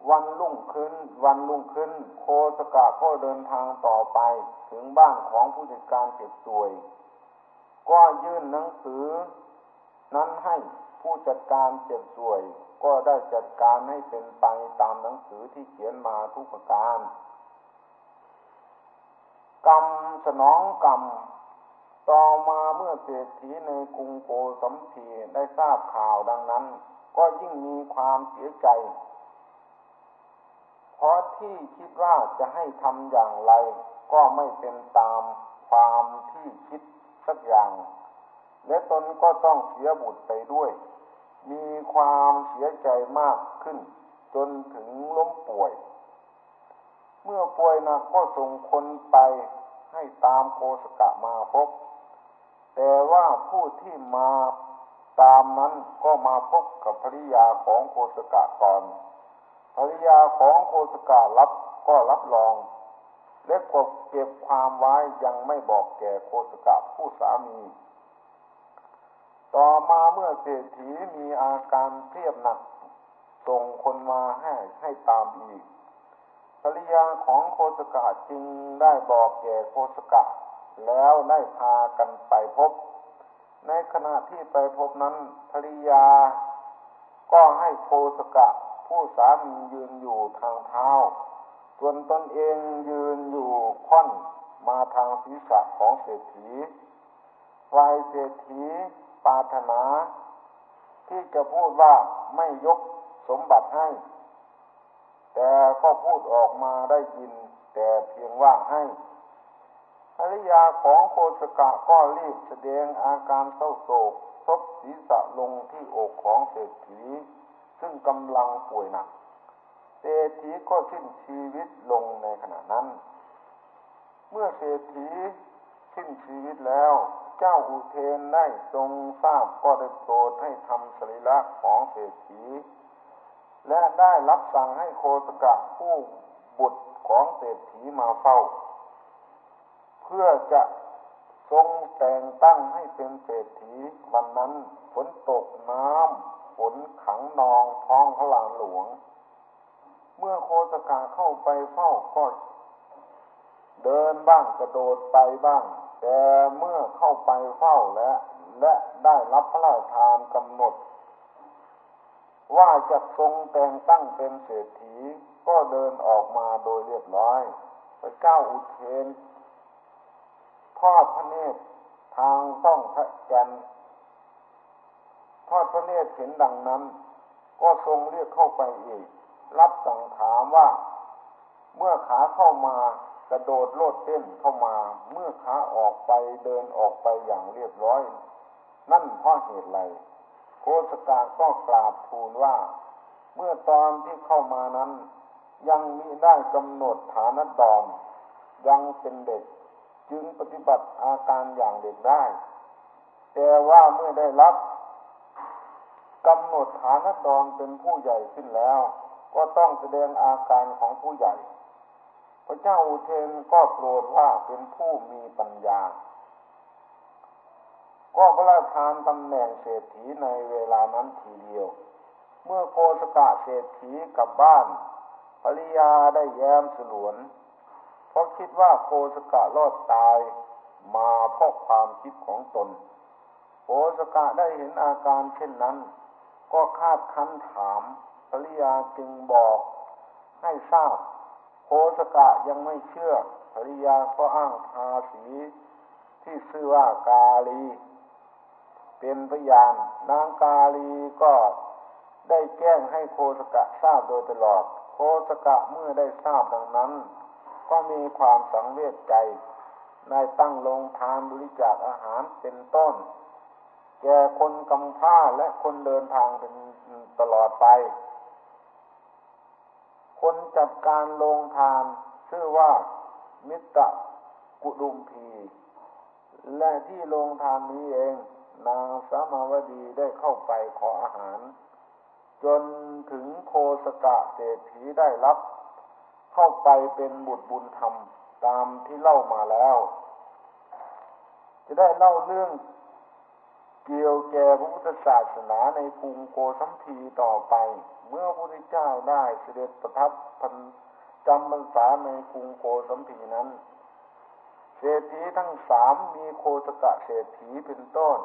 S2: วันรุ่งขึ้น วันรุ่งขึ้น โคสกะก็เดินทางต่อไปถึงบ้านของผู้จัดการเจ็บสวย ก็ยื่นหนังสือ นั้นให้ผู้จัดการเจ็บสวย ก็ได้จัดการให้เป็นไปตามหนังสือที่เขียนมาทุกประการ กรรมสนองกรรมต่อมาเมื่อเศรษฐีในกรุงโกสัมพีได้ทราบข่าวดังนั้น ก็ยิ่งมีความเสียใจ เพราะที่คิดว่าจะให้ทำอย่างไร ก็ไม่เป็นตามความที่คิดสักอย่าง และตนก็ต้องเสียบุตรไปด้วย มีความเสียใจมากขึ้น จนถึงล้มป่วย เมื่อป่วยหนักก็ส่งคนไปให้ตามโคสกะมาพบ แต่ว่าผู้ที่มาตามนั้นก็มาพบกับภริยาของโคสกะก่อน ภริยาของโคสกะรับก็รับรอง และกบเก็บความไว้ยังไม่บอกแก่โคสกะผู้สามี ต่อมาเมื่อเศรษฐีมีอาการเครียดหนักส่งคนมาให้ให้ตามอีกภริยาของโคสกะจึงได้บอกแก่โคสกะ แล้วได้พากันไปพบ ในขณะที่ไปพบนั้นภริยาก็ให้โคสกะ ผู้สามียืนอยู่ทางเท้า ส่วนตนเองยืนอยู่ค่อนมาทางศีรษะของเศรษฐีฝ่ายเศรษฐีปาถนา ที่จะพูดว่าไม่ยกสมบัติให้ แต่ก็พูดออกมาได้ยินแต่เพียงว่าให้ภริยาของโคสกะก็รีบแสดงอาการเศร้าโศกซบศีรษะลงที่อกของเศรษฐี ซึ่งกำลังป่วยหนักเศรษฐีก็สิ้นชีวิตลงในขณะนั้น เมื่อเศรษฐีสิ้นชีวิตแล้ว เจ้าอุเทนได้ทรงทราบก็ได้โปรดให้ทำสรีระของเศรษฐี และได้รับสั่งให้โคตกะผู้บุตรของเศรษฐีมาเฝ้า เพื่อจะทรงแต่งตั้งให้เป็นเศรษฐีวันนั้นฝนตกน้ำ ฝนขังนองท้องพระลานหลวง เมื่อโคสกาเข้าไปเฝ้าก็เดินบ้างกระโดดไปบ้าง แต่เมื่อเข้าไปเฝ้าและและได้รับพระราชทานกำหนด ว่าจะทรงแต่งตั้งเป็นเศรษฐีก็เดินออกมาโดยเรียบร้อยพระเจ้าอุเทนทอดพระเนตรทางต้องพระจัน ทอดพระเนตรเห็นดังนั้น ก็ทรงเรียกเข้าไปอีก รับสั่งถามว่า เมื่อขาเข้ามากระโดดโลดเต้นเข้ามา เมื่อขาออกไปเดินออกไปอย่างเรียบร้อย นั่นเพราะเหตุไรโคสกาก็กราบทูลว่า เมื่อตอนที่เข้ามานั้น ยังมีได้กำหนดฐานดอม ยังเป็นเด็กจึงปฏิบัติอาการอย่างเด็กได้ แต่ว่าเมื่อได้รับ กำหนดฐานดอนเป็นผู้ใหญ่ขึ้นแล้ว ก็ต้องแสดงอาการของผู้ใหญ่ พระเจ้าอุเทนก็โปรดว่าเป็นผู้มีปัญญา ก็พระราชทานตำแหน่งเศรษฐีในเวลานั้นทีเดียว เมื่อโคสกะเศรษฐีกลับบ้านภริยาได้แย้มสลวน เพราะคิดว่าโคสกะรอดตายมาเพราะความคิดของตนโคสกะได้เห็นอาการเช่นนั้น ก็คาดคันถามภริยาจึงบอกให้ทราบโคสกะยังไม่เชื่อภริยาก็อ้างภาสีที่ชื่อว่ากาลี เป็นพยานนางกาลีก็ได้แจ้งให้โคสกะทราบโดยตลอด โคสกะเมื่อได้ทราบดังนั้น ก็มีความสังเวชใจ ได้ตั้งลงทานบริจาคอาหารเป็นต้น แก่คนกำพร้าและคนเดินทางเป็นตลอดไป คนจัดการลงทานชื่อว่ามิตรกุดุมพี และที่ลงทานนี้เอง นางสามาวดีได้เข้าไปขออาหาร จนถึงโคสกะเศรษฐีได้รับ เข้าไปเป็นบุตรบุญธรรมตามที่เล่ามาแล้ว จะได้เล่าเรื่อง เกี่ยวแก่พระพุทธศาสนาในภูมิโกสัมพีต่อไป เมื่อพระพุทธเจ้าได้เสด็จประทับพันจำพรรษาในกรุงโกสัมพีนั้น เศรษฐีทั้งสามมีโคตกะเศรษฐีเป็นต้น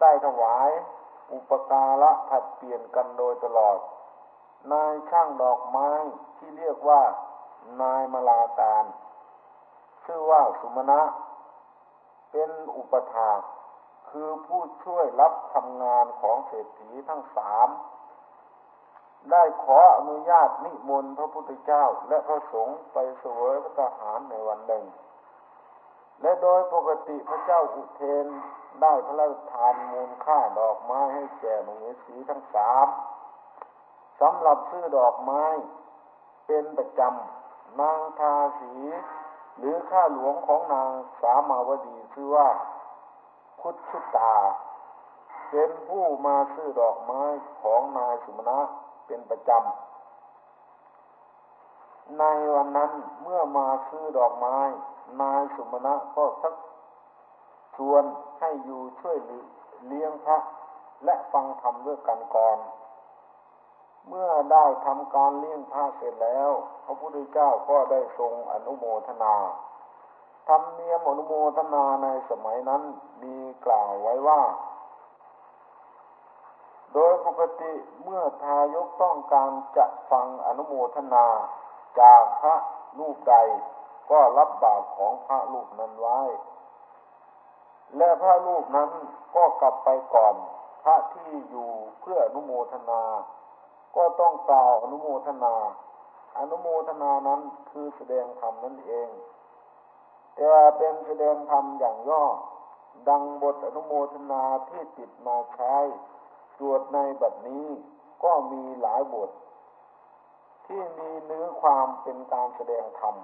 S2: ได้ถวายอุปการะผัดเปลี่ยนกันโดยตลอด นายช่างดอกไม้ที่เรียกว่านายมลาการ ชื่อว่าสุมาณะเป็นอุปถา คือผู้ช่วยรับทำงานของเศรษฐีทั้งสามได้ขออนุญาตนิมนต์พระพุทธเจ้าและพระสงฆ์ไปเสวยพระทหารในวันหนึ่ง และโดยปกติพระเจ้าอุเทนได้พระราชทานมูลค่าดอกไม้ให้แก่มเหสีทั้งสามสำหรับซื้อดอกไม้เป็นประจำนางทาสี หรือข้าหลวงของนางสามาวดีชื่อว่า คุชุตา เป็นผู้มาซื้อดอกไม้ของนายสุมณะเป็นประจำ ในวันนั้นเมื่อมาซื้อดอกไม้ นายสุมาณะก็สักชวนให้อยู่ช่วยเลี้ยงพระและฟังธรรมด้วยกันก่อน เมื่อได้ทำการเลี้ยงพระเสร็จแล้ว พระพุทธเจ้าก็ได้ทรงอนุโมทนาธรรมเนียมอนุโมทนาในสมัยนั้นมี กล่าวไว้ว่า โดยปกติเมื่อทายกต้องการจะฟังอนุโมทนา จากพระรูปใด ก็รับบาปของพระรูปนั้นไว้ และพระรูปนั้นก็กลับไปก่อน พระที่อยู่เพื่ออนุโมทนา ก็ต้องกล่าวอนุโมทนา อนุโมทนานั้นคือแสดงธรรมนั่นเองแต่เป็นแสดงธรรมอย่างย่อ ดังบทอนุโมทนาที่ติดมาใช้สวดในบัดนี้ก็มีหลายบท ที่มีเนื้อความเป็นการแสดงธรรม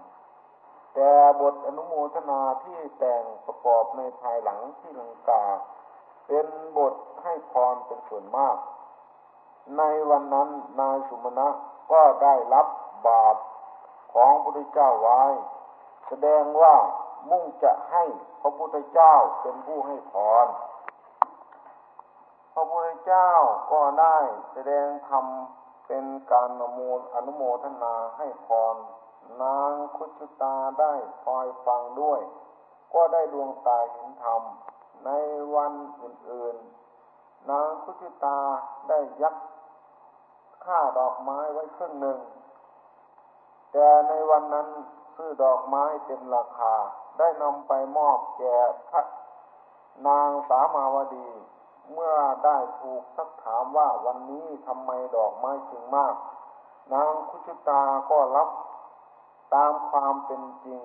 S2: แต่บทอนุโมทนาที่แต่งประกอบในภายหลังที่ลังกา เป็นบทให้พรเป็นส่วนมาก ในวันนั้นนายสุมาณะก็ได้รับบาปของพระพุทธเจ้าไว้ แสดงว่า มุ่งจะให้พระพุทธเจ้าเป็นผู้ให้พร พระพุทธเจ้าก็ได้แสดงธรรมเป็นการอนุอนุโมทนาให้พร นางคุชุตาได้คอยฟังด้วย ก็ได้ดวงตาเห็นธรรม ในวันอื่นๆ นางคุชุตาได้ยักค่าดอกไม้ไว้ครึ่งหนึ่ง แต่ในวันนั้น ซื้อดอกไม้เต็มราคา ได้นำไปมอบแก่พระนางสามาวดี เมื่อได้ถูกสักถามว่าวันนี้ทำไมดอกไม้จึงมาก นางคุชิตาก็รับตามความเป็นจริง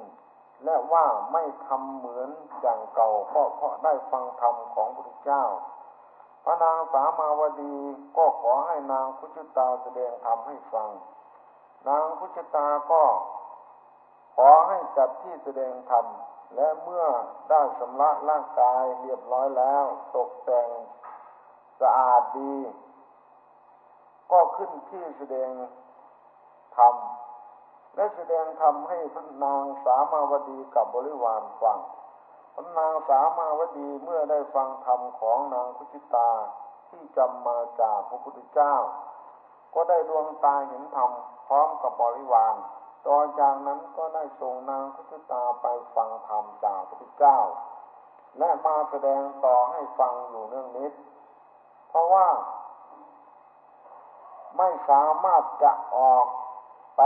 S2: และว่าไม่ทำเหมือนอย่างเก่าก็เพราะได้ฟังธรรมของพระเจ้า พระนางสามาวดีก็ขอให้นางคุชิตาแสดงธรรมให้ฟัง นางคุชิตาก็ ขอให้จัดที่แสดงธรรม และเมื่อได้สำระร่างกายเรียบร้อยแล้ว ตกแต่งสะอาดดี ก็ขึ้นที่แสดงธรรม และแสดงธรรมให้พระนางสามาวดีกับบริวารฟังพระนางสามาวดีเมื่อได้ฟังธรรมของนางคุชิตาที่จำมาจากพระพุทธเจ้า ก็ได้ดวงตาเห็นธรรมพร้อมกับบริวาร ต่อจากนั้นก็ได้ส่งนางพุทธตาไปฟังธรรมจากพระพุทธเจ้า และมาแสดงต่อให้ฟังอยู่เรื่องนิด เพราะว่า ไม่สามารถจะออกไป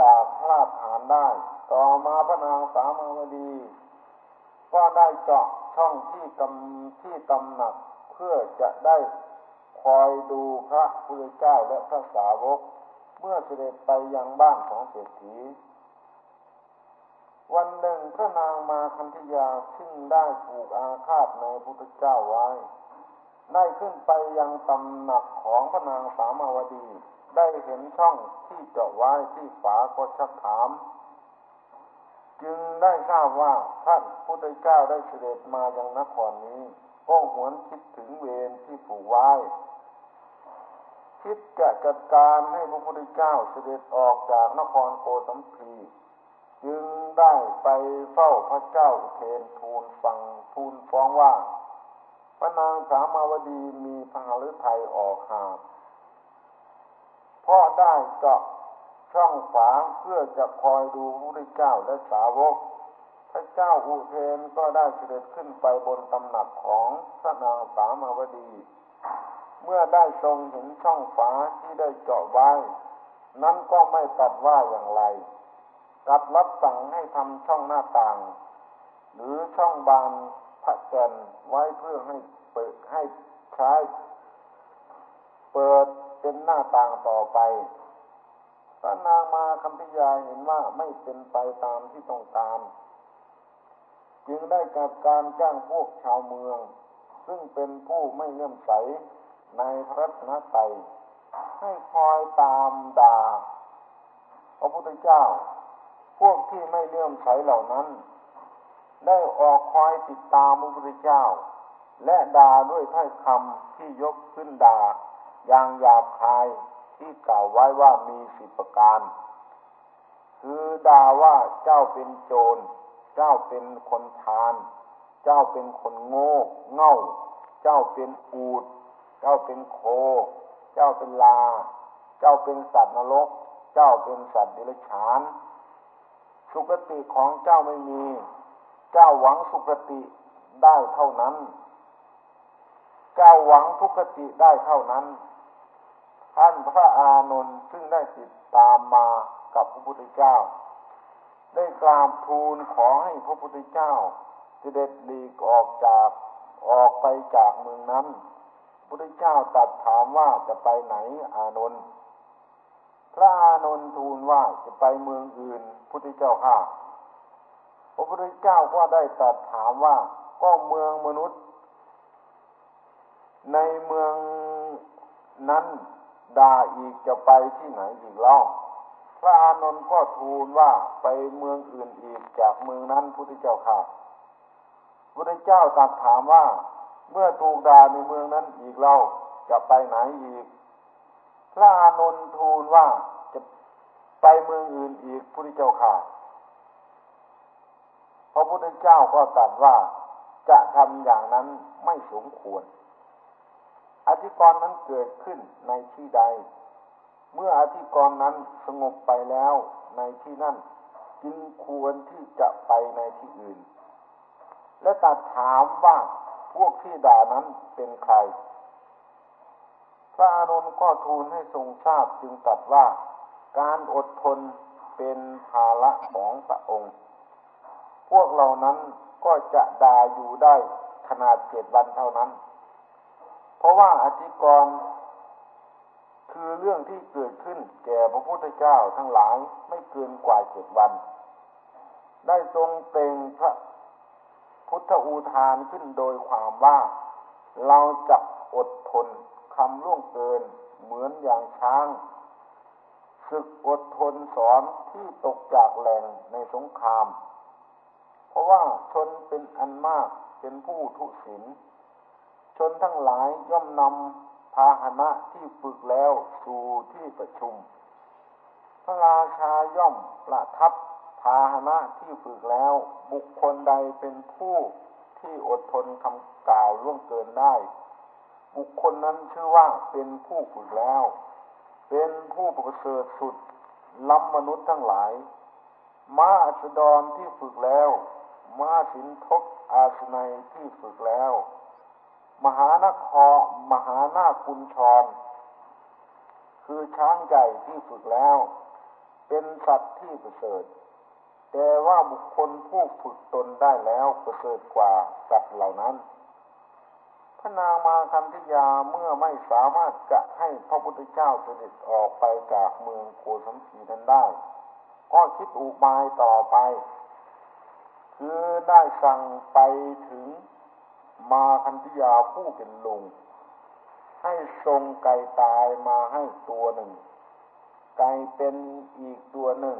S2: จากพระราชฐานได้ ต่อมาพระนางสามาวดี ก็ได้เจาะช่องที่กำที่ตำหนักเพื่อจะได้คอยดูพระพุทธเจ้าและพระสาวก เมื่อเสด็จไปยังบ้านของเศรษฐี วันหนึ่งพระนางมาคันธยาซึ่งได้ผูกอาฆาตในพุทธเจ้าไว้ ได้ขึ้นไปยังตำหนักของพระนางสามาวดี ได้เห็นช่องที่เจาะไว้ที่ฝาก็ชักถาม จึงได้ทราบว่าท่านพุทธเจ้าได้เสด็จมายังนครนี้ก็หวนคิดถึงเวรที่ผูกไว้ คิดจะจัดการให้พระพุทธเจ้าเสด็จออกจากนครโกสัมพีจึงได้ไปเฝ้าพระเจ้าอุเทนทูลฟังทูลฟ้องว่า พระนางสามาวดีมีพหฤทัยออกหาเพราะได้เจาะช่องฝาเพื่อจะคอยดูพระพุทธเจ้าและสาวก พระเจ้าอุเทนก็ได้เสด็จขึ้นไปบนตำหนักของพระนางสามาวดี เมื่อได้ทรงเห็นช่องฝาที่ได้เจาะไว้ นั้นก็ไม่ตัดว่าอย่างไรกับรับสั่งให้ทำช่องหน้าต่าง หรือช่องบานพระแกนไว้เพื่อให้เปิดให้ใช้เปิดเป็นหน้าต่างต่อไปพระนางมาคำพิยาเห็นว่าไม่เป็นไปตามที่ต้องการจึงได้กับการจ้างพวกชาวเมือง ซึ่งเป็นผู้ไม่เลื่อมใส ในพระรัตนตรัยให้คอยตามด่าพระพุทธเจ้า พวกที่ไม่เลื่อมใสเหล่านั้น ได้ออกคอยติดตามพระพุทธเจ้า และด่าด้วยถ้อยคำที่ยกขึ้นด่าอย่างหยาบคายที่กล่าวไว้ว่ามีสิบประการ คือด่าว่าเจ้าเป็นโจร เจ้าเป็นคนทาน เจ้าเป็นคนโง่ เง่า เจ้าเป็นอูด เจ้าเป็นโค เจ้าเป็นลา เจ้าเป็นสัตว์นรก เจ้าเป็นสัตว์เดรัจฉาน สุคติของเจ้าไม่มี เจ้าหวังสุคติได้เท่านั้น เจ้าหวังทุกติได้เท่านั้น ท่านพระอานนท์ซึ่งได้ติดตามมากับพระพุทธเจ้า ได้กราบทูลขอให้พระพุทธเจ้าเสด็จหลีกออกจากออกไปจากเมืองนั้น พระพุทธเจ้าตรัสถามว่าจะไปไหนอานนท์พระอานนท์ทูลว่าจะไปเมืองอื่น พุทธเจ้าข้าพระพุทธเจ้าก็ได้ตรัสถามว่าก็เมืองมนุษย์ ในเมืองนั้นดาอีกจะไปที่ไหนอีกเล่าพระอานนท์ก็ทูลว่าไปเมืองอื่นอีกจากเมืองนั้นพุทธเจ้าข้าพุทธเจ้าตรัสถามว่า เมื่อถูกด่าในเมืองนั้นอีกเล่าจะไปไหนอีก พระอานนท์ทูลว่าจะไปเมืองอื่นอีกพุทธเจ้าค่ะพระพุทธเจ้าก็ตรัสว่าจะทำอย่างนั้นไม่สมควร อธิกรณ์นั้นเกิดขึ้นในที่ใด เมื่ออธิกรณ์นั้นสงบไปแล้วในที่นั้นจึงควรที่จะไปในที่อื่น และตัดถามว่า พวกที่ด่านั้นเป็นใคร พระอานนท์ก็ทูลให้ทรงทราบจึงตรัสว่าการอดทนเป็นภาระของพระองค์ พวกเหล่านั้นก็จะด่าอยู่ได้ขนาดเจ็ดวันเท่านั้น เพราะว่าอธิกรณ์คือเรื่องที่เกิดขึ้นแก่พระพุทธเจ้าทั้งหลายไม่เกินกว่าเจ็ดวัน ได้ทรงเต็งพระ พุทธอูทานขึ้นโดยความว่า เราจะอดทนคำล่วงเกินเหมือนอย่างช้างศึกอดทนสอนที่ตกจากแหล่งในสงคราม เพราะว่าชนเป็นอันมากเป็นผู้ทุศิลชนทั้งหลายย่อมนำพาหนะที่ฝึกแล้วสู่ที่ประชุม พระราชาย่อมประทับ พาหนะที่ฝึกแล้ว บุคคลใดเป็นผู้ที่อดทนคำกล่าวล่วงเกินได้ บุคคลนั้นชื่อว่าเป็นผู้ฝึกแล้ว เป็นผู้ประเสริฐสุดล้ำมนุษย์ทั้งหลาย มาอัสดรที่ฝึกแล้ว มาสินทกอาสนัยที่ฝึกแล้ว มหานครมหานาคุญชร คือช้างใหญ่ที่ฝึกแล้ว เป็นสัตว์ที่ประเสริฐ แต่ว่าบุคคลผู้ฝึกตนได้แล้วประเสริฐกว่าสัตว์เหล่านั้น พระนางมาคันธยาเมื่อไม่สามารถจะให้พระพุทธเจ้าเสด็จออกไปจากเมืองโกสัมพีนั้นได้ ก็คิดอุบายต่อไป คือได้สั่งไปถึงมาคันธยาผู้เป็นลุง ให้ทรงไก่ตายมาให้ตัวหนึ่ง ไก่เป็นอีกตัวหนึ่ง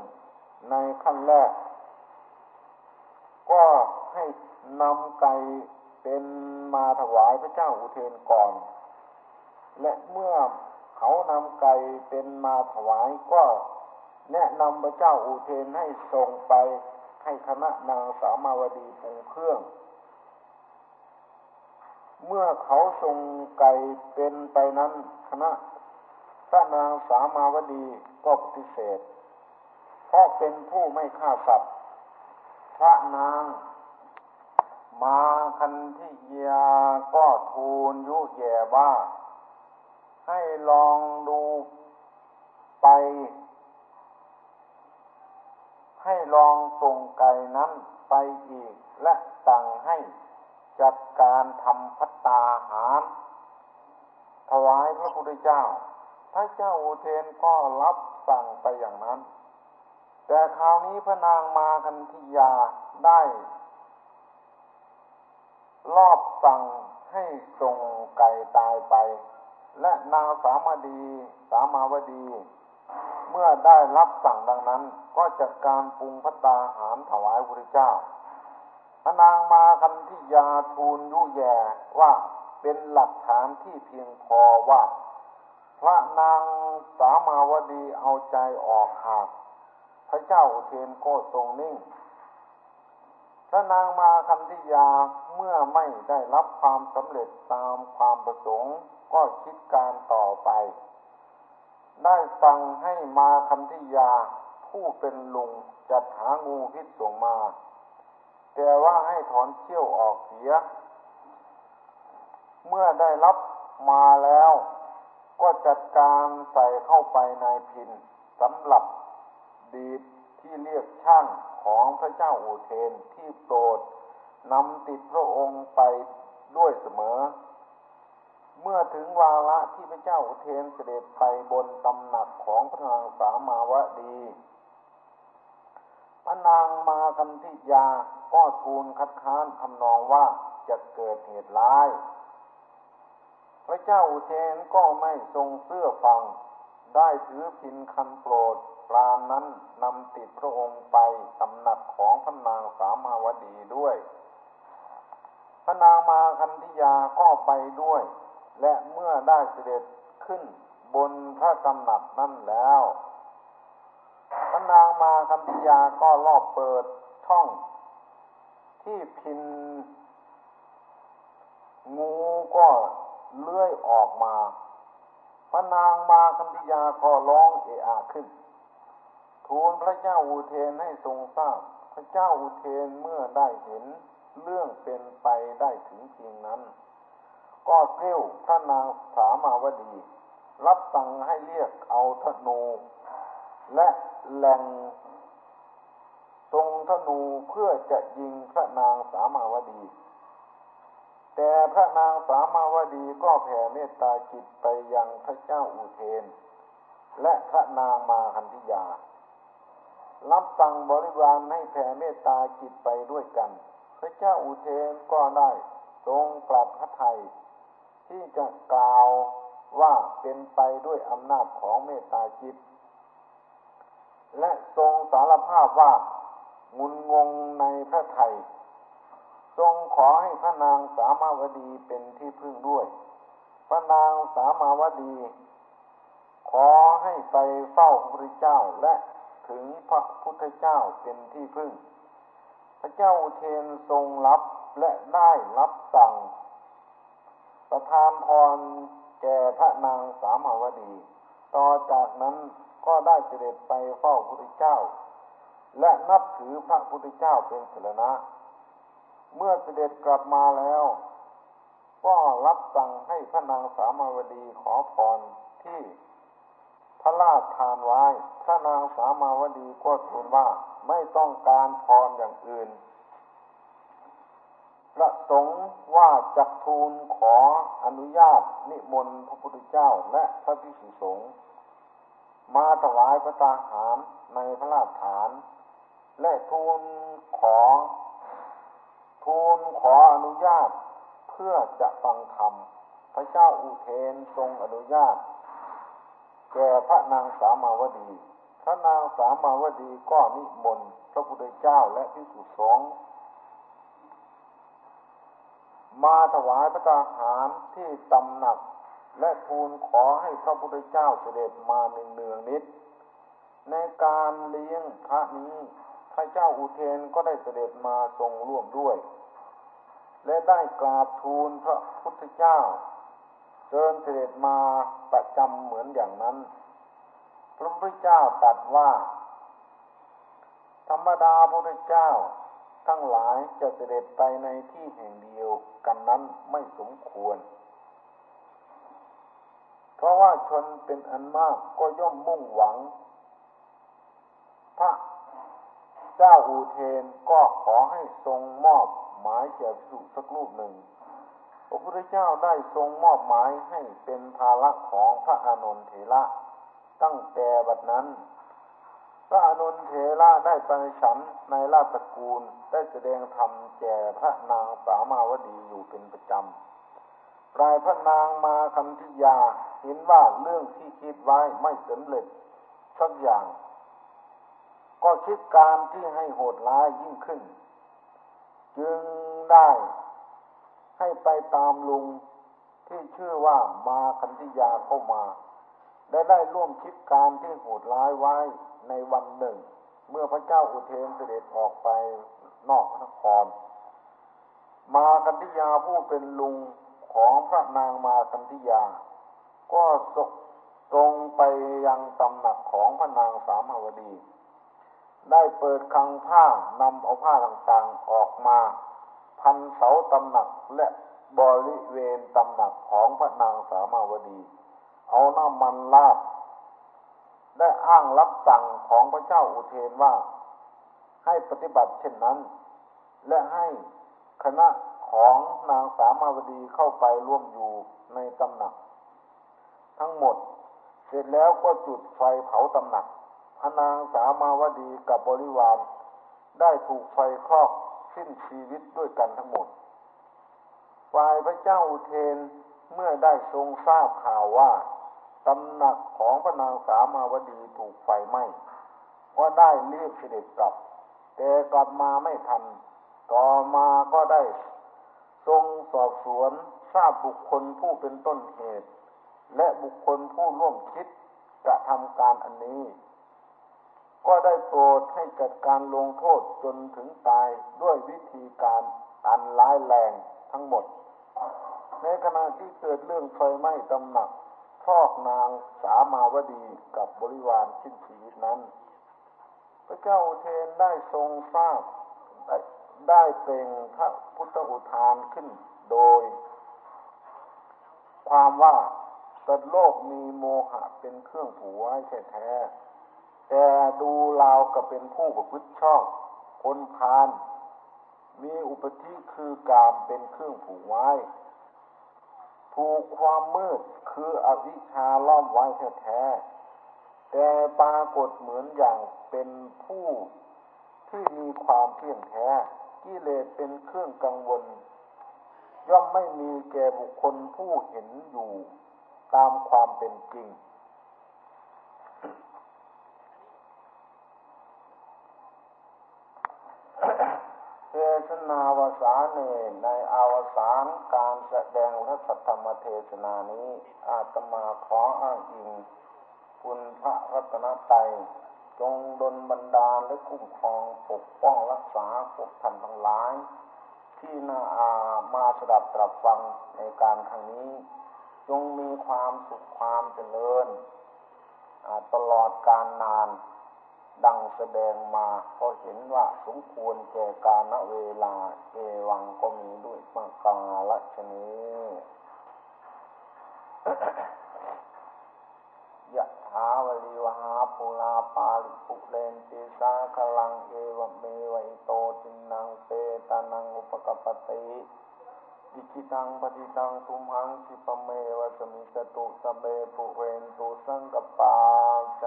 S2: ในขั้นแรก ก็ให้นำไก่เป็นมาถวายพระเจ้าอุเทนก่อน และเมื่อเขานำไก่เป็นมาถวายก็แนะนำพระเจ้าอุเทนให้ส่งไปให้คณะนางสามาวดีปรุงเครื่อง เมื่อเขาส่งไก่เป็นไปนั้นคณะพระนางสามาวดีก็ปฏิเสธ เพราะเป็นผู้ไม่ฆ่าสัตว์ พระนาง มาคันธิยาก็ทูลยุแย่ว่า ให้ลองดูไป ให้ลองส่งไก่นั้นไปอีก และสั่งให้จัดการทำพัตตาหาร ถวายพระพุทธเจ้า พระเจ้าอุเทนก็รับสั่งไปอย่างนั้น แต่คราวนี้พระนางมาคันธิยาได้ รอบสั่งให้ส่งไก่ตายไป และนางสามดี สามาวดี เมื่อได้รับสั่งดังนั้น ก็จัดการปรุงพัตตาหารถวายพระเจ้าพระนางมาคันธิยาทูลยุแย่ว่าเป็นหลักฐานที่เพียงพอว่า พระนางสามาวดีเอาใจออกหาก พระเจ้าเทนก็ทรงนิ่งพระนางมาคันธิยาเมื่อไม่ได้รับความสำเร็จตามความประสงค์ก็คิดการต่อไป ได้สั่งให้มาคันธิยาผู้เป็นลุงจัดหางูพิษส่งมา แต่ว่าให้ถอนเขี้ยวออกเสีย เมื่อได้รับมาแล้ว ก็จัดการใส่เข้าไปในพินสำหรับ ดีที่เรียกช่างของพระเจ้าอุเทนที่โปรดนำติดพระองค์ไปด้วยเสมอ เมื่อถึงวาระที่พระเจ้าอุเทนเสด็จไปบนตำหนักของพระนางสามาวดี พระนางมากันทิยาก็ทูลคัดค้านทำนองว่าจะเกิดเหตุร้าย พระเจ้าอุเทนก็ไม่ทรงเสื้อฟัง ได้ถือพินคันโปรด ปรานนั้นนำติดพระองค์ไปตำหนักของพระนางสามาวดีด้วย พระนางมาคันธิยาก็ไปด้วย และเมื่อได้เสด็จขึ้นบนพระตำหนักนั่นแล้ว พระนางมาคันธิยาก็รอบเปิดช่องที่พิน งูก็เลื่อยออกมา พระนางมาคันธิยาก็ร้องเอะอะขึ้น ทูลพระเจ้าอุเทนให้ทรงทราบ พระเจ้าอุเทนเมื่อได้เห็นเรื่องเป็นไปได้ถึงจริงนั้น ก็เกลี้ยวพระนางสามาวดี รับสั่งให้เรียกเอาธนูและแหล่งทรงธนูเพื่อจะยิงพระนางสามาวดี แต่พระนางสามาวดีก็แผ่เมตตาจิตไปยังพระเจ้าอุเทน และพระนางมาคันธิยา รับสั่งบริวารให้แผ่เมตตาจิตไปด้วยกัน พระเจ้าอุเทนก็ได้ทรงกลับพระไทย ที่จะกล่าวว่าเป็นไปด้วยอำนาจของเมตตาจิต และทรงสารภาพว่างุนงงในพระไทย ทรงขอให้พระนางสามาวดีเป็นที่พึ่งด้วย พระนางสามาวดี ขอให้ไปเฝ้าพระเจ้าและ ถึงพระพุทธเจ้าเป็นที่พึ่ง พระเจ้าอุเทนทรงรับและได้รับสั่ง ประทานพรแก่พระนางสามาวดี ต่อจากนั้นก็ได้เสด็จไปเฝ้าพระพุทธเจ้า และนับถือพระพุทธเจ้าเป็นสรณะ เมื่อเสด็จกลับมาแล้ว ก็รับสั่งให้พระนางสามาวดีขอพรที่ พระราชทานไว้พระนางสามาวดีก็ทูลว่าไม่ต้องการพรอย่างอื่น ประสงค์ว่าจักทูลขออนุญาตนิมนต์พระพุทธเจ้าและพระภิกษุสงฆ์มาถวายพระตาหารในพระราชฐาน และทูลขอ ทูลขออนุญาตเพื่อจะฟังธรรม พระเจ้าอุเทนทรงอนุญาต แก่พระนางสามาวดี พระนางสามาวดีก็นิมนต์พระพุทธเจ้าและพิสุสงฆ์มาถวายพระตาหารที่ตำหนัก และทูลขอให้พระพุทธเจ้าเสด็จมาหนึ่งเนืองนิด ในการเลี้ยงพระนี้พระเจ้าอุเทนก็ได้เสด็จมาทรงร่วมด้วย และได้กราบทูลพระพุทธเจ้า เชิญเสด็จมาประจำเหมือนอย่างนั้น พระพุทธเจ้าตรัสว่า ธรรมดาพระพุทธเจ้า ทั้งหลายจะเสด็จไปในที่แห่งเดียวกันนั้นไม่สมควร เพราะว่าชนเป็นอันมากก็ย่อมมุ่งหวัง พระเจ้าอูเทนก็ขอให้ทรงมอบหมายแก่พิสุสักรูปหนึ่ง ระพุทธเจ้าได้ทรงมอบหมายให้เป็นภาระของพระอานนทเถระตั้งแต่บัดนั้น พระอานนทเถระได้ไปฉันในราชกูลได้แสดงธรรมแก่พระนางสามาวดีอยู่เป็นประจำปลายพระนางมาคันธิยาเห็นว่าเรื่องที่คิดไว้ไม่สำเร็จสักอย่าง ก็คิดการที่ให้โหดร้ายยิ่งขึ้น จึงได้ ให้ไปตามลุงที่ชื่อว่ามาคันธิยาเข้ามา ได้ได้ร่วมคิดการที่โหดร้ายไว้ในวันหนึ่ง เมื่อพระเจ้าอุเทนเสด็จออกไปนอกพระนคร มาคันธิยาผู้เป็นลุงของพระนางมาคันธิยา ก็ตรงไปยังตำหนักของพระนางสามาวดี ได้เปิดคังผ้านำเอาผ้าต่างๆออกมา พันเสาตำหนักและบริเวณตำหนักของพระนางสามาวดี เอาน้ำมันลาดได้อ้างรับสั่งของพระเจ้าอุเทนว่า ให้ปฏิบัติเช่นนั้น และให้คณะของนางสามาวดีเข้าไปร่วมอยู่ในตำหนัก ทั้งหมด เสร็จแล้วก็จุดไฟเผาตำหนักพระนางสามาวดีกับบริวารได้ถูกไฟคลอก สิ้นชีวิตด้วยกันทั้งหมดฝ่ายพระเจ้าอุเทนเมื่อได้ทรงทราบข่าวว่าตำหนักของพระนางสามาวดีถูกไฟไหม้ก็ได้รีบเสด็จกลับ แต่กลับมาไม่ทัน ต่อมาก็ได้ ทรงสอบสวนทราบบุคคลผู้เป็นต้นเหตุ และบุคคลผู้ร่วมคิดกระทำการอันนี้ ก็ได้โปรดให้จัดการลงโทษจนถึงตายด้วยวิธีการอันร้ายแรงทั้งหมด ในขณะที่เกิดเรื่องไฟไหม้ตำหนักครอบนางสามาวดีกับบริวารชิ้นชีวิตนั้น พระเจ้าเทนได้ทรงทราบได้ได้เป็นพระพุทธอุทานขึ้นโดย ความว่าสัตว์โลกมีโมหะเป็นเครื่องผูกไว้แท้ แต่ดูลาวกับเป็นผู้ประพฤติชอบคนพาน มีอุปธิคือกามเป็นเครื่องผูกไว้ถูกความมืดคืออวิชชาล้อมไว้แท้ๆแต่ปรากฏเหมือนอย่างเป็นผู้ที่มีความเที่ยงแท้กิเลสเป็นเครื่องกังวล ย่อมไม่มีแก่บุคคลผู้เห็นอยู่ตามความเป็นจริง เทศนาวสาเนในอาวสานการแสดงพระสัทธรรมเทศนานี้อาตมาขออ้างอิงคุณพระรัตนตรัยจงดลบันดาลและคุ้มครองปกป้องรักษาพวกท่านทั้งหลาย ที่นาอามาสดับตรับฟังในการครั้งนี้ จงมีความสุขความเจริญตลอดการนาน ดังแสดงมาก็เห็นว่าสมควรแก่กาลเวลาเอวังก็มีด้วยประการฉะนี้ ยถาวาริวหา ปูรา ปริปูเรนติสาครังเอวเมว อิโต ทินนังเปตานังอุปกัปปติอิจฉิตังปัตถิตัง ตุมหัง ขิปปเมว สมิชฌตุ สัพเพปุเรนตุสังกปา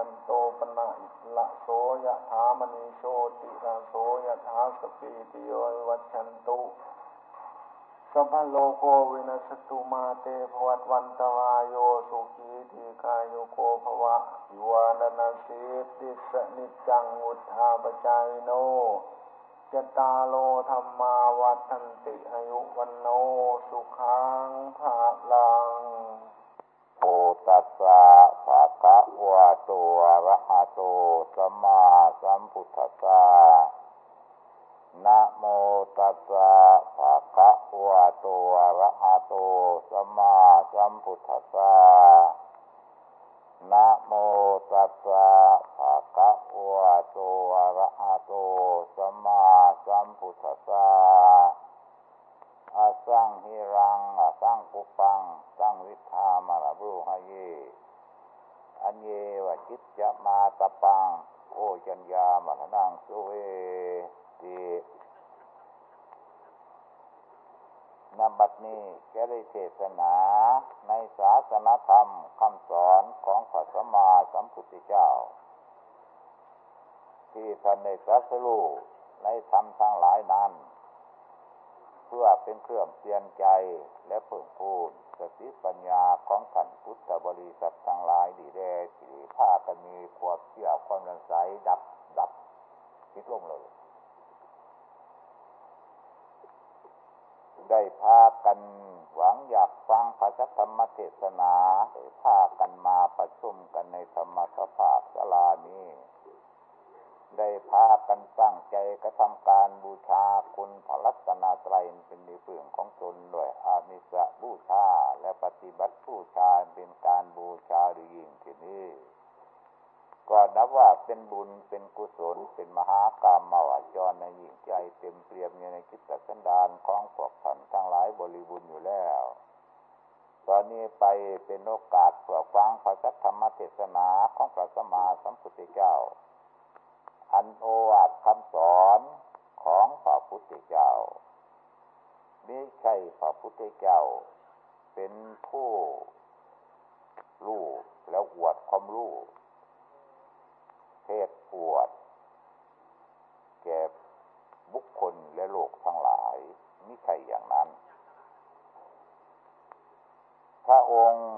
S2: จันโตปนะอิละโสยะถามณีโชติระโสยะถาสปีติโยวัชันตุสัพพโลโกวินัสตุมาเตภวัตวันตวายโยสุขีทีกายโยโกภวะยุวานนาสีติสนิจังอุทธาปจายโนจตาโลธรรมาวัฏันติอายุวันโนสุขังภาลัง
S1: โอตัสสะ ภะคะวะโตอะระหะโตสัมมาสัมพุทธัสสะนะโมตัสสะภะคะวะโตอะระหะโตสัมมาสัมพุทธัสสะนะโมตัสสะภะคะวะโตอะระหะโตสัมมาสัมพุทธัสสะอาสังหิรังอาสังปุปัง สังวิธามาลบรูหเย อันเยวจิตจะมาตะปัง โอจัญญามานังสุเวตินบัดนี้จะได้เทศนาในศาสนธรรมคำสอนของพระสัมมาสัมพุทธเจ้า ที่ท่านได้ตรัสรู้ในธรรมทั้งหลายนั้น เพื่อเป็นเครื่องเปลี่ยนใจและเพิ่มพูนสติปัญญาของท่านพุทธบริษัททั้งหลายดีแดสีผ้ากันมีความเชี่ยวความรังสดับดับคิดลงเลย ได้พากันหวังอยากฟังพระธรรมเทศนาได้พากันมาประชุมกันในธรรมสภาสลานี้ ได้พากันตั้างใจกระทำการบูชาคุณพระรัตนตรัยเป็นในเปลืองของตนด้วยอามิสะบูชาและปฏิบัติบูชาเป็นการบูชาดียิ่งที่นี้ก็นับว่าเป็นบุญเป็นกุศลเป็นมหากรรมมาวจรในยิ่งใจเต็มเปี่ยมอยู่ในจิตสันดานของพวกท่านทั้งหลายบริบูรณ์อยู่แล้ว ตอนนี้ไปเป็นโอกาสเพื่อฟังพระธรรมเทศนาของพระสัมมาสัมพุทธเจ้า อันโอวาทคำสอนของพระพุทธเจ้าไม่ใช่พระพุทธเจ้า เป็นผู้รู้แล้วอวดความรู้เทศปวด แก่บุคคลและโลกทั้งหลายไม่ใช่อย่างนั้น พระองค์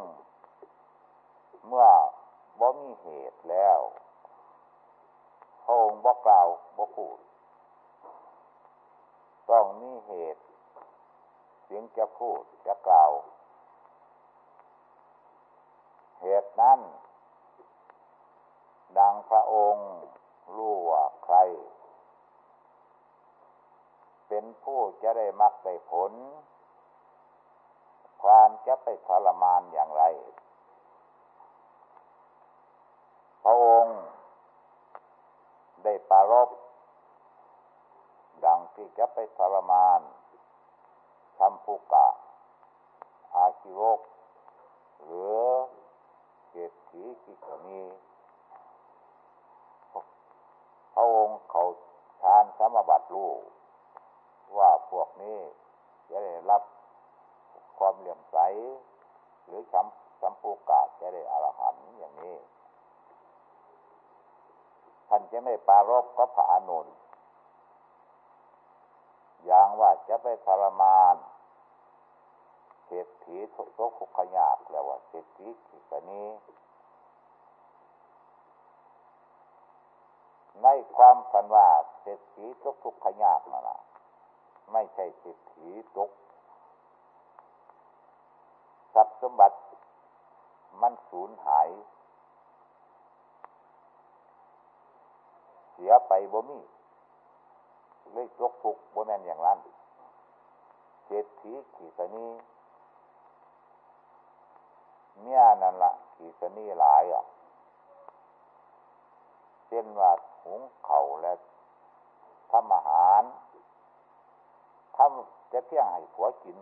S1: เมื่อบ่มีเหตุแล้ว ระองค์บอกกล่าวบอกพูด ต้องมีเหตุเสียงจะพูดจะกล่าว เหตุนั้น ดังพระองค์รู้ว่าใคร เป็นผู้จะได้มักได้ผลความจะไปทรมานอย่างไร พระองค์ ได้ปารบดังที่จะไปทรมานทำภูกะ อาชิโรกหรือเกตถีกิกมีพระองค์เขาทานสมบัติรู้ว่าพวกนี้จะได้รับความเหลี่ยมใส หรือชัมชัมปูกาจะได้อรหันอย่างนี้ ท่านจะไม่ปารบก็พระอนุนอย่างว่าจะไปทรมานเศรษฐีทุกข์ุกขยากแล้วว่าเศรษฐีขีกนี้ ในความกันว่าเศรษฐีตกทุกขยากนะนะไม่ใช่เศรษฐีตกทรัพย์สมบัติมันสูญหาย สียไปบ่มีเลยตกทุกบ่แม่นอย่างนั้นเศรษฐีขีสนีเมียนั่นละขีสนีหลายอะเช่นว่าหุงเข่าและทำอาหารทำจะเที่ยงให้ผัวกิน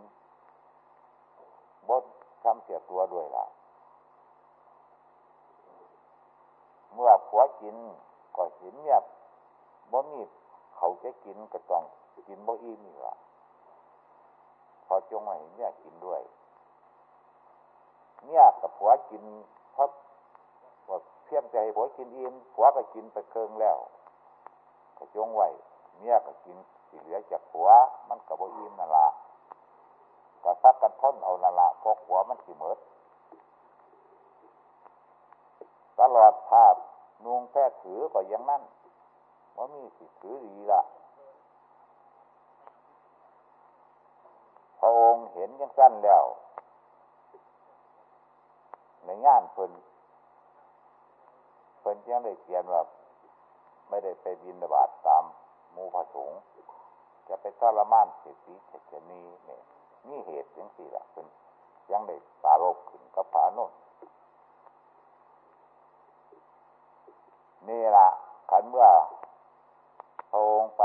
S1: บดทำเสียตัวด้วยล่ะ เมื่อผัวกิน ก็เห็นเนี่ยบ่มีเขาจะกินก็ต้องกินบ่อิ่มนี่ละพอจงไว้เนี่ยกินด้วยเนี่ยกับผัวกินเพราะว่าเพียงใจผัวกินอิ่มผัวก็กินไปเคิงแล้วก็จงไว้เนี่ยก็กินสิเหลือจากผัวมันกับบ่อิ่มนั่นละก็ซักกันทนเอานั่นละพกผัวมันสิเมิดตลอดภาพ นุงแพ้ถือก็ยังนั่นว่ามีสิถือดีละพระองค์เห็นยังสั้นแล้ว ในงานเพิ่นเพิ่นยังได้เขียนว่าไม่ได้ไปบินบาตตามมูผสงจะไปทรมานเสียสีเฉยนี้เนี่ยนี่เหตุยังสี่ละเพิ่นยังได้ปารบขึ้นกับผาโน่น นี่ละ ขันเมื่อพระองค์ไป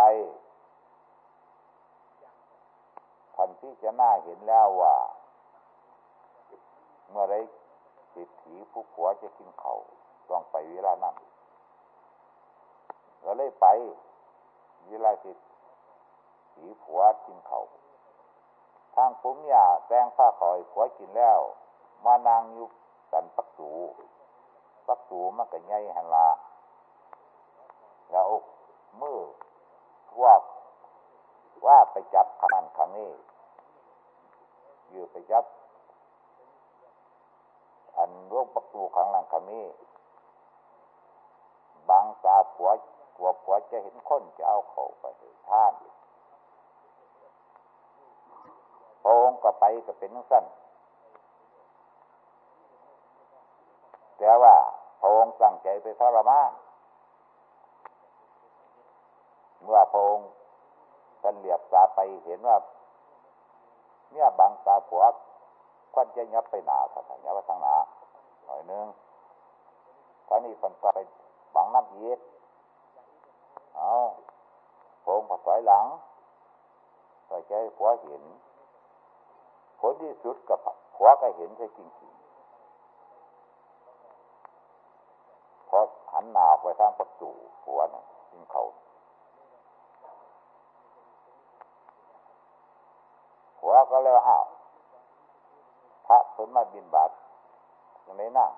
S1: ทันที่จะน่าเห็นแล้วว่า เมื่อไรสิทธิผู้ผัวจะกินเขาต้องไปเวลานั้นก็เลยไปเวลาสิทธิผัวกินเขาทางผมเนี่ยแตงผ้าคอยผัวกินแล้ว มานางยุกันปักสูปักสูมันก็ใหญ่หันละ แล้วมือว่าว่าไปจับขันขันนี้อยู่ไปจับ อันร่วงประตูขังหลังขันนี้บางตาผัวผัวผัวจะเห็นคนจะเอาเขาไปท่านพระองค์ก็ไปก็เป็นสั้นแต่ว่าพระองค์ตั้งใจไปทรมาน เมื่อพระองค์ท่านเหลียบตาไปเห็นว่า เนี่ยบางตาผัวควันจะยับไปหนาถ้าถ้ายับไปทางหนาหน่อยนึงตอนนี้คนก็ไปบังน้ำเย็ดเอาพงค์ผัดถอยหลังต่อยใจผัวเห็นผลที่สุดกับผัวก็เห็นใช่จริงๆพอหันหน้าไปทางประตูผัวน่ะกินเขาผัว ก็เลยอ้าวพระเพิ่นมาบินบาตยังไงนั่ง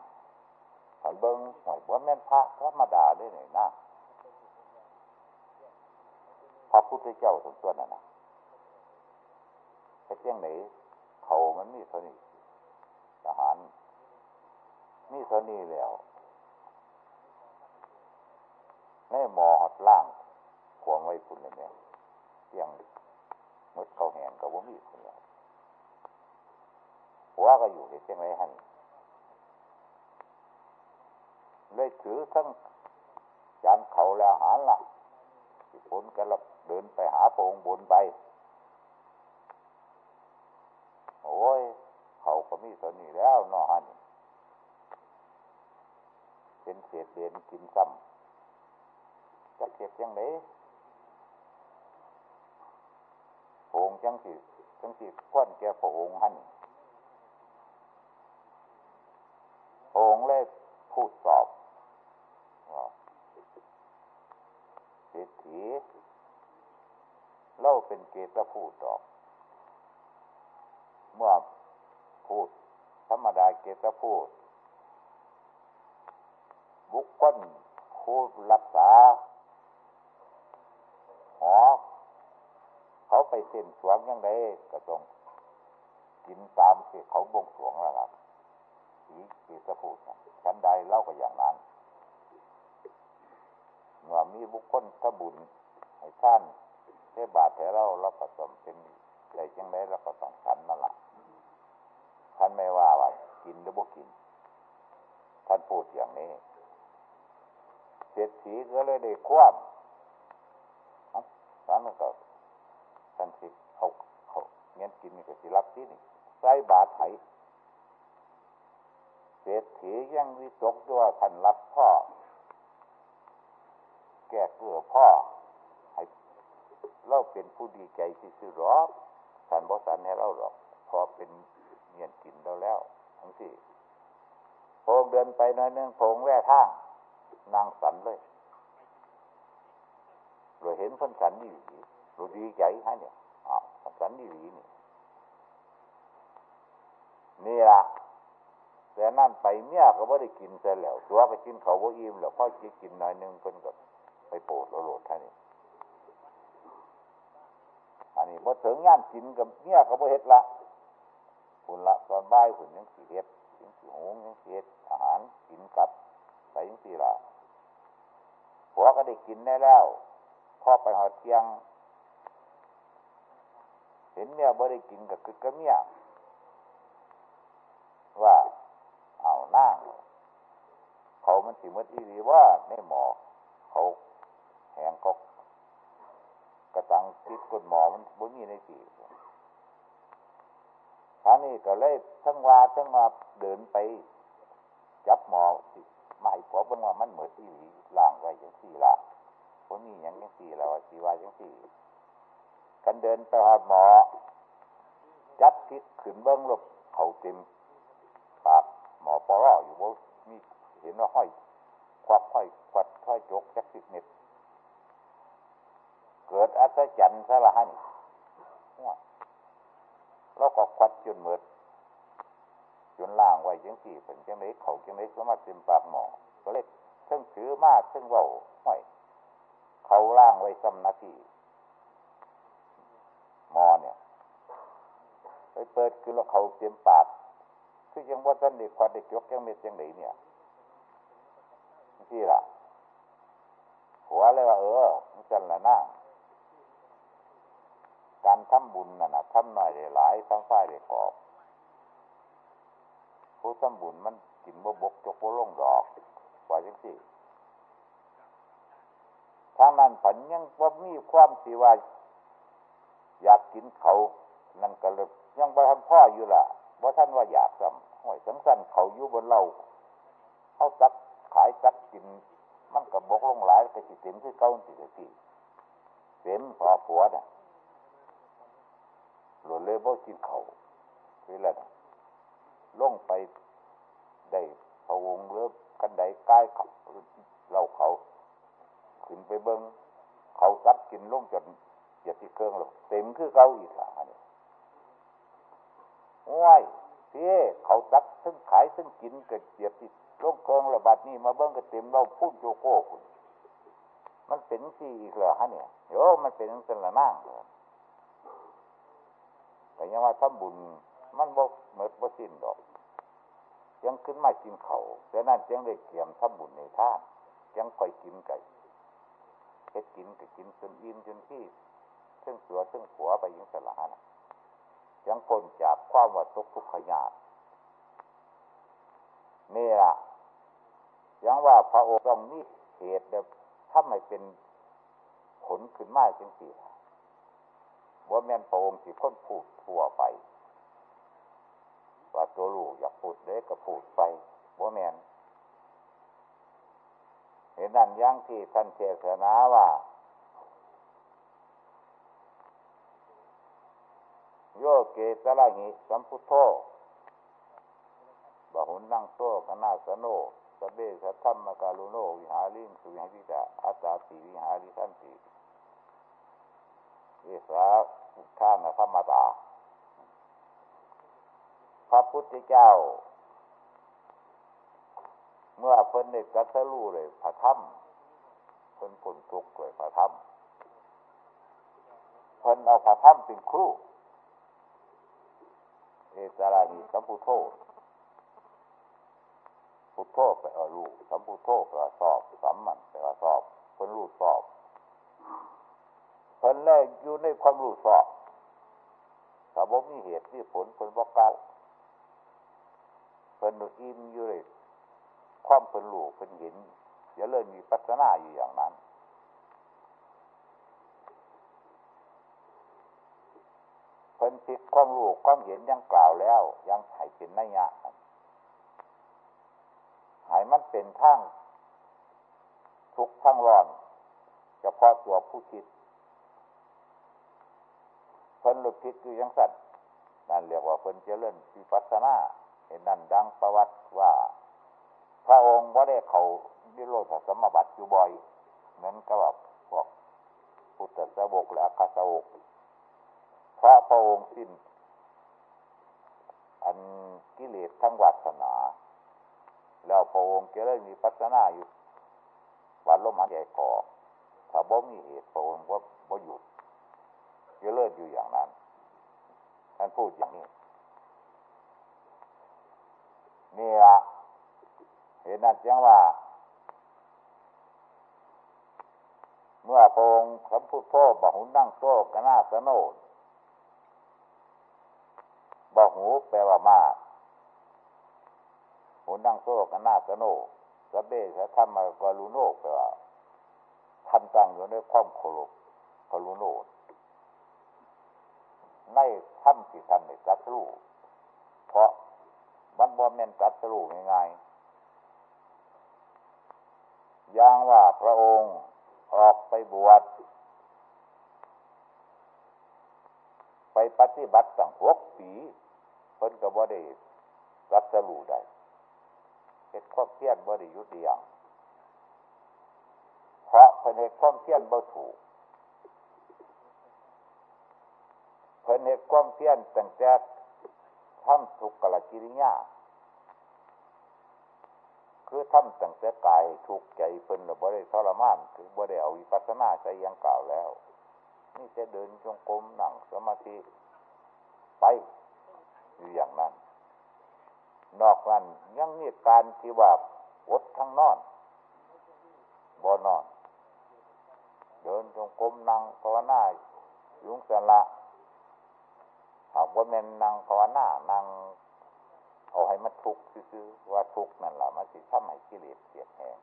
S1: หันเบิ้งหน่อยว่าแม่นพระธรรมดาได้หน่อยนั่งพระพุทธเจ้าสมส่วนน่ะนะไอ้เจียงไหนเขามันมีเท่านี้ทหารมีเท่านี้แล้วแม่หมอหัดล่างขวงไว้คุณเลยเนี่ยเตียงมดเขาแหงกับว่ามีคนแล้ว หัวก็อยู่เห็นเจียงไรฮันเลยถือทั้งจานเขาแล้วหารละที่ผลกันละเดินไปหาพระองค์บนไป โอ้ย เขาก็มีตอนนี้แล้วนอฮันเป็นเศษเด่นกินซ้ำจะเก็บยังไงพงจังสิจังสิควนแกพระองค์หันพระ องค์เลยพูดตอบเศรษฐีเล่าเป็นเกตพูดตอบเมื่อพูด ธรรมดาเกตพูด บุคคลผู้รักษาหอเขาไปเส้นสวงยังไงก็ต้องกินตามที่เขาบงสวงแล้วครับ สีเกตพูดชั้นใดเล่าก็อย่างนั้นเมื่อมีบุคคลทบุญให้ท่านเทบาทแถเราเราก็ต้องเป็นใจจังไดเราก็ต้องฉันนั่นแหละท่านไม่ว่าว่ากินหรือบ่กิน ท่านพูดอย่างนี้เศรษฐีก็เลยได้คว่ำท่านก็ท่านสิเขาเขาเงี้ยกินนี่ก็สิรับที่นี่ใส่บาทไถ เศรษฐียังวิตกด้วยท่านรับพ่อ แก้เกลือพ่อ ให้เราเป็นผู้ดีใจที่สุดหรอกท่านบอสันให้เราหรอก พอเป็นเงียนกินเราแล้ว ทั้งสี่พงเดินไปน้อยนึงพงแว่ท่างนางสันเลยเราเห็นคนสันนี่เราดีใจฮะเนี่ยอ้าวสันนี่ดีนี่นี่ล่ะ แต่นั่นไปเมียก็ไม่ได้กินแต่แล้ว ตัวไปกินเขาบ่อิ่มแล้วพ่อจะกินหน่อยนึงเพิ่นก็ไปโปรดโลดท่านี่อันนี้พอถึงงานกินกับเมียก็บ่เฮ็ดละคุณละตอนบ่ายคุณยังสีเฮ็ดยังสีหงยังสีเฮ็ดอาหารกินกับไปยังสีละผัวก็ได้กินได้แล้วพ่อไปหอดเที่ยง เห็นเมียบ่ได้กินกับคือกับเมียว่า มันสิมดอีรีว่าในหมอ เขาแหงก็กระตังติดกดหมอมันบ่มีในสีท่านี้ก็เลยทั้งว่าทั้งว่าเดินไป จับหมอไม่พอบังว่ามันเหมือนอีหลีล่างไว้อย่างสี่ละผมมีอย่างยังสี่แล้วสีว่าอย่างสี่กันเดินไปหาหมอ จับทิศขึ้นเบิ้งลบเขาเต็มปากหมอปลออยู่ว่ามี ห็นว่าห้อยควักห้อยควัดห้อยจกจักสิบเม็ดเกิดอัศจรรย์ซะละฮะนี่แล้วก็ควัดจนเหมือดจนล่างไว้จังสี่เป็นจังไดเขาจังไดสามารถเต็มปากหมอก็เลยเชิงถือมากเชิงเบาห้อยเขาล่างไว้สำนาทีหมอเนี่ยไปเปิดคือเราเขาเต็มปากคือยังว่าท่านเด็กควันเด็กยกยังเม็ดยังไหนเนี่ย ที่ล่ะ หัวเลยว่าเออมันจันละนั่งการทำบุญน่ะนะทำหน่อยได้หลายทำฝ้ายได้กอบผู้ทำบุญมันกินบ่บกจกบ่ลงดอกว่าจังสิทางนั้นผันยังว่ามีความสิว่า อยากกินเขา นั่นก็เลยยังบ่ทันพ่ออยู่ล่ะว่าท่านว่าอยากซ้ำห้อยสังสันเขาอยู่บนเราเขาจัก ขายจักกิน มันกับบกลงหลายก็สิเต็มคือเก้าสิสิเต็มพอผัวเนี่ยหล่นเลยบ่กินเขาคือแล้วลงไปได้พะวงเลือบกันไดใกล้เขาเราเขาขึ้นไปเบิ้งเขาซักกินลงจนเสียที่เครื่องหรอกเต็มคือเก้าอีกล่ะเนี่ยว้ายเสียเขาซักซึ่งขายซึ่งกินเก็เสียที่ ลงเครืองระบาดนี่มาเบิ้งก็เต็มเราพูดโยโก้คุณมันเป็นสี่อีกเหรอฮะเนี่ยโยมันเป็นสันละนั่งแต่ยังว่าทำบุญ มันบกเหมือนบ่สิ้นดอกยังขึ้นมากินเขาแต่นั่นยังได้เกี่ยมทำบุญในท่ายังคอยกินไก่เฮ็ดกินก็กินจนอิ่มจนที่ซึ่งตัวซึ่งหัวไปยังสลานะยังพ้นจากความว่าตกทุกข์ขยาด นี่ล่ะยังว่าพระองค์ต้องมีเหตุเดียถ้าไม่เป็นผลขึ้นมาจริงๆว่าแม่นพระองค์ที่พ้นพูดทั่วไป ว่าตัวลูกอยากพูดเด็กก็พูดไปว่าแม่นเห็นนั่นยังที่ท่านเทศนาว่าโยเกตละหิสัมพุทโธ บาหุนนั่งโตกนาสโนสเบสัทธรรมกาลุโน วิหาริงสุวิหาริตาอัตาติวิหาริสันติเวสาข้านธรรมตา พระพุทธเจ้า เมื่อเพิ่นได้กัสรู้เลยพระธรรมเพิ่นผลทุกข์เลยพระธรรมเพิ่นเอาพระธรรมเป็นครูเอตาราหิสัมพุโธ พุทโธไปเอาลูกสัมพุทโธไปว่าสอบสัมมันไปว่าสอบเพิ่นรู้สอบเพิ่นแรกอยู่ในความรู้สอบถ้าบ่มีเหตุที่ผลเพิ่นบ่กล่าวเพิ่นอิ่มอยู่เลยความเพิ่นรู้เพิ่นเห็นอย่าเลยมีปัฒนาอยู่อย่างนั้นเพิ่นผิดความรู้ความเห็นยังกล่าวแล้ว ยังให้เป็นนัยยะ ให้มันเป็นทั้งทุกทั้งร้อนเฉพาะตัวผู้คิดเพิ่นหลุดผิดอยู่ยังสัตว์นั่นเรียกว่าเพิ่นเจริญวิปัสสนาเห็นนั่นดังประวัติว่า พระองค์ว่าได้เขานิโรธสมบัติอยู่บ่อยนั้นก็แบบพวกพุทธสาวกและอัคสาวกพระพระองค์สิ้น อันกิเลสทั้งวัสนา แล้วพระองค์ก็เลยมีปัสนาอยู่วันลมหายใจกอถ้าบ่มีเหตุพระองค์ว่าบ่หยุดก็เลิศอยู่อย่างนั้นท่านพูดอย่างนี้นี่ละเห็นนั่นจังว่า เมื่อพระองค์คำพูดพ่อบหุนั่งโซ่กนาสโนดบหูแปลว่ามาก หูนั่งโซ่กนนาสโนสเบสธรรมกรุโนแปลว่าท่านตั้งอยู่ในความโครบกรุโนในถ้ำที่ท่านในจัตรู้เพราะมันบ่แม่นจัตรู้ง่ายๆอย่างว่าพระองค์ออกไปบวชไปปฏิบัติสังหกปีเพิ่นก็บ่ได้รัสรู้ได้ เฮ็ดความเพียรบ่ได้ยุติอย่างเพราะเพิ่นเฮ็ดความเพียรบ่ถูกเพิ่นเฮ็ดความเพียรตั้งแต่ทำทุกขลกิริยาคือทำตั้งแต่กายทุกใจเพิ่นบ่ได้ทรมานคือบ่ได้เอาวิปัสสนาใส่ยังกล่าวแล้วนี่จะเดินจงกรมหนังสมาธิไปอยู่อย่างนั้น นอกนั้นยังมีการที่ว่าอดทั้งนอนบ่นอน เดินจงกรมนั่งภาวนายุงสละหากว่าแม่นนั่งภาวนานั่งเอาให้มันทุกข์ซื่อว่าทุกข์นั่นแหละมันสิทำให้กิเลสเสียดแหง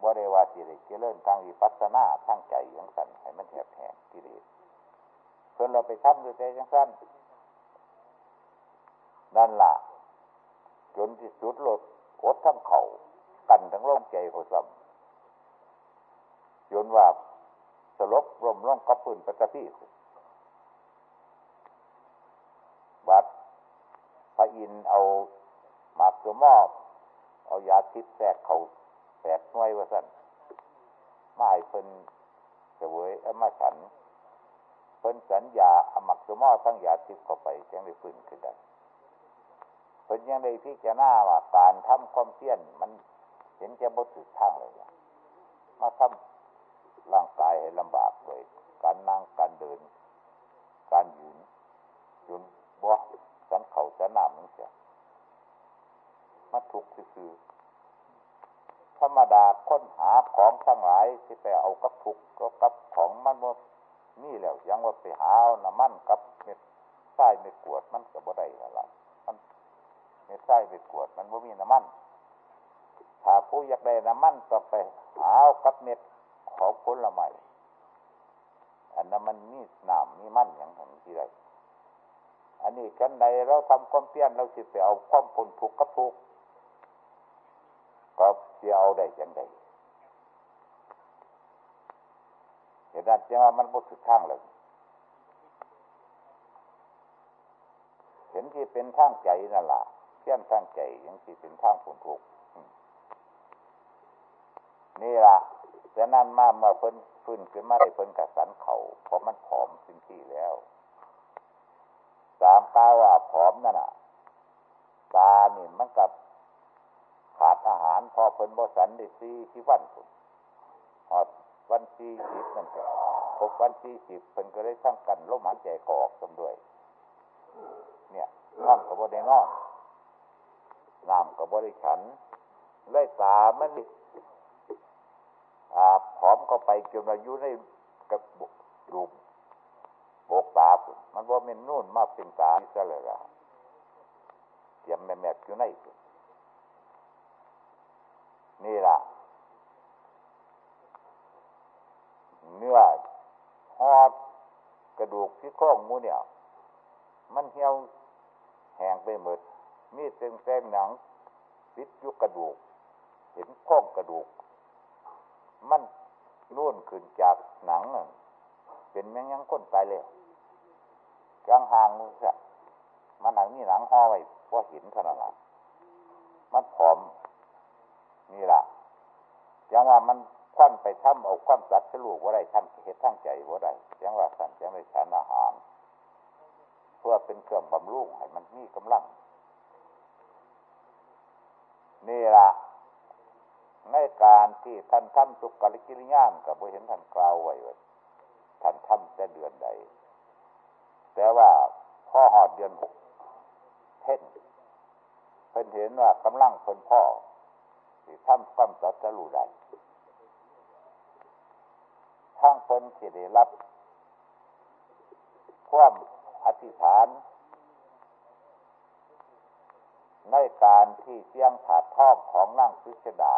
S1: บ่ได้ว่าสิได้เจริญทางวิปัสสนาทางใจอย่างสั้นให้มันแหบแหงกิเลสเพิ่นเราไปทำด้วยใจอย่างสั้นนั่นล่ะ จนที่สุดลดอดทั้งเขากันทั้งร่มใจเขาซ้ำจนว่าสลบรมร่องกับพื้นปัตพี่วัดพระอินเอาหมากตัวมอบเอายาทิพแทรกเขาแตกน้อยว่าสั่นไมาให้เพิ่นเสวยเอามาฉันเพิ่นสัญญาเอามักตัวมอตั้งยาทิพเข้าไปจังได้ฟื้นขึ้นได้ เพิ่นยังได้พิจารณาว่าการทำความเพียรมันเห็นจะบดสุดทางเลยมาทำร่างกายให้ลำบากเลยการนั่งการเดิน การยืนจนบ่สันเขาสันน้ำนั่นเสียมาถูกคือธรรมดาค้นหาของทั้งหลายที่ไปเอากับถูกก็กับของมันว่านี่แล้วยังว่าไปหาเอาน้ำมันกับเม็ดไส้เม็ดกวดมันก็บ่ได้ละมัน เม็ดไส้เม็ดกวด มันบ่มีน้ำมันถ้าผู้อยากได้น้ำมันต้อไปหาเอากับเม็ดของผลไม้อันนั้นมันมีน้ำมีมันอย่างของที่ไรอันนี้กันใดเราทำความเพียรเราสิไปเอาความผลทุกข์กับทุกข์ก็จะเอาได้อยังไงเหตุนั้นจึงว่ามันบดสุดทางเลยเห็นที่เป็นทางใจนั่นแหละ เพี้ยนทางใจยังที่เป็นทางผลทุกนี่ละแต่นั้นมาเมื่อเพิ่นฟื้นขึ้นมาได้เพิ่นกระสันเขาเพราะมันผอมสิ้นที่แล้วสามกาว่าผอมนั่นน่ะตานี่มันกับขาดอาหารพอเพิ่นบ่สันได้ซีที่วันพุ่นหอดวันที่สิบนั่นก็พบวันที่สิบเพิ่นก็ได้ทั้งกันลมหายใจกอกสมด้วย เนี่ยน้ำก็บ่ได้นอน น้ำก็บ่ได้ฉันเลยตามันอาผอมเข้าไปจนอายุในกระบุกรูปโบกตาพุ่นมันบ่เป็นนู่นมาเป็นตาซะเลยล่ะเตรียมแม่แม่อยู่ในนนี่ล่ะ เนื้อหอดกระดูกที่โครงมูเนี่ย มันเหี่ยวแห้งไปหมด มีเส้นเส้นหนังติดยุกกระดูก เห็นโครงกระดูก มันรุ่นขึ้นจากหนังนั่นเป็นแมงยังคนตายแล้วกลางหางมือสัมันหนังนี่หนังห่อไว้พอเห็นขนาดนั้นมันผอมนี่ล่ะยังว่ามันควันไปทำเอาความสัตว์สลูกว่าไรท่านเหตุทั้งใจว่าไรยังว่าสั่นยังไม่ฉันอาหาร เพื่อเป็นเครื่องบำรุงให้มันมีกำลัง นี่ละในการที่ท่านทำสุกลิกิริยานกับเห็นท่านกล่าวไว้ว่าท่านทำแต่เดือนใด แต่ว่าพ่อหอดเดือนหกเท่นเพิ่นเห็นว่ากำลังเพิ่นพ่อที่ทำความสัตว์รู้ได้ทั้งเพิ่นที่ได้รับ ความอธิษฐาน ในการที่เสียงถาดท่องของนั่งพิชดา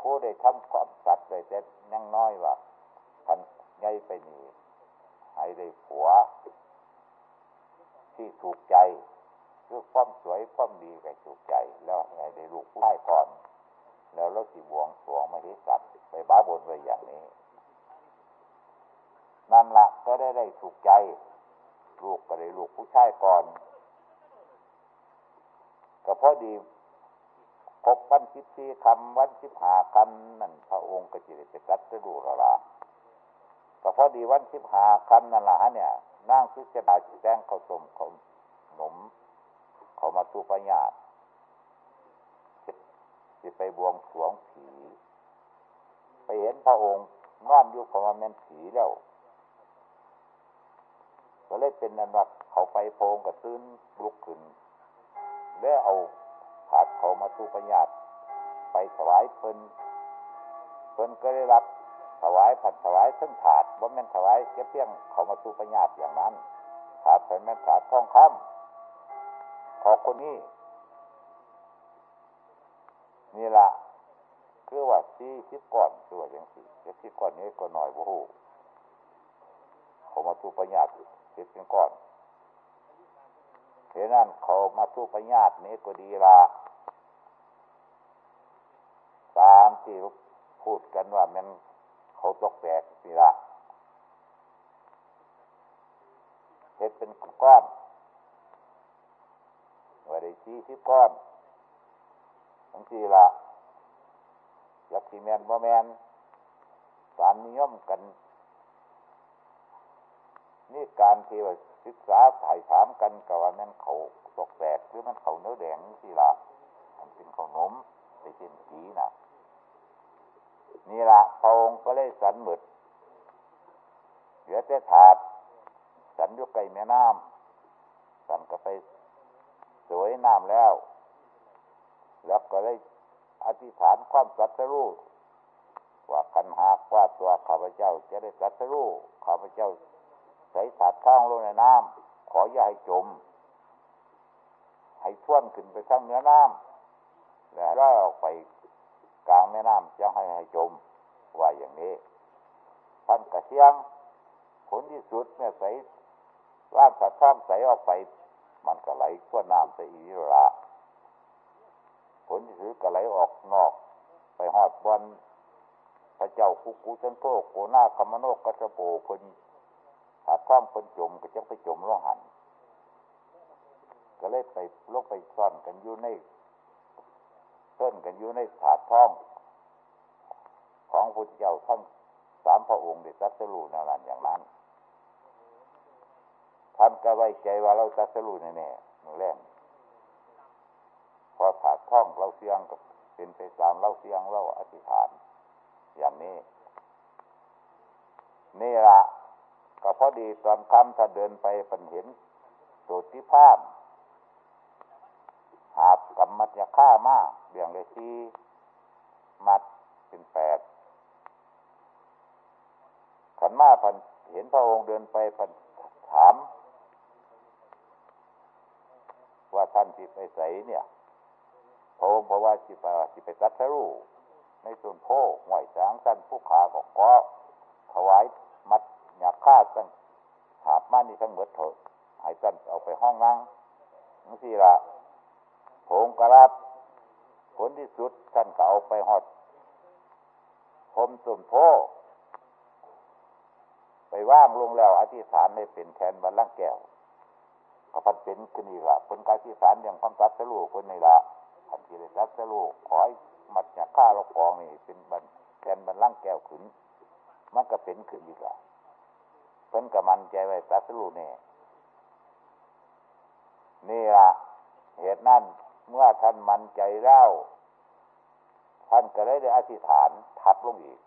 S1: ผู้ได้ทำความสัตว์เลยแต่ยังน้อยว่าพันใหญ่ไปนี่ให้ได้ผัว ที่ถูกใจคือความสวยความดีกับถูกใจ แล้วให้ได้ลูกผู้ชายก่อน แล้วเราสิบวงสวงมาที่สัตว์ไปบ้าบนไว้อย่างนี้นั่นละก็ได้ได้ถูกใจ ลูกก็ได้ลูกผู้ชายก่อน ก็พอดีครบวันสิบสี่คำวันสิบห้าคำนั่นพระองค์ก็จิตจะกัดจะดูละละก็พอดีวันสิบห้าคำนั่นละฮะเนี่ยนั่งพิจารณาแจ้งเขาสมเขาหนม เขามาสุปญาตจะไปบวงสรวงผี ไปเห็นพระองค์นอนอยู่ของมันเป็นผีแล้วก็เลยเป็นนันว่าเขาไปโพงกับตื้นลุกขึ้น แล้วเอาถาดเขามาสุปญาตไปถวายเพิ่นเพิ่นก็ได้รับถวายผัดถวายซึ่งถาดว่าแม่นถวายแค่เพียงเขามาสุปญาตอย่างนั้นถาดเป็นแม่นถาดทองคำขอคนนี้นี่ละคือว่าสี่สิบก่อนคือว่าอย่างสี่จะสิบก่อนนี้ก็หน่อยบ่ฮู้เขามาสุปญาตเจ็ดเป็นก่อน เห็นนั่นเขามาสู้ประญาตินี้ก็ดีละตามที่พูดกันว่ามันเขาตกแตกนี่ละเห็ดเป็นก้อนว่าได้ชี้สิบก้อนทั้งสี่ละยักษ์ีแมนบ่แมนสารนิยมกัน นี่การที่ว่า ศึกษาถ่ายถามกันกับว่ามันเขาตกแตกหรือมันเขาเนื้อแดงสิละมันเป็นขนมไปเช่นผีนะนี่ละพระองค์ก็เลยสันหมึดเหลือแต่ถาดสันยุกไก่แม่น้ำสันก็ไปสวยน้ำแล้ว แล้วก็เลยอธิษฐานความสัตย์รู้ว่าคันหากว่าตัวข้าพเจ้าจะได้สัตย์รู้ข้าพเจ้า ใส่ถาดข้างลงในน้ำขออย่าให้จม ให้ท่วนขึ้นไปข้างเนื้อน้ำแล้วร้อยออกไปกลางแม่น้ำจะให้ให้จม ว่าอย่างนี้ท่านกระเทียงผลที่สุดเนี่ยใส่ร่างสัตว์ท่องใส่ออกไป มันก็ไหลขั้วน้ำไปอีระผลที่สุดก็ไหลออกนอก ไปหอดบอลพระเจ้าคุกุชันโตโกนาคมโนกัสโปคน หาท่อมคนจมก็จะไปจมร่องหัน ก็เลยไปลกไปซ่อนกันอยู่ในต้นกันอยู่ในถาดท่อง ของพุทธเจ้าทั้งสามพระองค์เดชรัสรูนรันอย่างนั้นท่านก็ไว้ใจว่าเรารัสรูแน่ๆมือแรกพอถาดท่องเราเสียงกับเป็นไปตามเราเสียงเราอธิษฐาน อย่างนี้ นี่ละ ก็พอดีตอนคำถ้าเดินไปเป็นเห็นสุดที่ภาพหาบกับมัดยาฆ่ามาเบี่ยงเลยทีมัดเป็นแปดขันมาพันเห็นพระองค์เดินไปพันถาม ว่าท่านจิตไปใสเนี่ยพระองค์บอกว่าจิตไปจิตไปตัดสรู้ในส่วนโพหวยสางสั้นผู้ขาก็ก็ถวายมัด อยากฆ่าตั้งหาบมานี่ทั้งหมดเถอะให้ท่านเอาไปห้องนั่งนั่นสิละผงกระรับผลที่สุดท่านก็เอาไปหอดพมตุ่มโพไปว่างลงแล้วอธิษฐานให้เป็นแทนบรรลังแก้วก็พันเป็นขึ้นอีกละผลการอธิษฐานอย่างความตัดสลูกคนนี่ละพันที่ได้ตัดสลูกขอให้มัดจากข้าเรากองนี่เป็นบันแทนบันล่างแก้วขึ้นมันก็เป็นขึ้นอีกล้ว เพิ่นกับมันใจไว้ตัสรูเนี่นี่ละเหตุนั้นเมื่อท่านมันใจเล่าท่านก็เลยได้อธิษฐานทับลงอีก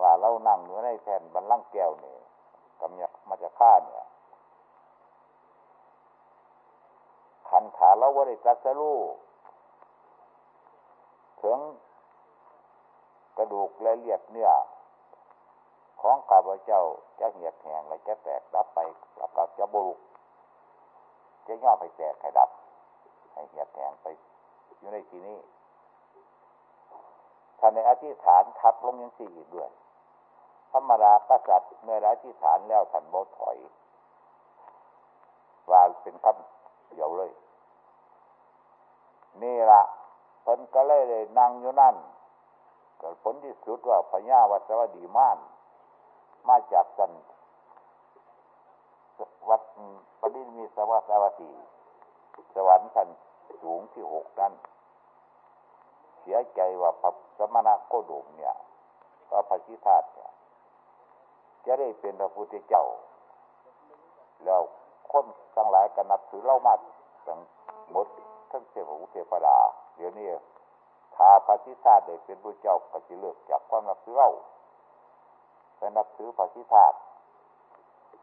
S1: ว่าเรานั่งอยู่ในแทนบันลังแก้วนี่กำยักมาจะฆ่าเนี่ยขันขาเราว่าได้ตัสรู้ถึงกระดูกและเลียดเนื้อ ของข้าพเจ้าจะเหียดแหงและจะแตกดับไปแล้วก็จะบุรุกจะย่อไปแตกให้ดับ ให้เหียดแหงไป อยู่ในที่นี้ท่านในอธิษฐานทับลงยังสี่อีกด้วยธรรมดากษัตรเมื่ออธิษฐานแล้วท่านโบถอยว่าเป็นคำเดียวเลย นี่ละเพิ่นก็เลยเลยนั่งอยู่นั่นเกิดผลที่สุดว่าพญาวัสวดีม่าน มาจากสันวัดปริมีสวัสวตีสวรรค์ชั้นสูงที่หกนั้นเสียใจว่าพระสมณะโคดมเนี่ยพระพชิธาตเนี่ยจะได้เป็นพระพุทธเจ้า แล้วคนทั้งหลายก็นับถือเล่ามาตั้งหมดทั้งเทพบุเทพดาเดี๋ยวนี้ถ้าพระชิธาตได้เป็นพระเจ้าก็จะเลิกจากความนับถือเล่า ไปนับถือพระชิธา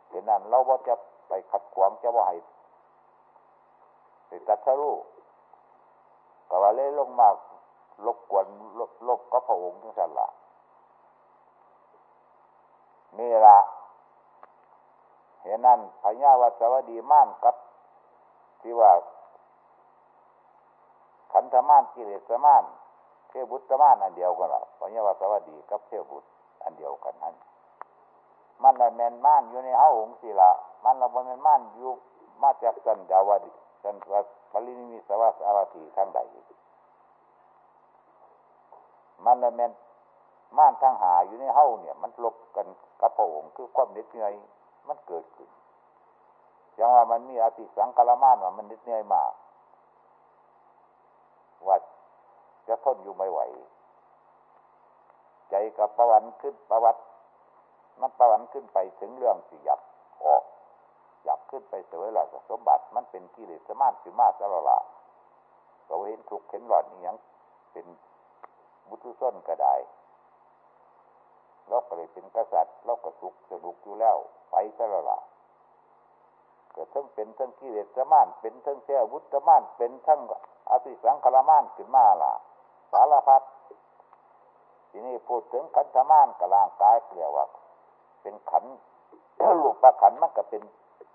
S1: เห็นนั้นเราว่าจะไปขัดขวางจะว่าให้ไปตัดทะลุก็ว่าเล่ลงมาลบกวนลบลบก็พระองค์ทั้งสันละนี่ละเห็นนั้นพญาวัสวดีม่านกับ ที่ว่า ขันธม่านกิเลสม่านเทบุตรม่านอันเดียวกันละพญาวัสวดีกับเทบุตรอันเดียวกันนั้น มันละแมนม่านอยู่ในเฮาองศิละมันละบนแมนม่านอยู่มาจากสันดาวดีสันวัปรินิมิสวัสอาวตีทั้งใดมันละแมนม่านทั้งหาอยู่ในเฮาเนี่ย มันลบกันกับพระองค์คือความเหน็ดเหนื่อยมันเกิดขึ้นอย่างว่ามันมีอติสังกลมานว่ามันเหน็ดเหนื่อยมากว่าจะทนอยู่ไม่ไหว ใจกับประวันขึ้นประวัติ มันประวันขึ้นไปถึงเรื่องสิยับออกอยากขึ้นไปเสวยหลักสมบัติ มันเป็นกิเลสมาธิมาสละละเราเห็นทุกข์เห็นหลอดนี่ยังเป็นบุตุส้นก็ได้เราก็เลยเป็นกษัตริย์เราก็สุขสนุกอยู่แล้วไปสละละเกิดทั้งเป็นทั้งกิเลสมานเป็นทั้งเสียวุฒมานเป็นทั้งอภิสังขารมานขึ้นมาล่ะ สารพัดทีนี้พูดถึงขันธมานกับร่างกายเกลียวว่า เป็นขันลูกประขันมันก็เป็น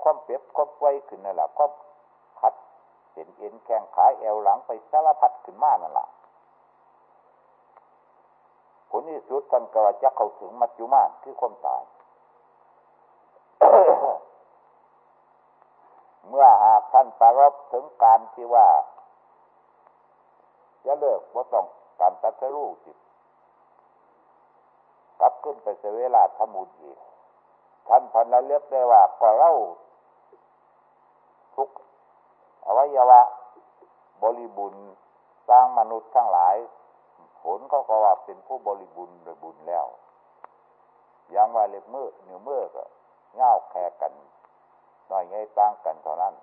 S1: ความเปรียบความไวขึ้นนั่นแหละความขัดเป็นเอ็นแข้งขาแอวหลังไปสารพัดขึ้นมานั่นแหละผลที่สุดท่านก็จะเข้าถึงมัจจุมานคือความตาย เมื่อหากท่านปรารบถึงการที่ว่า จะเลิกว่าต้องการตัดสู้สิก ลับขึ้นไปเสวลาทมุนอีกท่านพันละเลือกได้ว่าก็เล่าทุกอวัยวะ บริบุญสร้างมนุษย์ทั้งหลายผลเขาก็ว่าเป็นผู้บริบุญโดยบุญแล้วยังว่าเล็บมือนิ้วมือก็เง่าแค่กันน้อยใหญ่ต่างกันเท่านั้น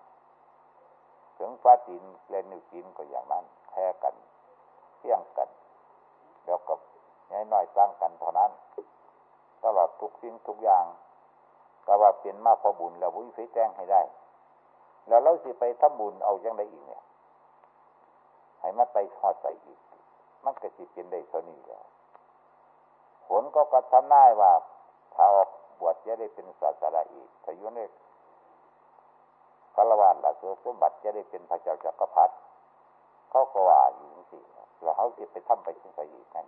S1: ถึงฟ้าตีนเลนนิ้วตีนก็อย่างนั้นแค่กันเที่ยงกันเดี๋ยวกับ น้อยต่างกันเท่านั้นตลอดทุกสิ่งทุกอย่างก็ว่าเป็นมาพอบุญแล้ววิฟิแจ้งให้ได้ แล้วเราสิไปทำบุญเอาย่างไรอีกเนี่ยให้มันไปทอดใส่อีก มันก็สิเป็นได้เท่านี้แล้วผลก็กระทำได้ว่าถ้าออกบวชจะได้เป็นศาสดาอีกถ้าอยู่ในคารวะละเสือสมบัติจะได้เป็นพระเจ้าจักรพรรดิเขาก็ว่าอยู่สิแล้วเขาสิไปทำไปที่ใส่อีกนั่น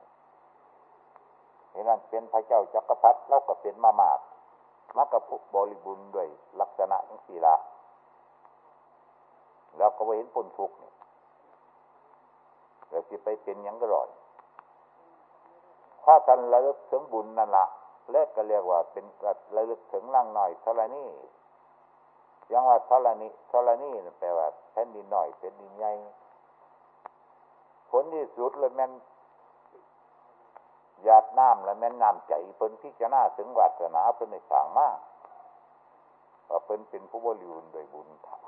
S1: เห็นนั้นเป็นพระเจ้าจักรพรรดิเราก็เป็นมามากมันก็พุบริบูรณ์ด้วยลักษณะทั้งสี่ละแล้วก็ไปเห็นผลทุกข์นี่แล้วสิไปเป็นยังก็รอยข้อท่านระลึกถึงบุญนั่นละเลกก็เรียกว่าเป็นระลึกถึงร่างหน่อยเท่าไรนี่ยังว่าเท่าไรนี่เท่าไรนี่แปลว่าแผ่นดินหน่อยแผ่นดินใหญ่ผลที่สุดเลยแม่น หยาดน้ำและแม่นน้ำใจเพิ่นพิจารณาถึงวาสนาเพิ่นในสางมากว่าเพิ่นเป็นผู้บริบูรณ์โดยบุญ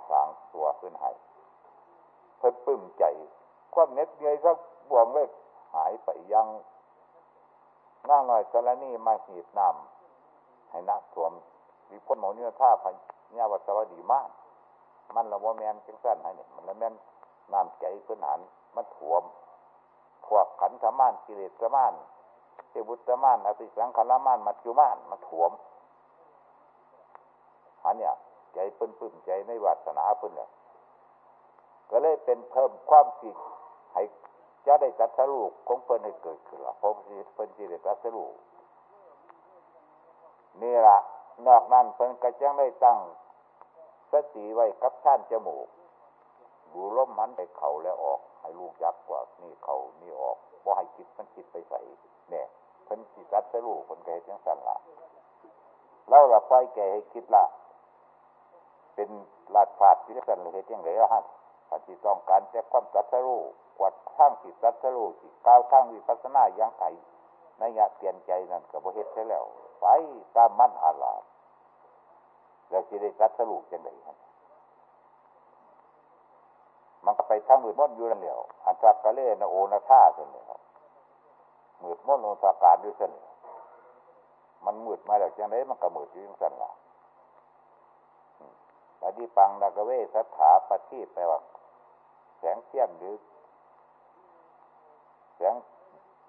S1: สางตัวเพิ่นให้เพิ่นปลื้มใจ ความเน็ดเงยก็บวมเลยหายไปยังนั่งหน่อยสารนี่มาหีดน้ำให้นักท่วมวิพนหมอเนื้อท่าพญาวัสวดีมาก มันละว่าแมนจังสั้นให้เนี่ยมันละแมนน้ำใจเพื่อนหันมันถ่วมพวกขันธมานกิเลสมาน เทวุตมานอภิสังขารมานมัจจุมานมาถวมอันเนี้ยใจเพิ่นปื้มใจในวาสนาเพิ่นเนี่ยก็เลยเป็นเพิ่มความสิให้จะได้จัดสรุปของเพิ่นให้เกิดขึ้นละเพราะเพิ่นจีได้จัดสรุปนี่ละนอกนั้นเพิ่นก็จังได้ตั้งสติไว้กับท่านจมูกดูลมมันไปเข่าแล้วออก ให้ลูกยักษ์กว่านี่เข่านี่ออกว่าให้จิตมันจิตไปใส่เนี่ย เพิ่นจิตัดสรุปเพิ่นก็เห็นจังสั่นละเล่าละปล่อยแก่ให้คิดละเป็นลาดฟาดที่สั่นเลยเห็นยังไงละฮะปฏิต้องการแต่ความตัดสรุปกวัดข้างจิตตัดสรุปจิตก้าวข้างวิปัสสนายังไงในยะเปลี่ยนใจนั่นก็บ่เฮ็ดใช่แล้ว ไปตามมั่นอาลาแล้วจะได้ตัดสรุปจังไดฮะมันก็ไปทั้งมืดมดอยู่นั่นแหละอันจักกะเล่นโอนาท่าเสนอ มืดมดลงสาการด้วยเสนมันมืดมาแล้วจังไดมันก็มืดอยู่จังสันละปฏิปังนักเวสัทธาปฏิแปลว่า แสงเทียนหรือ แสง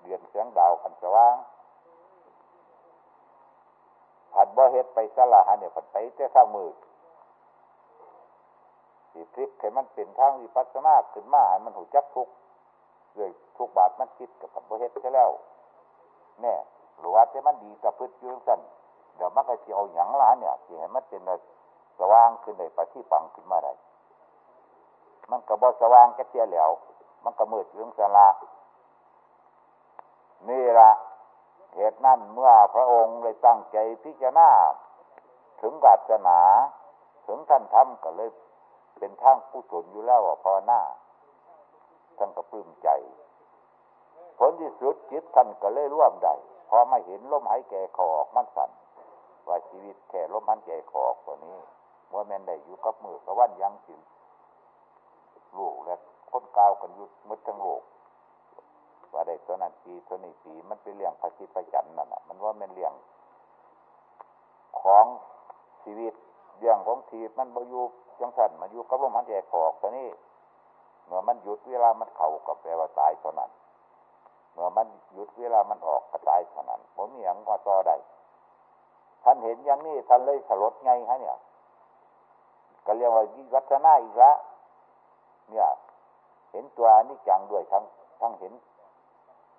S1: เดือนแสงดาวกันสว่างผัดบ่เฮ็ดไปสละหันเนี่ยผัดไปแต่ข้างมือสีพลิกให้มันเป็นทางวิปัสสนาขึ้นมาให้มันหูจักทุกเลย ทุกบาทมันคิดกับผัดบ่เฮ็ดใช่แล้วแน่หรือว่าที่มันดีกับพืชยืนสั้นเดี๋ยวมันก็จะเอาหยังล้านเนี่ยที่ให้มันเป็นสว่างขึ้นในปฏิปังขึ้นมาได้มันก็บ่สว่างแค่เสียแล้ว มันก็มืดเรื่องสลานี่ละเหตุนั้นเมื่อพระองค์ได้ตั้งใจพิจารณาถึงกาศนา ถึงท่านทำก็เลยเป็นทางผู้สนอยู่แล้วภาวนาท่านก็ปลื้มใจ ผลที่สุดจิตท่านก็เลยร่วมได้พอมาเห็นลมหายใจคอออกมันสั่นว่าชีวิตแค่ลมหายใจคอออกตัวนี้ว่าแม่นได้อยู่กับมือกับวันยังสิลูกและคนกาวกันยุดมดทั้งโลกว่าได้ตัวนั้นปีตัวนี้ปีมันเป็นเรื่องพระจิตประจันนั่นแหะมันว่ามันเรื่องของชีวิตเรื่องของทีมันบอยู่จังสันมาอยู่กับลมหายใจออกตัวนี้เมื่อมันหยุดเวลามันเข่ากับแปลว่าตายเท่านั้น เมื่อมันหยุดเวลามันออกก็ตายเท่านั้นผมมีอย่างว่าต่อได้ท่านเห็นอย่างนี้ท่านเลยสลดไงฮะเนี่ยก็เรียกว่าวิวัฒนาอีกละเนี่ยเห็นตัวนี้จังด้วยทั้งทั้งเห็น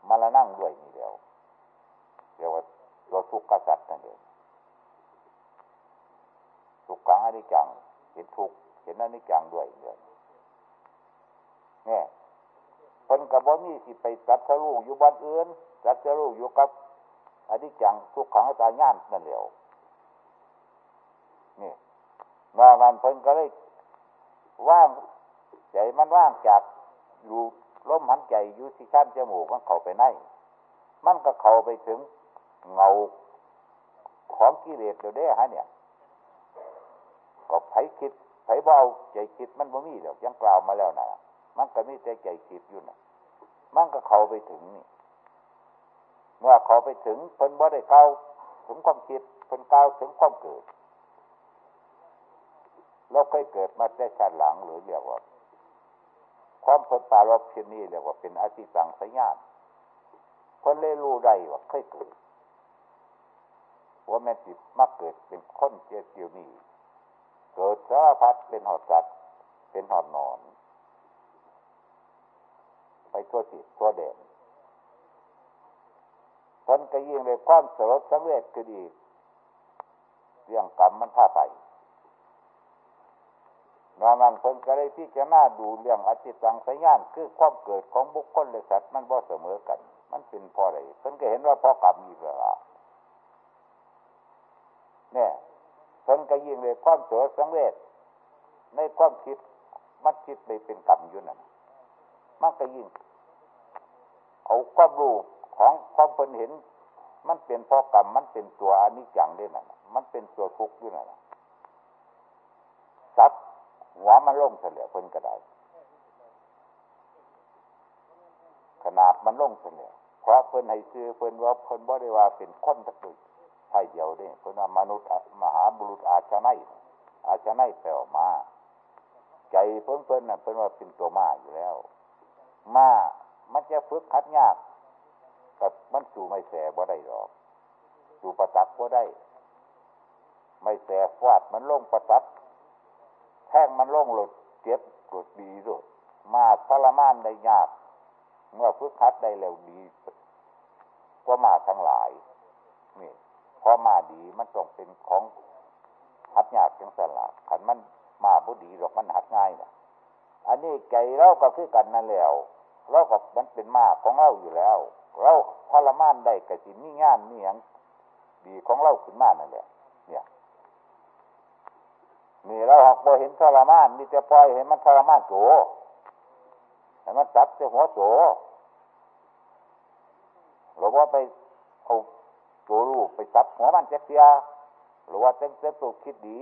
S1: มาละนั่งด้วยนี่เดียวเรียกว่าตัวทุกข์กษัตริย์นั่นเองทุกขังอนิจจัง เห็นทุกเห็นอนิจจังด้วยเดียวเนี่ย คนกับบ่มีสิไปจัดสรูอยู่บ้านอื่นจัดสรูอยู่กับอนิจังทุกขังตาย่านนั่นเดียวนี่นอกนั้นเพิ่นก็เลยว่างใจมันว่างจากอยู่ลมหันใจอยู่ที่ชั้นจมูกมันเข้าไปในมันก็เข้าไปถึงเงาของกิเลสเดี๋ยวได้ฮะเนี่ย ก็ไผคิดไผเบาใจคิดมันบ่มีเดี๋ยวยังกล่าวมาแล้วนะ มันก็มีใจใจคิดอยู่นะมันก็เข้าไปถึงนี่ เมื่อเข้าไปถึงเพิ่นบ่าได้เก้าถึงความคิดเพิ่นเก้าถึงความเกิดเราเคยเกิดมาได้ชาติหลังหรือเรียกว่า ความเพิ่นปารบเช่นนี้เรียกว่าเป็นอธิสังสญาตเพิ่นเลยรู้ได้ว่าเคยเกิดว่าแม่จิตมาเกิดเป็นคนเจียวนี่เกิดสารพัดเป็นหอดสัตว์เป็นหอดนอน ไปทั่วจิตทั่วเด่นเพิ่นก็ยิ่งเลยความสลดสังเวชก็ดี เรื่องกรรมมันพาไปนอนนั้นเพิ่นก็ได้พิจารณาดูเรื่องอจิตังสัยานคือความเกิดของบุคคลและสัตว์มันบ่เสมอกัน มันเป็นพออะไรเพิ่นก็เห็นว่าพอกรรมมีเวลาเนี่ยเพิ่นก็ยิ่งเลยความสือสังเวชในความคิดมันคิดไปเป็นกรรมอยู่นั่นมันก็ยิ่ง เอาความรู้ของความเพิ่นเห็น มันเป็นพอกรรม มันเป็นตัวอนิจจังด้วยนั่นมันเป็นตัวทุกข์ด้วยนั่นซับหัวมันล่งเฉลี่ยเพิ่นก็ได้ขนาดมันล่งเฉลี่ยเพราะเพิ่นให้ซื้อเพิ่นว่าเพิ่นบ่ได้ว่าเป็นคนทักดุใช่เดียวเด้เพิ่นว่ามนุษย์มหาบุรุษอาชนะอาชนะแปลมา ใจเพิ่นเพิ่นน่ะเพิ่นว่าเป็นตัวมาอยู่แล้ว มา มันจะฝึกคัดยากกับมันสู่ไม่แสบ่ได้หรอกสู่ประตักบ่ได้ ไม่แสฟาดมันลงประตักแท่งมันลงหลุดเจ็บหลุดดีหลุดมาทรมานได้ยาก เมื่อฝึกคัดได้เร็วดีก็มาทั้งหลายนี่พอมาดีมันต้องเป็นของหัดยากจังสลากขันมันมาบุดีหรอกมันหัดง่ายนะอันนี้ใจเราก็คือกันนั่นแล้ว เราก็มันเป็นมากของเราอยู่แล้วเราทรมานได้กะสิมีงานมีอย่างดีของเราขึ้นมานั่นแหละเนี่ยนี่เราหากพอเห็นทรมานมีแต่ปล่อยเห็นมันทรมานโสเห็นมันจับจะหัวโสหรือว่าไปเอาตัวรูปไปจับหัวมันเจียหรือว่าเต้นเต้นตัวคิดดี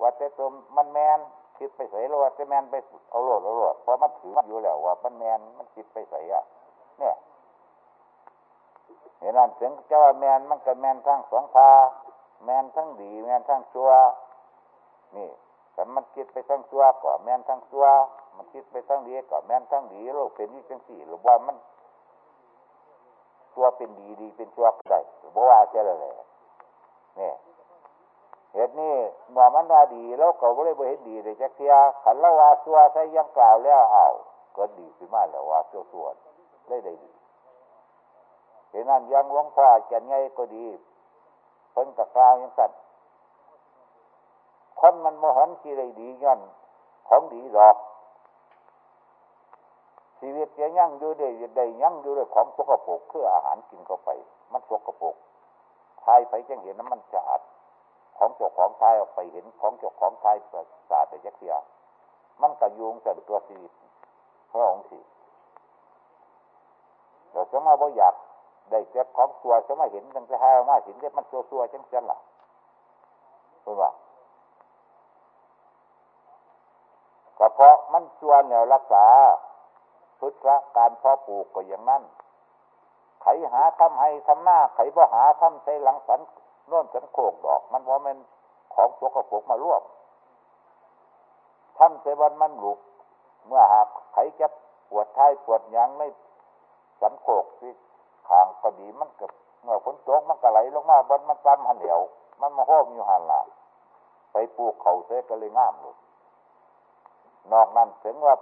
S1: ว่าเต้นตัวมันแมน คิดไปใส่หรือว่าเต้นแมนไปเอาโลดเอาโลดเพราะมันถือมันอยู่แล้วว่ามันแมนมันคิดไปใส่อะเนี่ยเห็นนั่นถึงเจ้าแมนมันก็แมนทั้งสองพาแมนทั้งดี แมนทั้งชั่ว นี่แต่มันคิดไปทั้งชั่วก็แมนทั้งชั่ว มันคิดไปทั้งดีก็แมนทั้งดีโลกเป็นยี่จังสี่หรือว่ามันชั่วเป็นดีดีเป็นชั่วก็ได้บ่ว่าเจ้าเลยเนี่ย เหตุนี้เมื่อมันว่าดีแล้วก็ไม่ได้บ่เห็นดีเลยจักเทียขันละว่าชั่วใช้ยังกล่าวแล้วเอาก็ดีขึ้นมาแล้วว่าชั่วส่วนได้ได้ดีเห็นนั้นยังหลวงพ่อจะไงก็ดีเพิ่นกับกล่าวยังสั่นคนมันมหันที่ได้ดีย้อนของดีหรอกชีวิตจะยั่งอยู่ได้ได้ยั่งอยู่ด้วยของสกปรกคืออาหารกินเข้าไป มันสกปรกทายไปจังเห็นน้ำมันสะอาด ของเจ้าของทายออกไปเห็นของเจ้าของทายสะอาดแต่ยักเสียมันกระยุงแต่ตัวชีวิตพระองค์สิเราจะมาบ่อยากได้เจ็บของตัวจะมาเห็นจังจะให้มาเห็นเจ็บมันตัวตัวจังเสียล่ะเพื่อว่าก็เพราะมันชวนเนี่ยรักษาพุทธการพาะปลูกก็อย่างนั้นไขหาทำให้ทำหน้าไขบ่หาทำใส่หลังสัน โน่นสันโคกดอก มันว่ามันของสกปรกมาร่วมทำเสวันมันหลุก เมื่อหากไขจะปวดท้ายปวดยังไม่สันโคกที่ขางก็ดีมันเกับเมื่อฝนตกมันก็ไหลลงมาบนมันซ้ำหันเหลียวมันมาห้อมอยู่หันละไปปลูกเขาเสก็เลยงามเลยนอกนั้นถึงว่า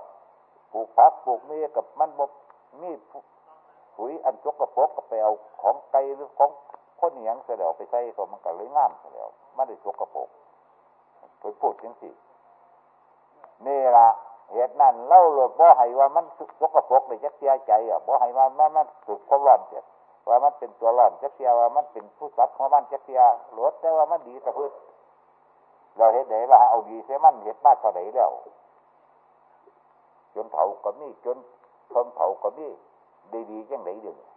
S1: ปลูกผักปลูกนี่กับมันบมีปุ๋ยอันจกกระปกก็ไปเอาของไก่หรือของ คนเหนียงเสียแล้วไปใส่ก็มันก็เลยงามเสียแล้วไม่ได้จกกระปกไปพูดจริงสินี่ละเหตุนั้นเล่าหลดบ่ให้ว่ามันจกกระปกเลยจะเสียใจอะบ่ให้ว่ามันมันสุดความร้อนเสียว่ามันเป็นตัวร้อนจะเสียว่ามันเป็นผู้สัตว์ของมันจะเสียหลดแต่ว่ามันดีแต่พืชเราเห็นไหนว่าเอาดีเสียมันเห็นมาเท่าไหร่แล้วจนเผาก็มีจนเพิ่มเผาก็มีดีดีจังไหนเดี๋ยว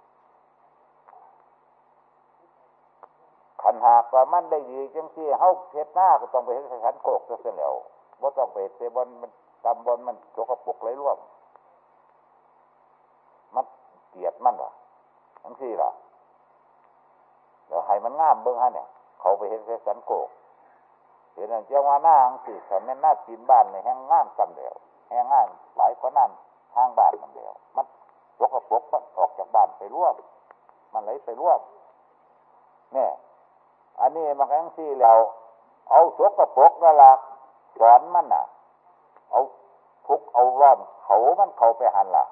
S1: ขันหากว่ามันได้ดีจังที่เฮาเพชรหน้าก็ต้องไปเห็นสันโคกจะเสียแล้วว่าต้องไปเสบนมันตำบนมันจกกระปุกเลยร่วมมันเกลียดมันหรอทั้งที่ล่ะเดี๋ยวให้มันงามเบิ้องฮะเนี่ย เขาไปเห็นสันโคกเห็นเจ้าว่าหน้าอังสิแต่แม่หน้าจีนบ้านในแห้งงามซ้ำเดียวแห้งง่ายหลายคนนั่นทางบ้านมันเดียว มันยกกระปกมันออกจากบ้านไปร่วม มันไหลไปร่วมเนี่ย อันนี้มันก็ยังซี่เราเอาสกกระปกนั่นละสอนมันน่ะ เอาทุกเอาร้อนเขามันเขาไปหันละ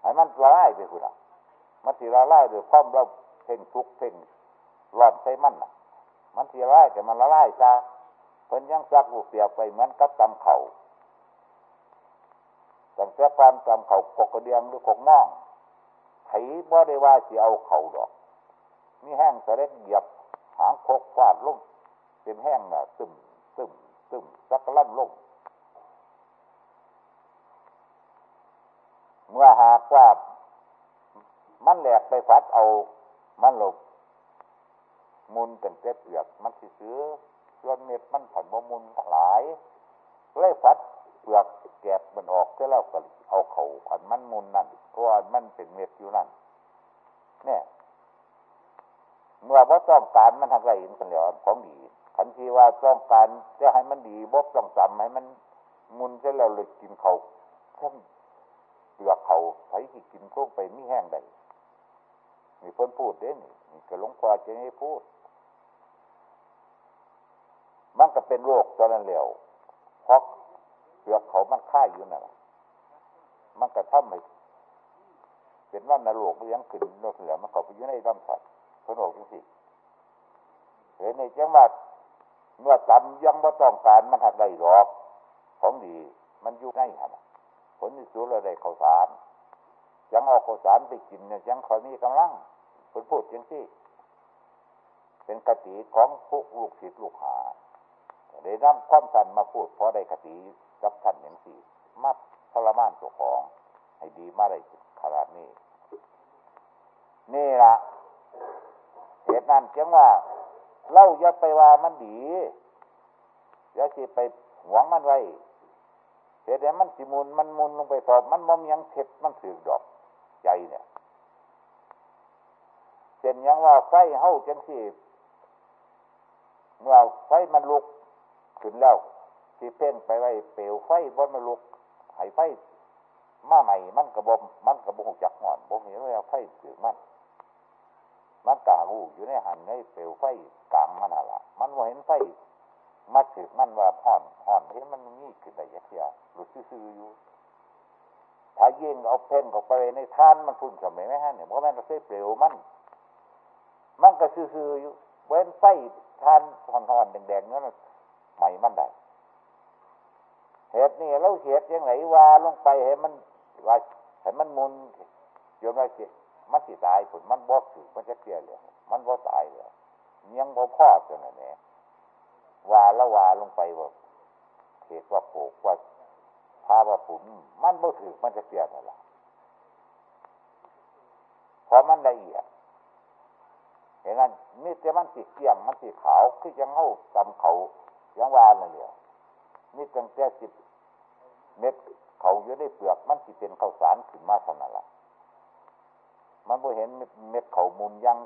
S1: ให้มันละลายไปคุณอะ มันสีละลายด้วยความเราเพ่งทุกเพ่งร้อนใส่มันน่ะ มันสีละลายแต่มันละลายซะเพิ่นยังซักบุเปียกไปเหมือนกับตำเขาตั้งแต่ความจำเขากกระเดียงหรือขกน่องไถบ่ได้ว่าสิเอาเขาดอก มีแห้งสะเล็ดเหยียบ หางคกฟาดลงเป็นแห้งน่ะตึมตึมตึมสักลั่นลง เมื่อหากว่าไปฟัดเอา มันหลบมุนเป็นเจ็บเปือกมันสิซื้อส่วนเม็ดมันผันบ่มุนหลายเลยฟัดเปลือกแกบมันออกเสร็จแล้วก็เอาเขาอันมันมุนนั่นเพราะมันเป็นเม็ดอยู่นั่นเนี่ย เมื่อว่าต้องการมันทางไรอินเป็นเหลือของดีขันทีว่าต้องการจะให้มันดีบกต้องจำให้มันมุนจแล้วเลยกินเขาทั้งเปลือกเขาใช้ที่กินก็ไปมีแห้งได้มีคนพูดเด้นี่นี่ก็หลวงพ่อจะให้พูด มันก็เป็นโรคตอนนั้นเร็วเพราะเปลือกเขามันค่ายอยู่นั่นแหละมันก็ทำให้เป็นว่านรกเลี้ยงขึ้นนกเหลือมันเขาไปอยู่ในลำสั ตว์พนกจริงสิเห็นในจังหวัดเมื่อจำยังว่าต้องการมันหักได้หรอก ของดี มันอยู่ในหันผลที่สุดเราได้ข้าวสารยังเอาข้าวสารไปกินเนี่ยยังคอยมีกำลังคนพูดจริงสิเป็นกติของพวกลูกศิษย์ลูกหาได้นำความสันมาพูดเพราะได้กติกับท่านอย่างสี่มาทรมานตัวของ ให้ดีมาได้ขนาดนี้ นี่ละ เหตุนั้นจึงว่าเล่าอย่าไปว่ามันดีอย่าสิไปหวงมันไว้เหตุใดมันสิมุนมันมุนลงไปสอบมันมอมยังเท็ดมันถือดอกใจเนี่ยเช่นยังว่าไฟเฮาจังสิเมื่อไฟมันลุกขึ้นแล้วที่เพ่งไปไว้เปลวไฟบนมันลุกให้ไฟมาใหม่มันกระบมมันกระบงจักหอนบ่เห็นว่าไฟถือมัน มันกาหูอยู่ในหันในเปลวไฟกลางมันอะมันว่าเห็นไฟมาถือมันว่าห่อนห่อนเห็นมันมีขึ้นได้ยังเทียหรือซื่ออยู่ถ้ายิงเอาเพ่นเข้าไปในท่านมันพุ่นสมัยไหมฮะเนี่ยเพราะแมันก็เสเปลวมัน มันก็ซื่ออยู่เว้นไฟท่านห่อนๆแดงๆนั่นใหม่มันได้เหตุนี่เราเหตุยังไงว่าลงไปให้มันว่าให้มันมุนโยมว่าสิ มันสิตายผลมันบกสืมันจะเกลียเลยมันบ่ตายเลยยังบ่พ่อจนนี่วาละวาลงไปว่าเหตุว่าโผกว่าพาว่าผุนมันบ่ถือมันจะเกลียนั่นแหละเพราะมันละเอียดเห็นนั้นมีแต่มันสีเกี่ยมมันสีขาวคือยังเอาจำเขายังวานั่นเลยนี่ตั้งแต่สิบเม็ดเขาอยู่ในเปลือกมันสิเป็นข้าวสารขึ้นมาเท่านั้นละ มันบ่เห็นเม็ดเขามุนยัง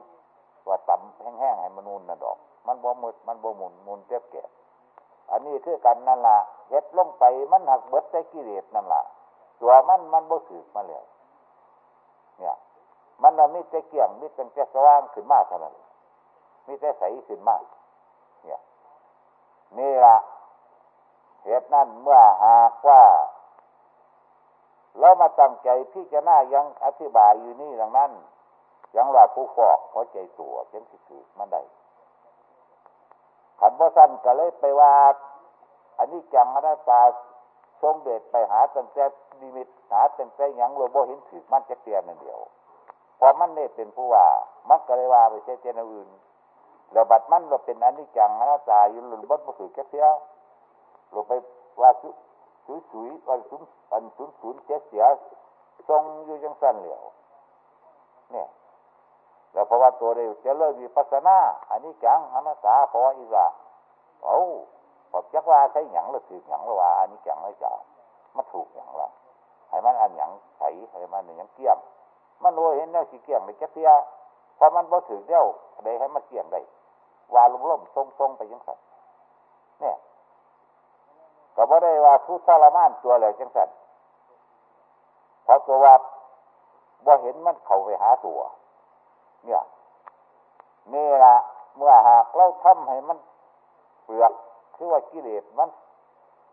S1: ว่าต่ำแห้งๆให้มันนูนน่ะดอก มันบ่มุดมันบ่มุนมุนเจ็บแก่อันนี้คือกันนั่นล่ะเฮ็ดลงไปมันหักเบิดใส่กิเลสนั่นล่ะตัวมันมันบ่สืบมาแล้วเนี่ย มันมีแต่เกี่ยงมีแต่จะสว่างขึ้นมาเท่านั้นมีแต่ใสขึ้นมาเนี่ยนี่ล่ะเหตุนั้นเมื่อหากว่า เรามาตั้งใจพี่จะหน้ายังอธิบายอยู่นี่ดังนั้น ยังว่าผู้ฟอกหัวใจตัวเช่นสิคือมันได้ขันบ่สั้นก็เลยไปว่าอันนี้จังอนัตตาทรงเดชไปหาตั้งแต่ดิมิตหาตั้งแต่ยังเราบ่เห็นถือมันจะเตียนนั่นเดียวพอมันเนี่เป็นผู้ว่า มันก็เลยว่าไปเช่เจนอื่นแล้วบัดมันเราเป็นอันนี้จังอนัตตาอยู่หลุนบดบ่ถือแค่เสียเราไปว่า สุยสุยอันสุนอันสุนสุนเจเสียทรงอยู่จังสั้นเหลียวเนี่ยแล้วเพราะว่าตัวเดียวจะเลิกมีปัสนาอันนี้จังอนัตตาเพราะว่าอีกละโอ้พอจักว่าใช้หยังหรือถือหยังหรือว่าอันนี้จังไม่จ่ามันถูกหยังละให้มันอันหยังใสให้มันหยังเกี่ยม มันรู้เห็นแนวสีเกี่ยงในจักเสียพอมันบ่ถือเดียวได้ให้มันเกี่ยงได้ว่าลุ่มล่มทรงทรงไปยังสันเนี่ย ก็บ่ได้ว่าทุทรมานตัวเลยจังสันเพราะตัวว่าบ่เห็นมันเข้าไปหาตัว เนี่ยนี่ละเมื่อหากเราทำให้มันเปลือกคือว่ากิเลสมัน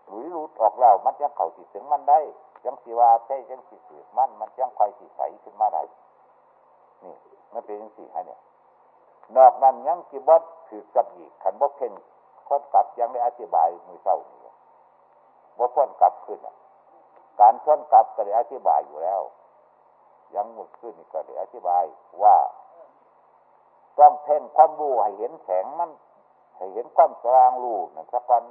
S1: หลุยรุดออกแล้ว มันยังเข้าสิถึงมันได้ยังสีว่าใช่ยังสิสืบมันมันยังคอยสิใสขึ้นมาได้นี่มันเป็นยังสี่ฮะเนี่ยนอกนั้นยังกิบดถือกับอีกขันบกเพ่งคนกลับยังได้อธิบายมือเศร้านี ว่าพ้นกลับขึ้นอะการพ้นกลับก็ได้อธิบายอยู่แล้ว ยังหมดขึ้นก็ได้อธิบายว่า ต้องเพ่งความรู้ให้เห็นแสงมันให้เห็นความสว่างรูนั่นสักวัน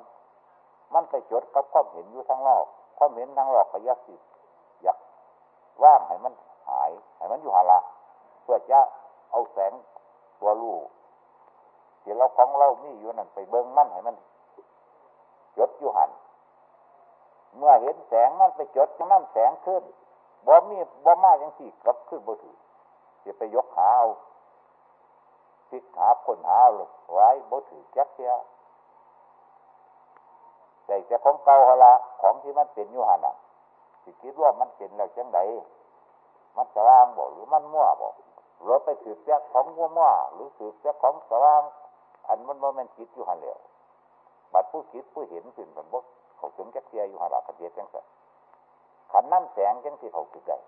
S1: มันไปจดกับความเห็นอยู่ทั้งรอบความเห็นทั้งรอบก็ยักสิอยากว่างให้มันหายให้มันอยู่หาละเพื่อจะเอาแสงตัวลูกที่เราของเรามีอยู่นั่นไปเบิ้งมันให้มันจดอยู่หัน เมื่อเห็นแสงมันไปจดนั่นแสงขึ้นบ่มีบ่มาอย่างที่กับขึ้นบ่ถือจะไปยกหาเอาพิกหาคนหาไว้บ่ถือแก๊กเสียแต่จะของเก่าละของที่มันเป็นอยู่หันอะสิคิดว่ามันเป็นแล้วจังไดมันสว่างบอกหรือมันมั่วบอกรือไปถือแจ๊กของมั่วมั่วหรือถือแจ๊กของสว่างอันมันว่ามันคิดอยู่หันแล้วบัดผู้คิดผู้เห็นขึ้นกันบ่ เขาถึงแก๊กเสียอยู่หันละกันเดียจังสันขันน้ำแสงจังที่เขาคิดได้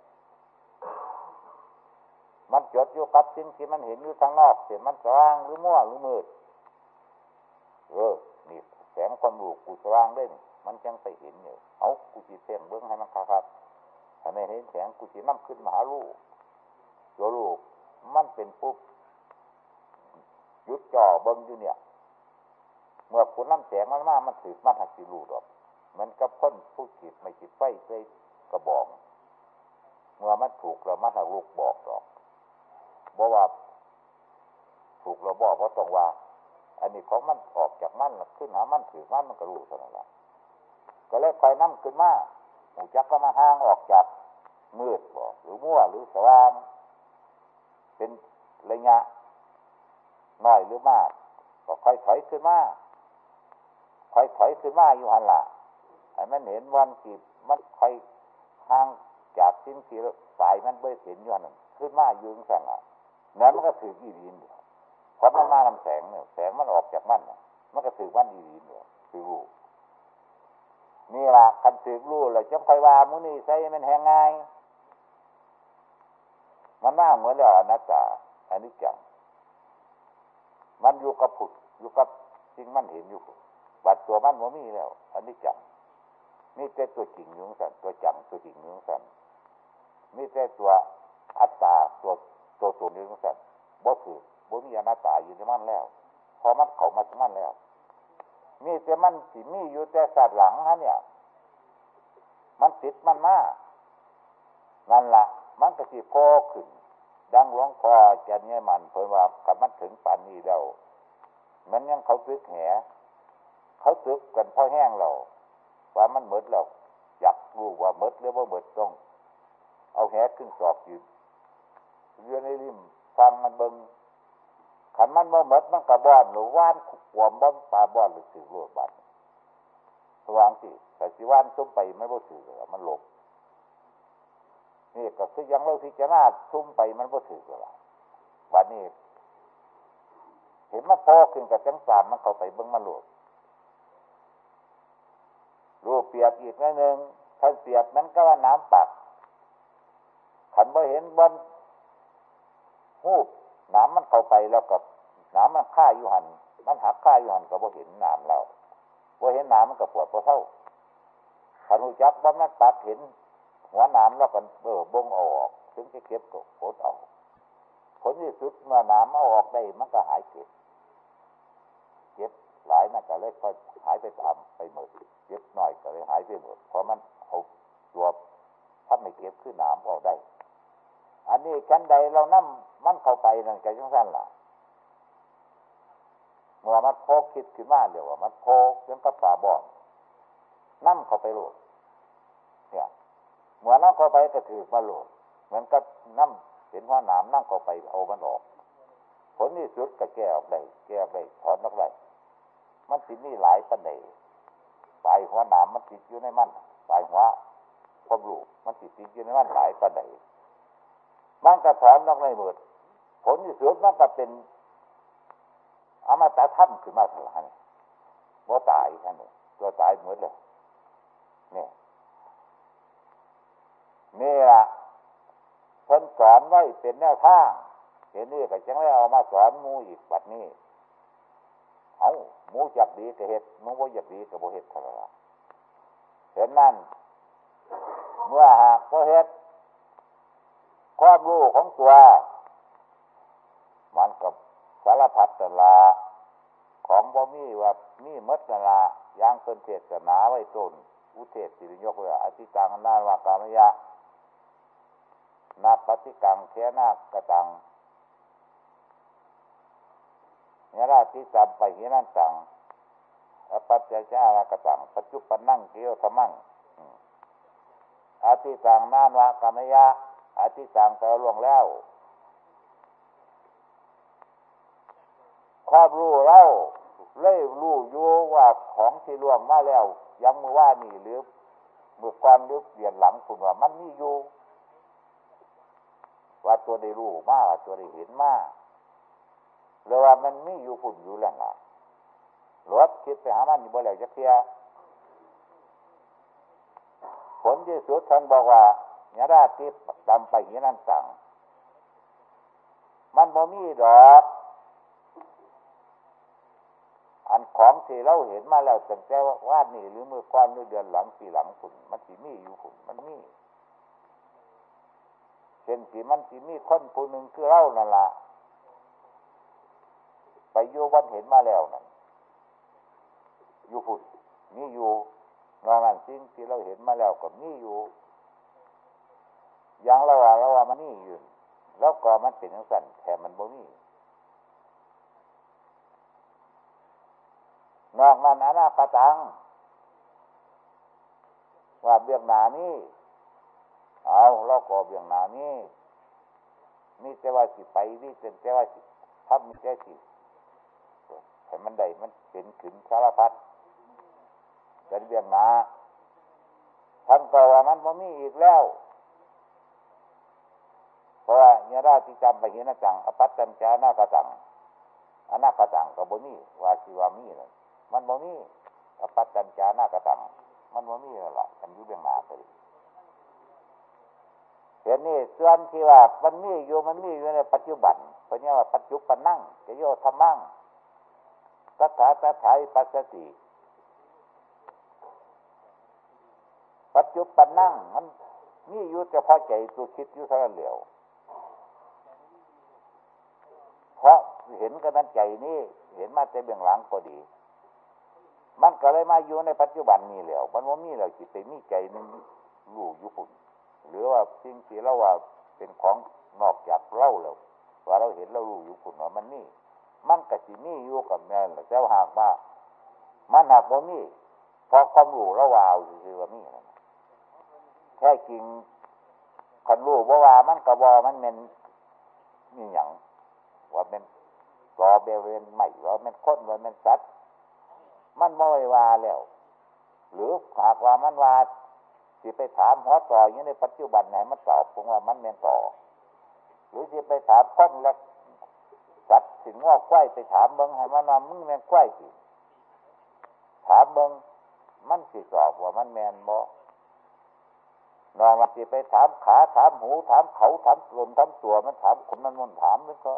S1: มันจดอยู่กับสิ่งที่มันเห็นอยู่ทางนอกเสียมันสว่างหรือมั่วหรือมืดเออนี่แสงความรู้กูสว่างเล่นมันจังไปเห็นอยู่เอากูจีเพ่งเบื้องให้มันครับถ้าไม่เห็นแสงกูจีนั่งขึ้นมาหาลูกตัวลูกมันเป็นปุ๊บยุดจ่อเบิ้งอยู่เนี่ย เมื่อคุณน้ำแสงมันมามันถือมันหักสิรูดอก มันก็พ่นผู้จิตไม่จิตไฟใส่กระบอก เมื่อมันถูกเรามันหักลูกบอกดอกบอกว่า ถูกเราบอกเพราะตรงว่า อันนี้ของมันออกจากมันขึ้นหามันถือมันมันก็รู้เท่านั้นแหละก็เลยคอยนั่งขึ้นมาหูจักก็มาห่างออกจากมืดบอกหรือมั่วหรือสว่าง เป็นระยะน้อยหรือมากก็ค่อยถอยขึ้นมาค่อยถอยขึ้นมาอยู่หันละให้ มันเห็นวันกีบมันคอยห่างจากสิ้นที่สายมันเบื่อเห็นอยู่หันขึ้นมายืงสั่งอะนั้นมันก็ถืออีดีนเพราะมันมาลำแสงเนี่ยแสงมันออกจากมันมันก็ถือวันอีดีนเนี่ยถือรู้นี่ละคันถือรู้เลยจำค่อยว่ามุนี่ใส่มันแหงง่ายมันน่าเหมือนแล้วอนัตตาอันนี้จังมันอยู่กับผุดอยู่กับสิ่งมันเห็นอยู่บัดตัวมันมันมีแล้ว อันนี้จัง นี่แต่ตัวจริงยู่สันตัวจังตัวจริงยู่สันนี่แต่ตัวอัตตาตัวตัวตนยู่สันบ่ถือบ่มีอนัตตาอยู่ในมันแล้วพอมันเข้ามาที่มันแล้วมีแต่มันสิมีอยู่แต่สัตว์หลังฮะเนี่ย มันติดมันมานั่นละมันก็สิโพขึ้น ดังหลวงพ่อจะเนี่ยมันเพิ่นว่ากับมันถึงป่านนี้แล้วมันยังเขาซึกแหเขาซึกกันพ่อแห้งเรา ว่ามันหมดแล้วอยากรู้ว่าหมดหรือว่าหมดต้อง เอาแหขึ้นสอบยืนเรือในริมฟังมันเบิงขันมันเมื่อหมดมันกระบอนหรือว่านขวมบ้อนปลาบ้อนหรือสื่อรวดบัดสว่างสิแต่สิว่านซุ้มไปไม่บ่สื่อเลยมันหลบนี่ก็คือยังเราพิจารณาซุ้มไปมันบ่สื่อเลยบัดนี้ เห็นมันพอขึ้นกับจังสามมันเข้าไปเบิ้งมันหลบ รูปเปรียบอีกนิดนึงถ้านเปรียบนั้นก็ว่าน้ำปักขันบ่เห็นบนหูบน้ำมันเข้าไปแล้วกับน้ำมันฆ่าอยู่หันมันหักฆ่าอยู่หันก็บ่เห็นน้ำแล้วบ่เห็นน้ำมันก็ปวดพอเท่าขันหูจักบ่มันปักเห็น หัวน้ำแล้วกันเบออบงออกถึงจะเก็บก็โคตรเอาผลที่สุดเมื่อน้ำเอาออกได้มันก็หายเก็บเก็บหลายนั่นก็เลยค่อยหายไปตามไปหมด เก็บหน่อยก็เลยหายไปหมดเพราะมันเอาตัวถ้าไม่เก็บขึ้นน้ำออกได้ อันนี้ชั้นใดเรานั่มมันเข้าไปนั่นก็จังสั้นล่ะเมื่อมันโพกคิดขึ้นมาเดี๋ยวว่ามันโพกจนกับป่าบ่อนนั่มเข้าไปโหลดเนี่ยเมื่อนั่งเข้าไปก็ถือมาโหลดเหมือนกับนั่มเห็นว่าน้ำนั่งเข้าไปเอามันออกผลที่สุดก็แก้ออกได้แก้ออกได้ถอนออกได้มันสิมีหลายปัญหา ปลายหัวหนามมันติดอยู่ในมันปลายหัวความรู้มันติดติดอยู่ในมันหลายปัญหามันก็ถอนออกในมืดผลที่สุดมันก็เป็นอามตะถ้ำขึ้นมาทลายว่าตายแค่นี้ตัวตายหมือนเลยเนี่ยนี่ละเพิ่นสอนไว้เป็นแนวทางเห็นนี่ก็จังได้เอามาสอนมูอีกบัดนี้ เอาหมูจักดีก็เห็ดมูบ่อยากดีก็บ่เห็ดเท่าไหร่เห็นนั่น เมื่อหากบ่เห็ดความรู้ของตัว มันกับสารพัดตลาของบ่มีว่ามีมดตลาย่างเพิ่นเทศนาไว้ต้นอุเทศสิริยกเลยอธิตังนานวากามยะนาปฏิกังแค่นากระตัง เนี่ ยราที่จำไปเห็นนั่นจังอปัจจชาลกตังปัจจุปนั่งเกี่ยวธรรมังอาทิตังนานวะกรรมยะอาทิตังแปลล่วงแล้วความรู้เราเล่รู้อยู่ว่าของที่ล่วงมาแล้วยังมือว่านี่หรือมือก่อนหรือเปลี่ยนหลังคุณว่ามันนี่อยู่ ว่าตัวได้รู้มาว่าตัวได้เห็นมาก หรือว่ามันมีอยู่ฝุ่นอยู่แล้วล่ะรถคิดไปหามันอยู่บ่แล้วจะเทียผลที่สุดท่านบอกว่าเนี่ยราติดำไปห็นนั่นสั่ง มันบ่มีดอก อันของที่เราเห็นมาแล้วตั้งแต่ว่านี่หรือมือก้อนหรือเดือนหลังปีหลังฝุ่นมันสีมีอยู่ฝุ่นมันมีเช่นสีมันสีมีคนผู้หนึ่งคือเรานั่นละ ไปอยู่วันเห็นมาแล้วนั่นอยู่ฝุ่นมีอยู่นอกนั้นสิ่งที่เราเห็นมาแล้วก็มีอยู่อย่างเราว่าเราว่ามันนี่อยู่แล้วก็มันเป็นอย่างสั่นแถมมันบ่มีนอกนั้นอนาคตัง ว่าเบียงหนานี้เอาเราก็เบียงหนานี้นี่แต่ว่าสิไปนี่แต่ว่าสิทำมีแต่สิ ให้มันได้มันเป็นขึ้นสารพัดเป็นเบียงหนาท่านก็ว่ามันม่มีอีกแล้วเพราะว่าเนราที่จำไปเห็นจังอปัตตัญจานาคตังอนาคตังก็บ่มีว่าสิว่ามีเลยมันบ่มีอปัจจัญจานากระตังมันบ่มีอะไรกันอยู่เบื้องหน้าไปเห็นนี่ส่วนที่ว่ามันมีอยู่มันมีอยู่ในปัจจุบันเพราะนี่ว่าปัจจุบันนั่งจะโยธรรมั่ง ตถาตถาปัสสติ ปัจจุบันนั่งมันมีอยู่เฉพาะใจตัวคิดอยู่เท่านั้นเดียวเพราะเห็นกันนั้นใจนี่เห็นมาแต่เบื้องหลังก็ดี มันก็เลยมาอยู่ในปัจจุบันนี้แล้วมันว่ามีแล้วจิตไปมีใจนึงรู้อยู่ปุ่นหรือว่าสิ่งที่เราว่าเป็นของนอกจากเล่าแล้วว่าเราเห็นเรารู้อยู่ปุ่นว่ามันนี่ มันกะสิมีอยู่กับแม่แแต่หากว่ามันหากว่ามีพอความรู้ราว่าเอาคือว่ามีแค่จริงคนรู้ว่าว่ามันกระบอมันเป็นมีอย่างว่าเป็นรอเบเวนใหม่ว่าเป็นคนว่าเป็นสัตว์มันไม่ว่าแล้ว หรือหากว่ามันว่าสิไปถามหัวต่ออยู่ในปัจจุบันไหนมันตอบผมว่ามันเม่นต่อ หรือสิไปถามคนแล้ว สัตว์สิงว่าควายไปถามเบิ้งให้มันว่ามึงแมนควายสิถามเบิ้งมันสิตอบว่ามันแมนบ่นอนมาสิไปถามขาถามหูถามเขาถามลมถามตัวมันถามคนมันมันถามแล้วก็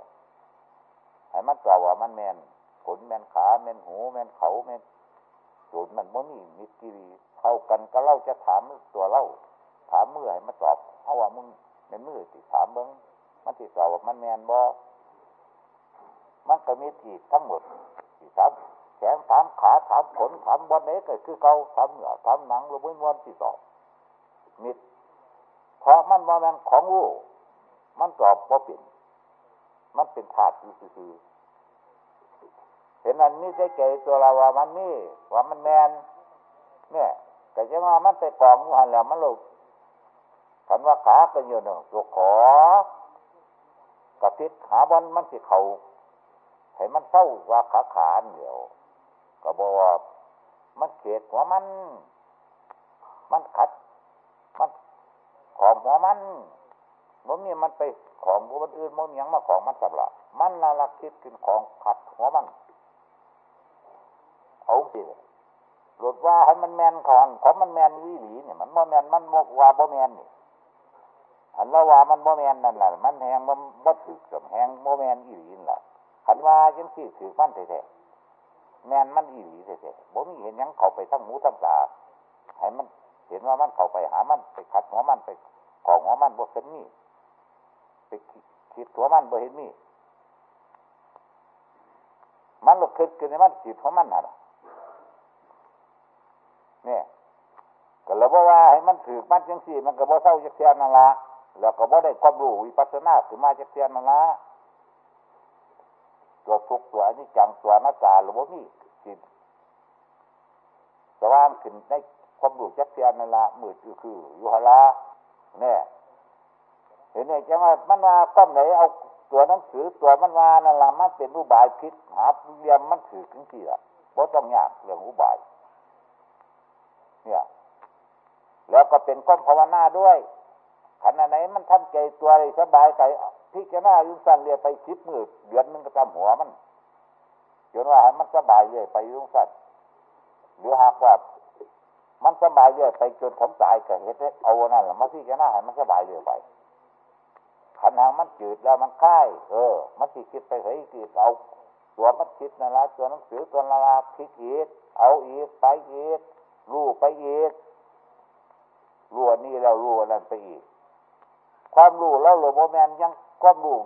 S1: ให้มันตอบว่ามันแมนขนแมนขาแมนหูแมนเขาแมนสูตรมันบ่มีมิตรีเท่ากันก็เล่าจะถามตัวเล่า ถามเมื่อให้มาตอบเพราะว่ามึงในมือติถามเบิ้งมันติตอบว่ามันแมนบ่ มันก็มีทีทั้งหมดที่ถามแขนถามขาถามขนถามบนไหนก็คือเขาถามเหนือถามหนังหรือม้วนที่ตอบมิดเพราะมันว่ามันของรู้มันตอบว่าเป็นมันเป็นธาตุคือเห็นมันมีใจใจตัวเราว่ามันมีว่ามันแมนเนี่ยแต่จะว่ามันไปกองอยู่หันแล้วมันลุกขันว่าขาเป็นอยู่หนึ่งตัวขอกระติดขาบอลมันสิเข่า ให้มันเศร้าว่าขาขาเดียว ก็บอกว่ามันเขียดหัวมัน มันขัด มันของหัวมันมันมีมันไปของผู้อื่นมันยังมาของมันสับละมันน่ารักคิดขึ้นของขัดหัวมัน เอาสิหลุดว่าให้มันแมนก่อนของมันแมนวิหลีเนี่ยมันบ่แมนมันบอกว่าบ่แมนนี่อันละว่ามันบ่แมนนั่นแหละมันแหงมันบ่ถือกับแหงบ่แมนอีหลีนั่นแหละ ขันว่าจังสี่ถือมันแท้ๆแมนมันอีหลีแท้ๆบ่มีเห็นยังเข้าไปทั้งหมูทั้งตาให้มันเห็นว่ามันเข้าไปหามันไปขัดหัวมันไปของหัวมันบ่เห็นมีไปขีดหัวมันบ่เห็นมีมันลุกขึ้นกันในมันขีดหัวมันน่ะเนี่ยก็เลยบอกว่าให้มันถือมันจังสี่ มันก็บ่เศร้าจักเทียนนั่นละแล้วก็บ่ได้ความรู้วิปัสสนาขึ้นมาจักเทียนนั่นละ ตัวทุกตัวอันนี้จังตัวน้าตาหรือว่ามีสิสว่างขึ้นในความรู้จักเทียนนั่นละมืดคือคืออยู่หละเนี่ยเห็นไหมจังว่ามันว่าก้มไหนเอาตัวหนังสือตัวมันว่านั่นละมันเป็นอุบายพิษหาเรียมมันถือขึ้นที่ละเพราะต้องยากเรื่องอุบาย เนี่ย แล้วก็เป็นข้อภาวนาด้วยขณะไหนมันทำใจตัวอะไรสบายใจ พี่แกน้ายุ่งสั้นเรียไปคิดมืดเดือนนึงก็ทำหัวมันจนว่าให้มันสบายเลยไปยุ่งสั้นหรือหากว่ามันสบายเลยไปจนผมตายก็เหตุเอานั่นแหละมาพี่แกน้าให้มันสบายเลยไปขันหางมันจืดแล้วมันค่ายเออ มันสิคิดไปเฮ้ยคือเอาตัวมันคิดนั่นละตัวหนังสือตัวละละคิดอีกเอาอีกไปอีกรู้ไปอีกรู้นี่แล้วรู้นั่นไปอีก ความรู้แล้วหลวงพ่อแมนยัง ความรู้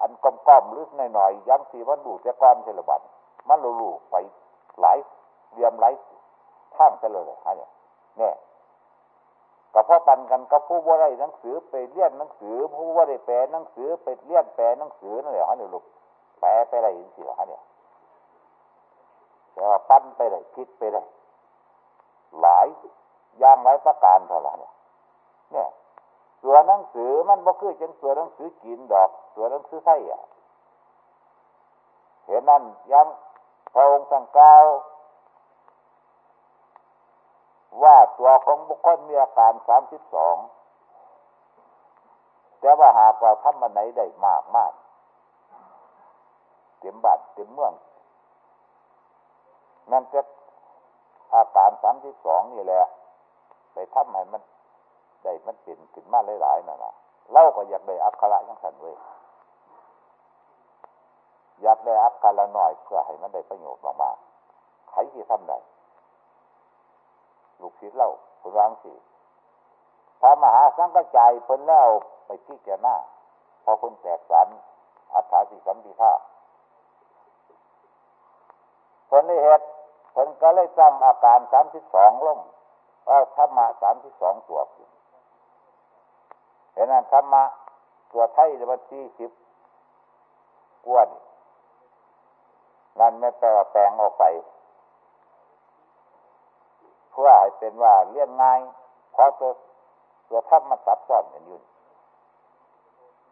S1: อันกลมๆหรือหน่อยๆยังสีมันรู้แต่ความเฉลบันมันรู้ไปหลายเรียมหลายท่างเฉลยฮะเนี่ยเนี่ยกับพ่อปันกันกับผู้ว่าได้หนังสือไปเรียนหนังสือ ผู้ว่าได้แปลหนังสือไปเรียนแปลหนังสือนั่นแหละฮะเนี่ยลูกแปลไปได้ยินสิฮะเนี่ยแต่ว่าปั้นไปได้คิดไปได้หลายย่างหลายประการเท่าไหร่เนี่ยเนี่ย ตัวหนังสือมันบ่คือจังตัวหนังสือกินดอกตัวหนังสือไส้อะเห็นนั่นยังพระองค์สั่งกล่าวว่าตัวของบุคคลมีอาการสามสิบสองแต่ว่าหากว่าทำมันไหนได้มากมากเต็มบานเต็มเมืองนั่นจะอาการสามสิบสองนี่แหละ ไปทำให้มัน ได้มันเป็นขึ้นมาหลายๆนั่นนะเล่าก็อยากได้อักขระยังสันเว้ยอยากได้อักขระหน่อยเพื่อให้มันได้ประโยชน์มากๆใครที่ทำได้ลูกศิษย์เล่าคุณรังสีพระมหาสังกัจายเพิ่นแล้วไปที่แกหน้าพอเพิ่นแตกสันอัฐาสิสัมพิธาเพิ่นเหตุเพิ่นก็เลยตั้งอาการสามสิบสองลงเอาธรรมะสามสิบสองตัวขึ้น เห็นนั้นธรรมะตัวไทยมันสี่สิบกวนนั่นไม่แปลว่าแปลงออกไป เพื่อให้เป็นว่าเลี่ยนง่ายเพราะตัวตัวธรรมมันซับซ้อนกันอยู่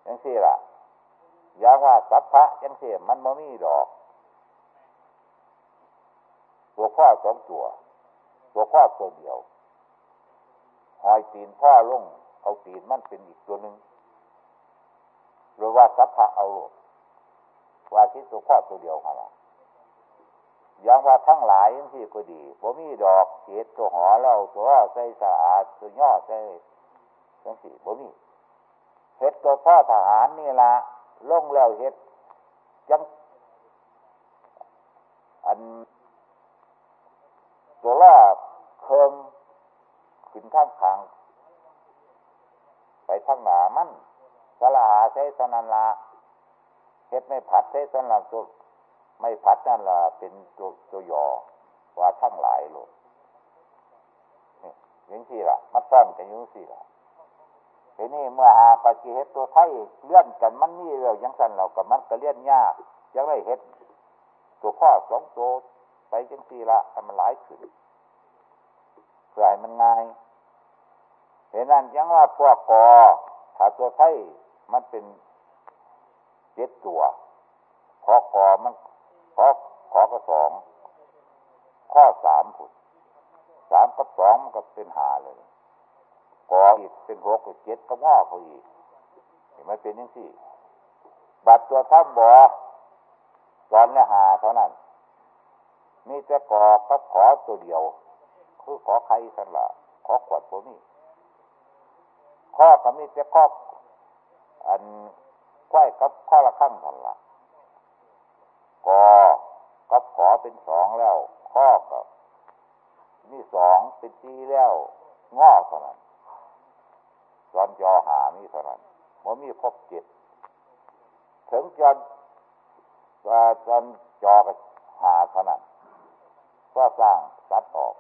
S1: ยังสี่ล่ะอย่างว่าสัพพะยังสี่มันไม่มีดอก ตัวพ่อสองตัว ตัวพ่อตัวเดียวหอยตีนพ่อลง เอาตีนมันเป็นอีกตัวหนึ่งหรือว่าสัพพะเอาว่าที่ตัวพ่อตัวเดียวของเราอย่างว่าทั้งหลายที่ก็ดีบ่มีดอกเกศตัวหอเราตัวใส่สะอาดตัวย่อใส่ยังสี่บ่มีเห็ดตัวพ่อทหารนี่ละล่งแล้วเห็ดยังอันตัวล่าเคิงขึ้นข้างขาง ไปทางหนามันสลาใช้สนันละเห็ดไม่ผัดใช้สนันตัวไม่พัดนั่นละเป็นตัวตัวยอว่าทั้งหลายโลกยังสี่ละมัดซ้อนกันยังสี่ละทีนี้เมื่อหาปฏิเหตุตัวไทยเลื่อนกันมันนี่เรายังสั่นเรากับมันก็เลื่อนยากยังไม่เห็ดตัวข้อสองตัวไปจังสี่ละให้มันหลายขึ้นเพื่อให้มันง่าย เห็นนั่นยังว่าพวกกอถ้าตัวไทยมันเป็นเจ็ดตัวพอกอมันขอขอก็สอง ข้อสามผุดสามกับสองมันก็เป็นหาเลยกออีกเป็นหกกับเจ็ดก็ง้อเขาอีกเห็นไหมเป็นยังสี่บัตรตัวทับบอตอนละหาเท่านั้นมีแต่กอกับขอตัวเดียว คือขอใครสันละขอขวดพวกนี้ ข้อก็มีแต่ข้ออันควายกับข้อละข้างสันละกอกับขอเป็นสองแล้ว ข้อกับนี่สองเป็นจีแล้วงอเท่านั้นจอนจอหามีเท่านั้นมันมีครบเจ็ดถึงจอนจอนจอกับหาเท่านั้นก็สร้างตัดออก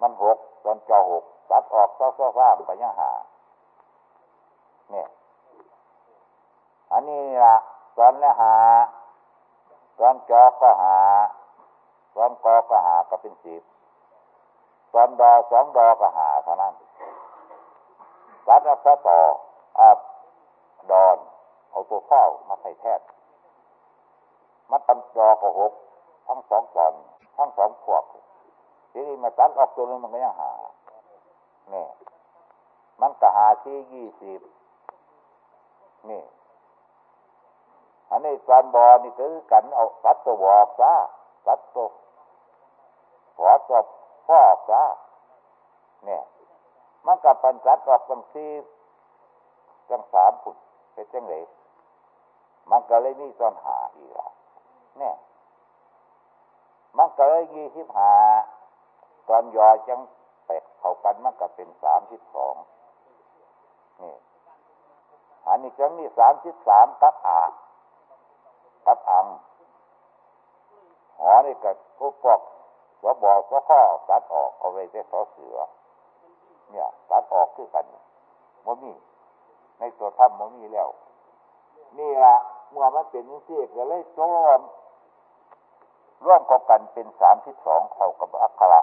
S1: มันหกจอนจอหก ตัดออกก็สร้างไปยังหาเนี่ยอันนี้ล่ะละหาตอนจอก็หาตอนกอก็หาก็เป็นสิบตอนดอสองดอก็หาเท่านั้นรัดอัพต่ออับดอนเอาตัวข้าวมาใส่แทนมัดตันดอก็หกทั้งสองตอนทั้งสองขวบทีนี้มาตัดออกตัวนึงมันก็ยังหา นี่มันก็หาที่ยี่สิบนี่อันนี้การบอนี่คือกันเอาตัดตัวบอกซะตัดตัวหัวตัวพ่อซะเนี่ยมันกับปันจัดออกตั้งสี่ตั้งสามผุดเป็นจังเลยมันก็เลยมีตอนหาอีกละเนี่ยมันก็เลยยี่สิบหาตอนยอจัง เป็ดเข้ากันมันก็เป็นสามสิบสองนี่อันนี้จังมีสามสิบสามกับอากับอังหอนี่กับพวกพวกสบอสข้อตัดออกเอาไว้ได้สอเสือ เนี่ยตัดออกคือกันมันมีในตัวถ้ำมันมีแล้ว นี่ละเมื่อมันเป็นเสียก็เลยรวมร่วมกันเป็นสามสิบสองเข้ากับอัคระ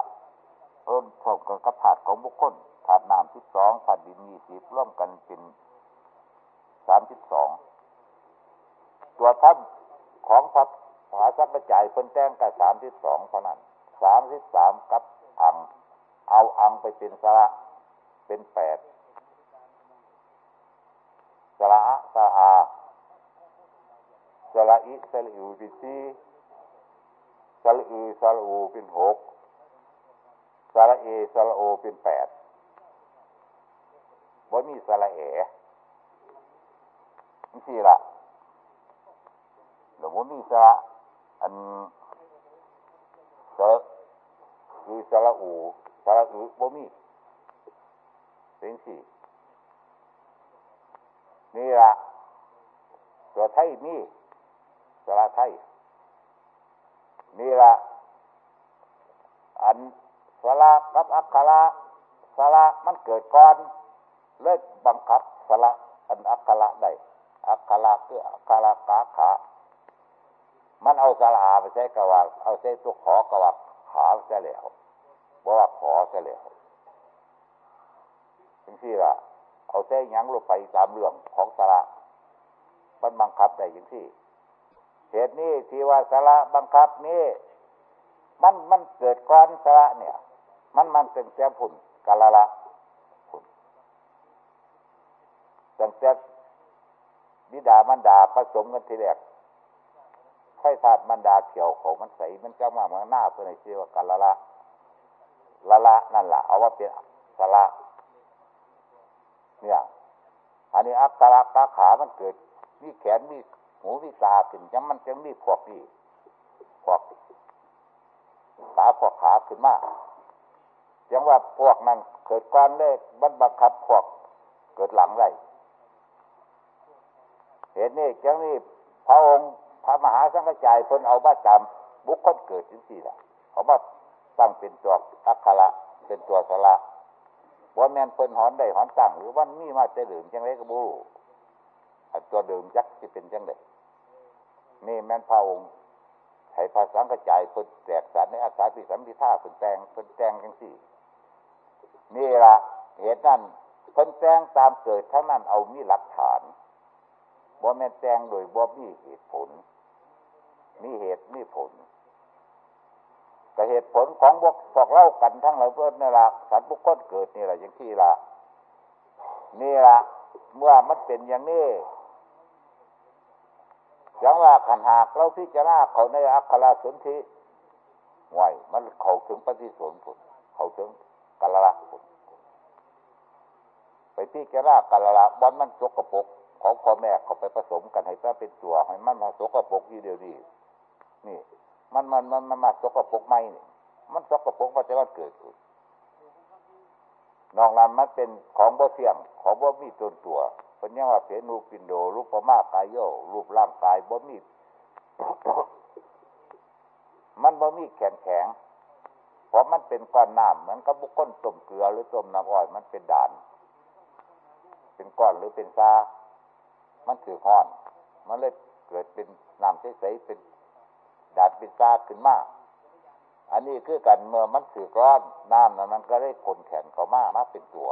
S1: เอิ่มเท่ากับกระถาดของบุคคลถาดน้ำสิบสองถาดดินยี่สิบร่วมกันเป็นสามสิบสองตัวถ้ำของพระมหาสักกระจายเพิ่นแต้งกับสามสิบสองเท่านั้นสามสิบสามกับอัง เอาอังไปเป็นสระเป็นแปดสระสะอาสระอิสระอูเป็นสี่สระอืสระอูเป็นหก สระเอสระโอเป็นแปดบ่มีสระเอนี่สิละหรือบ่มีสระอันสระคือสระอูสระอือบ่มีเป็นสี่นี่ละตัวไทยมีสระไทยนี่ละอัน สระกับอักขระสระมันเกิดก่อนเลยบังคับสระอันอักขระได้อักขระคืออักขระกาขา มันเอาสระไปใช้กว่าเอาใช้ตัวขอกว่าขาใช้แล้วบอกว่าขอใช่แล้วจริงๆล่ะเอาใช้ยังลงไปตามเรื่องของสระมันบังคับได้จริงๆเหตุนี้ที่ว่าสระบังคับนี่มันมันเกิดก้อนสระเนี่ย มันมันเป็นแจ้ผุ่นกาละละผุ่นตั้งแต่บิดามันดาผสมกันทีแรกไข่ธาตุมันดาเขียวของมันใสมันจะมามันหน้าเพื่อในชื่อว่ากาละละละละนั่นแหละเอาว่าเป็นสระเนี่ย อันนี้อักขระกาขามันเกิด มีแขนมีหูมีตาขึ้นจังมันจังมีพวกนี่พวกขาพวกขาขึ้นมา ยังว่าพวกนั้นเกิดก้อนเลขบันบังคับพวกเกิดหลังไรเห็นนี่จังนี่พระองค์พระมหาสังฆจายพนเอาบ้าจำบุคคลเกิดจริงๆล่ะเอามาตั้งเป็นตัวอักขระเป็นตัวสระว่าแมนเพิ่นหอนได้หอนตั้งหรือว่ามีมาจะดื่มจังไรก็บูตัวดื่มยักษ์จะเป็นจังไรนี่แมนพระองค์ให้ภาษากระจายเพิ่นแตกสารในอาสาพิสัมพิธาเพิ่นแตงเพิ่นแตงจังสี่ นี่ละเหตุนั้นเพิ่นแตงตามเกิดทั้งนั้นเอามีหลักฐานบ่แม่นแตงโดยบ่มีเหตุผล มีเหตุมีผลแต่เหตุผลของพวกพวกเล่ากันทั้งหลายเพื่อนนี่ละสัตว์บุคคลเกิดนี่แหละอย่างที่ละนี่ละเมื่อมันเป็นอย่างนี้ยังว่าขันหากเราพิจารณาเขาในอัคคราสนธิไหวมันเขาถึงปฏิสนผลเขาถึง กาลละไปพิจารณากาลละบอนมันสกปรกของพ่อแม่เขาไปผสมกันให้ถ้เป็นตัวให้มันมาสกปรกอยู่เดียวนี้นี่ มันมันมันมันมาสกปรกไหมนี่มันสกปรกมาจะมันเกิดขึ้นนอกนั้นมันเป็นของบ่เที่ยง ของบ่มีตัวตัวเป็นยังว่าเสนูปินโด รูปปมากายโยรูปร่างกายบ่มีมันบ่มีแข็งแข็ง เพราะมันเป็นก้อนน้ำเหมือนกับบุคคลต้มเกลือหรือต้มน้ำอ้อยมันเป็นด่าน เป็นก้อนหรือเป็นซามันถือห้อน มันเลยเกิดเป็นน้ำใสๆเป็นด่าดเป็นซาขึ้นมาอันนี้คือกันเมื่อมันสือร้อนน้ำนั้นมันก็ได้คนแขนเขามากมาเป็นตัว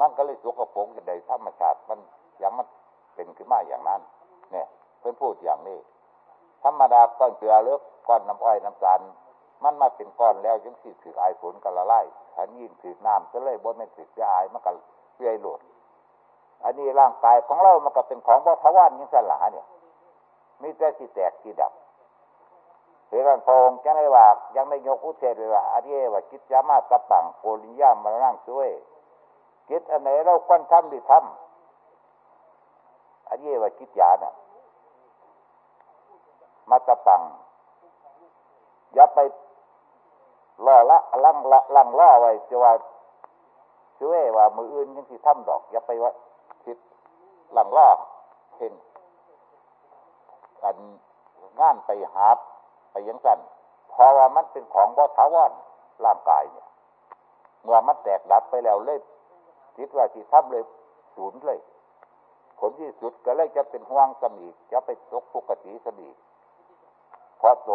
S1: มันก็เลยสกปรกอย่างใดธรรมชาติมันยังมันเป็นขึ้นมาอย่างนั้น เนี่ยเพื่อนพูดอย่างนี้ธรรมดาก้อนเกลือเลือกก้อนน้ำอ้อยน้ำตาล มันมาเป็นก้อนแล้วยังสิถือไอฝนกันละลายอันยิ่งถือน้ำจะเลยบนไม่ถือยาไอมันก็เลื่อยหลุดอันนี้ร่างกายของเรามันก็เป็นของบ่ทวารยังสลาเนี่ยมีแต่สิแตกสิดับเสือรันพงจังได้ว่ายังได้ยกอุเทศเลยว่าอันนี้ว่าคิดยามาตะปังโกริยามานั่งช่วยคิดอันไหนเราควรทำดีทำอันนี้ว่าคิดยาน่ะมาตะปังอย่าไป ล่อละลังละลังล่อไว้จะว่าช่วยว่า มืออื่นยังสิทำดอก อย่าไปว่าคิดหลังล่อเห็นกันงานไปหาไปยังสันเพราะว่ามันเป็นของบ่ทาวอนร่างกายเนี่ยเมื่อมันแตกดับไปแล้วเลยคิดว่าที่ทำเลยศูนย์เลย ผลที่สุดก็เลยจะเป็นห่วงสมีจะไปตกปกติสมีเพราะโต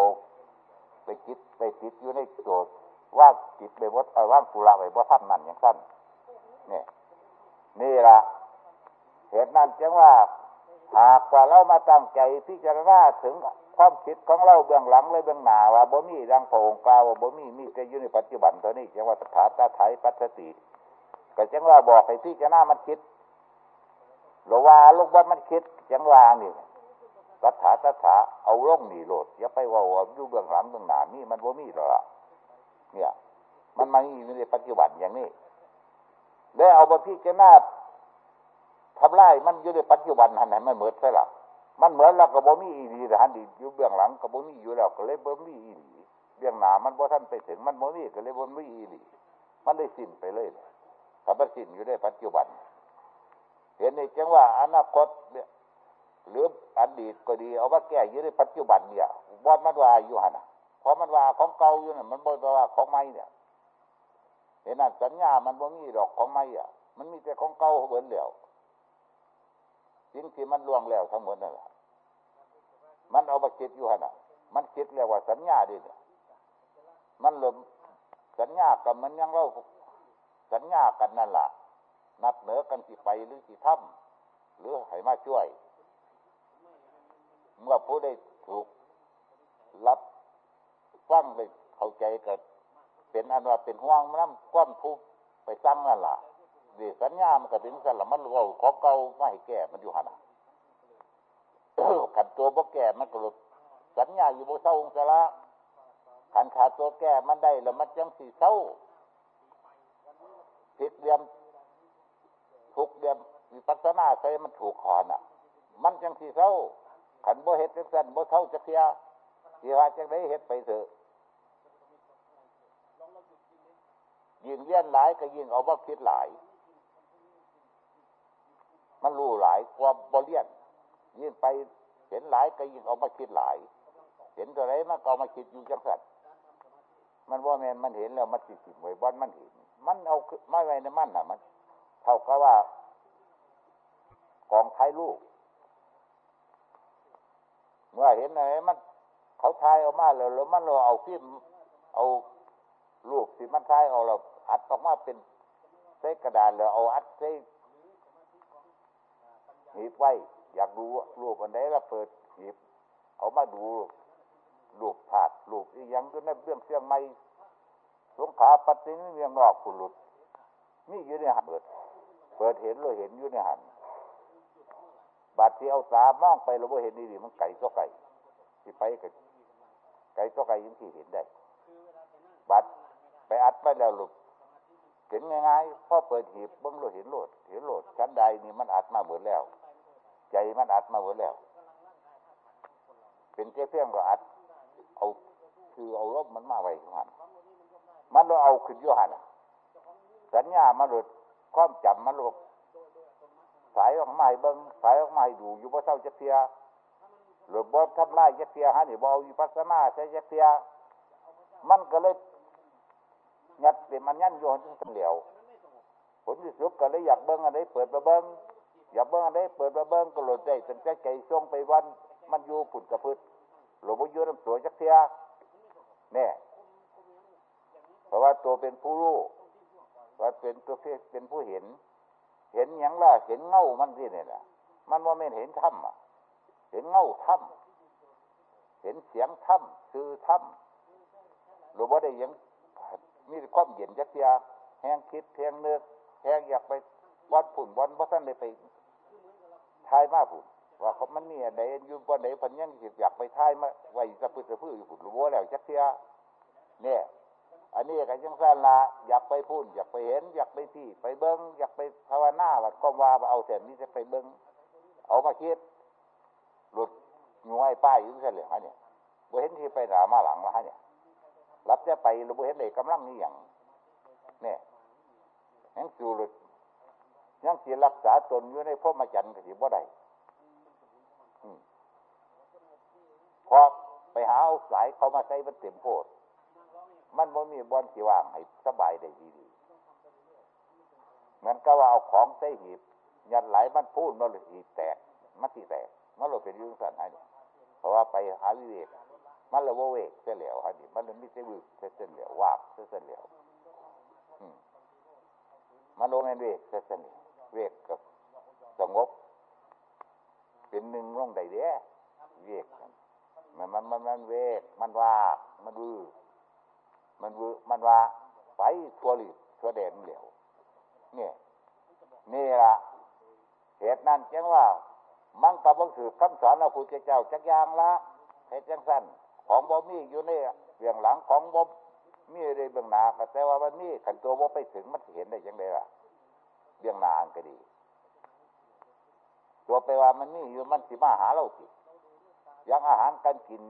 S1: ไปคิดไปติดอยู่ในโจทย์ว่าจิตไปวัดเอาว่างปุระไปว่าท่านนั่นอย่างสั้นเนี่ยนี่ละเหตุนั้นจึงว่าหากว่าเรามาตั้งใจพิจารณาถึงความคิดของเราเบื้องหลังเลยเบื้องหน้าว่าบ่มีดังพระองค์กล่าวว่าบ่มีมีแต่อยู่ในปัจจุบันตัวนี้จังว่าสถาตาไทยปัจติก็จังว่าบอกให้พิจารณามันคิดหรือว่าลูกบอลมันคิดจังว่านี่ สถาตถาเอาร่องหนีโหลดอย่าไปว่าว่าอยู่เบื้องหลังเบื้องหน้านี่มันบ่มีหรอกเนี่ย มันมาอยู่ในปัจจุบันอย่างนี้ แล้วเอาบทพิจารณาทำลายมันอยู่ในปัจจุบันหันไหนมันเหมือนใช่หรอมันเหมือนเรากับบ่มีอีหลีหันดีอยู่เบื้องหลังกับบ่มีอยู่แล้วก็เลยบ่มีอีหลีเบื้องหน้ามันบ่ท่านไปถึงมันบ่มีก็เลยบ่มีอีหลีมันได้สิ้นไปเลยถ้ามันสิ้นอยู่ในปัจจุบัน เห็นในจังว่าอนาคตเนี่ย หรืออดีตก็ดีเอาว่าแก้ยู่ในปัจจุบันเนี่ยบอดมันว่าอยู่หันเพราะมันว่าของเก่าอยู่เนี่ยมันบ่ว่าของใหม่เนี่ยเห็นนั่นสัญญามันบ่มีดอกของใหม่อะ มันมีแต่ของเก่าเหมือนเดียวสิ่งที่มันล่วงแล้วทั้งหมดนั่นแหละมันเอามาคิดอยู่ฮะนะมันคิดเรียกว่าสัญญาดิเนี่ยมันเริ่มสัญญากับมันยังเล่าสัญญากันนั่นแหละนัดเหนือกันสิไปหรือสิทำหรือให้มาช่วย เมื่อผู้ได้ถูกรับฟังไปเข้าใจกันเป็นอันว่าเป็นห่วงน้ำก้อนผู้ไปสั่งนั่นแหละดีสัญญามันก็ถึงสั่นละมันเราของเก่าไม่ให้แก้มันอยู่หันขันตัวบ่แก่มันก็หลุดสัญญาอยู่บนเศร้าองศละขันขาดตัวแก่มันได้แล้วมันจังสีเศร้าผิดเรียมถูกเรียมวิปัสสนาใช้มันถูกขอนอะ มันจังสีเศร้า ขันบ่เห็ดจังสันบ่เศร้าจะเทียที่ว่าจังได้เห็ดไปเถอะยิ่งเลี้ยนหลายก็ยิ่งเอาบ่คิดหลาย มันรู้หลายความบ่เลี้ยนยิ่งไปเห็นหลายก็ยิ่งเอามาคิดหลาย เห็นตัวไรมันก็เอามาคิดอยู่จังสัตมันว่าแมนมันเห็นแล้วมันติดติดไว้บ้านมันเห็น มันเอาไม่ไว้ในมันน่ะมัน เท่ากับว่า กองท้ายลูก เมื่อเห็นอะไรมัน เขาทายออกมาแล้วแล้วมันเราเอาฟิล์มเอาลูกที่มันทายเอาเราอัดออกมาเป็นเส้กระดาษแล้วเอาอัดเส้หีบไว้ อยากดูรูปอันใดละเปิดหีบเอามาดูรูปผาดรูปอียังก็ในเรื่องเสียงไม่สงขาปฏิเมียงนอกผุหลุดนี่อยู่ในหันเปิด เปิดเห็นเลยเห็นอยู่ในหัน บาดที่เอาตามองไปเราไ่เห็นดีมันไก่ตัวไก่ที่ไปกับไก่ตัวไก่ยังที่เห็นได้บาดไปอัดไปแล้วหลุดเห็นง่ายๆพอเปิดหีบเบิ้งเราเห็นโหลดเห็นโหลดชั้นใดนี่มันอัดมาเหมือนแล้ว ใจมันอัดมาหมดแล้ว เป็นเจ้เพื่อนก็อัด เอาคือเอาลบมันมาไว้ทุกันมันเราเอาขึ้นยุหันสัญญามาหลุดความจำมันหลุด สายออกมาเบิ้งสายออกมาดูอยู่บ่เศร้าจะเทียหรือบ่ทำลายจะเทียฮะนี่บ่เอาอยู่พัฒนาใช้จะเทียมันก็เลยยัดเป็นมันยันโยนจนเหลวผลที่สุดก็เลยอยากเบิ้งอะไรเปิดมาเบิ้งอย่าเบิ้งอะได้เปิดมาเบิ้งก็หลุดได้ตั้งใจใจช่วงไปวัน มันอยู่ผุนกระพืชหลวงพ่อยุ่น้ำตัวจักเทียเนี่ยเพราะว่าตัวเป็นผู้รู้ว่าเป็นตัวเป็นผู้เห็น เห็นอย่างล่ะเห็นเงามันที่เนี่ยแหละมันว่าไม่เห็นถ้ำอะ เห็นเงาถ้ำเห็นเสียงถ้ำคือถ้ำหรือว่าได้ยังมีความเย็นจักเทียแห้งคิดเพียงเนื้อแห้งอยากไปวัดผุ่นวันเพราะท่านได้ไปทายมาผุ่นว่าเขามันมีอะไรอยู่บนไหนพันยังอยากไปทายมาไว้สะพืชสะพืชอยู่ผุ่นรู้ว่าแล้วจักเทียเนี่ย อันนี้ก็ยังสั้นละอยากไปพูดอยากไปเห็น อยากไปที่ ไปเบิ้งอยากไปภาวนาวัดก็ว่าเอาแต่นี้จะไปเบิ้งเอามาคิดหลุดงวยป้ายอยู่เฉลี่ยฮะเนี่ยบ่เห็นที่ไปหนามาหลังละฮะเนี่ยรับจะไปหรือบ่เห็นเลยกำลังนี่อย่างเนี่ยยังสูหลุดยังสีรักษาตนอยู่ในพรหมจรรย์ก็สิบ่ได้พอไปหาเอาสายเขามาใส่มันเต็มโพด มันบ่มีบอลสีว่างให้สบายได้ดีๆเหมือนกับว่าเอาของใส่หีบ ยันไหลมันพูดมันเลยหีบแตกมันตีแตกมันเลยเป็นยุ่งสันให้เพราะว่าไปหาวิเวกมันเลยว่าเวกเสียเหลวฮะนี่มันเลยไม่ใช่วึกเสียเหลววาบเสียเหลวมันลงในเวกเสียเหลวเวกกับสงบ เป็นหนึ่งลงใดเด้เวกมันมันมันเวกมันว่ามันวื้อ มันวืมันว่าไปทัวรีทัวแดนเหลวเนี่ยนี่ละเหตุนั้นจังว่า มันกับบังสืบคำสอนพระพุทธเจ้าจักยางละเหตุจังสั้นของบ่มีอยู่ในเบื้องหลังของบ่มีในเบื้องหน้าแต่ว่ามันมีขันตัวบ่ไปถึงมันเห็นได้ยังไงล่ะเบื้องหน้าก็ดี ตัวไปว่ามันมีอยู่มันสิมาหาเราสิยังอาหารการกิน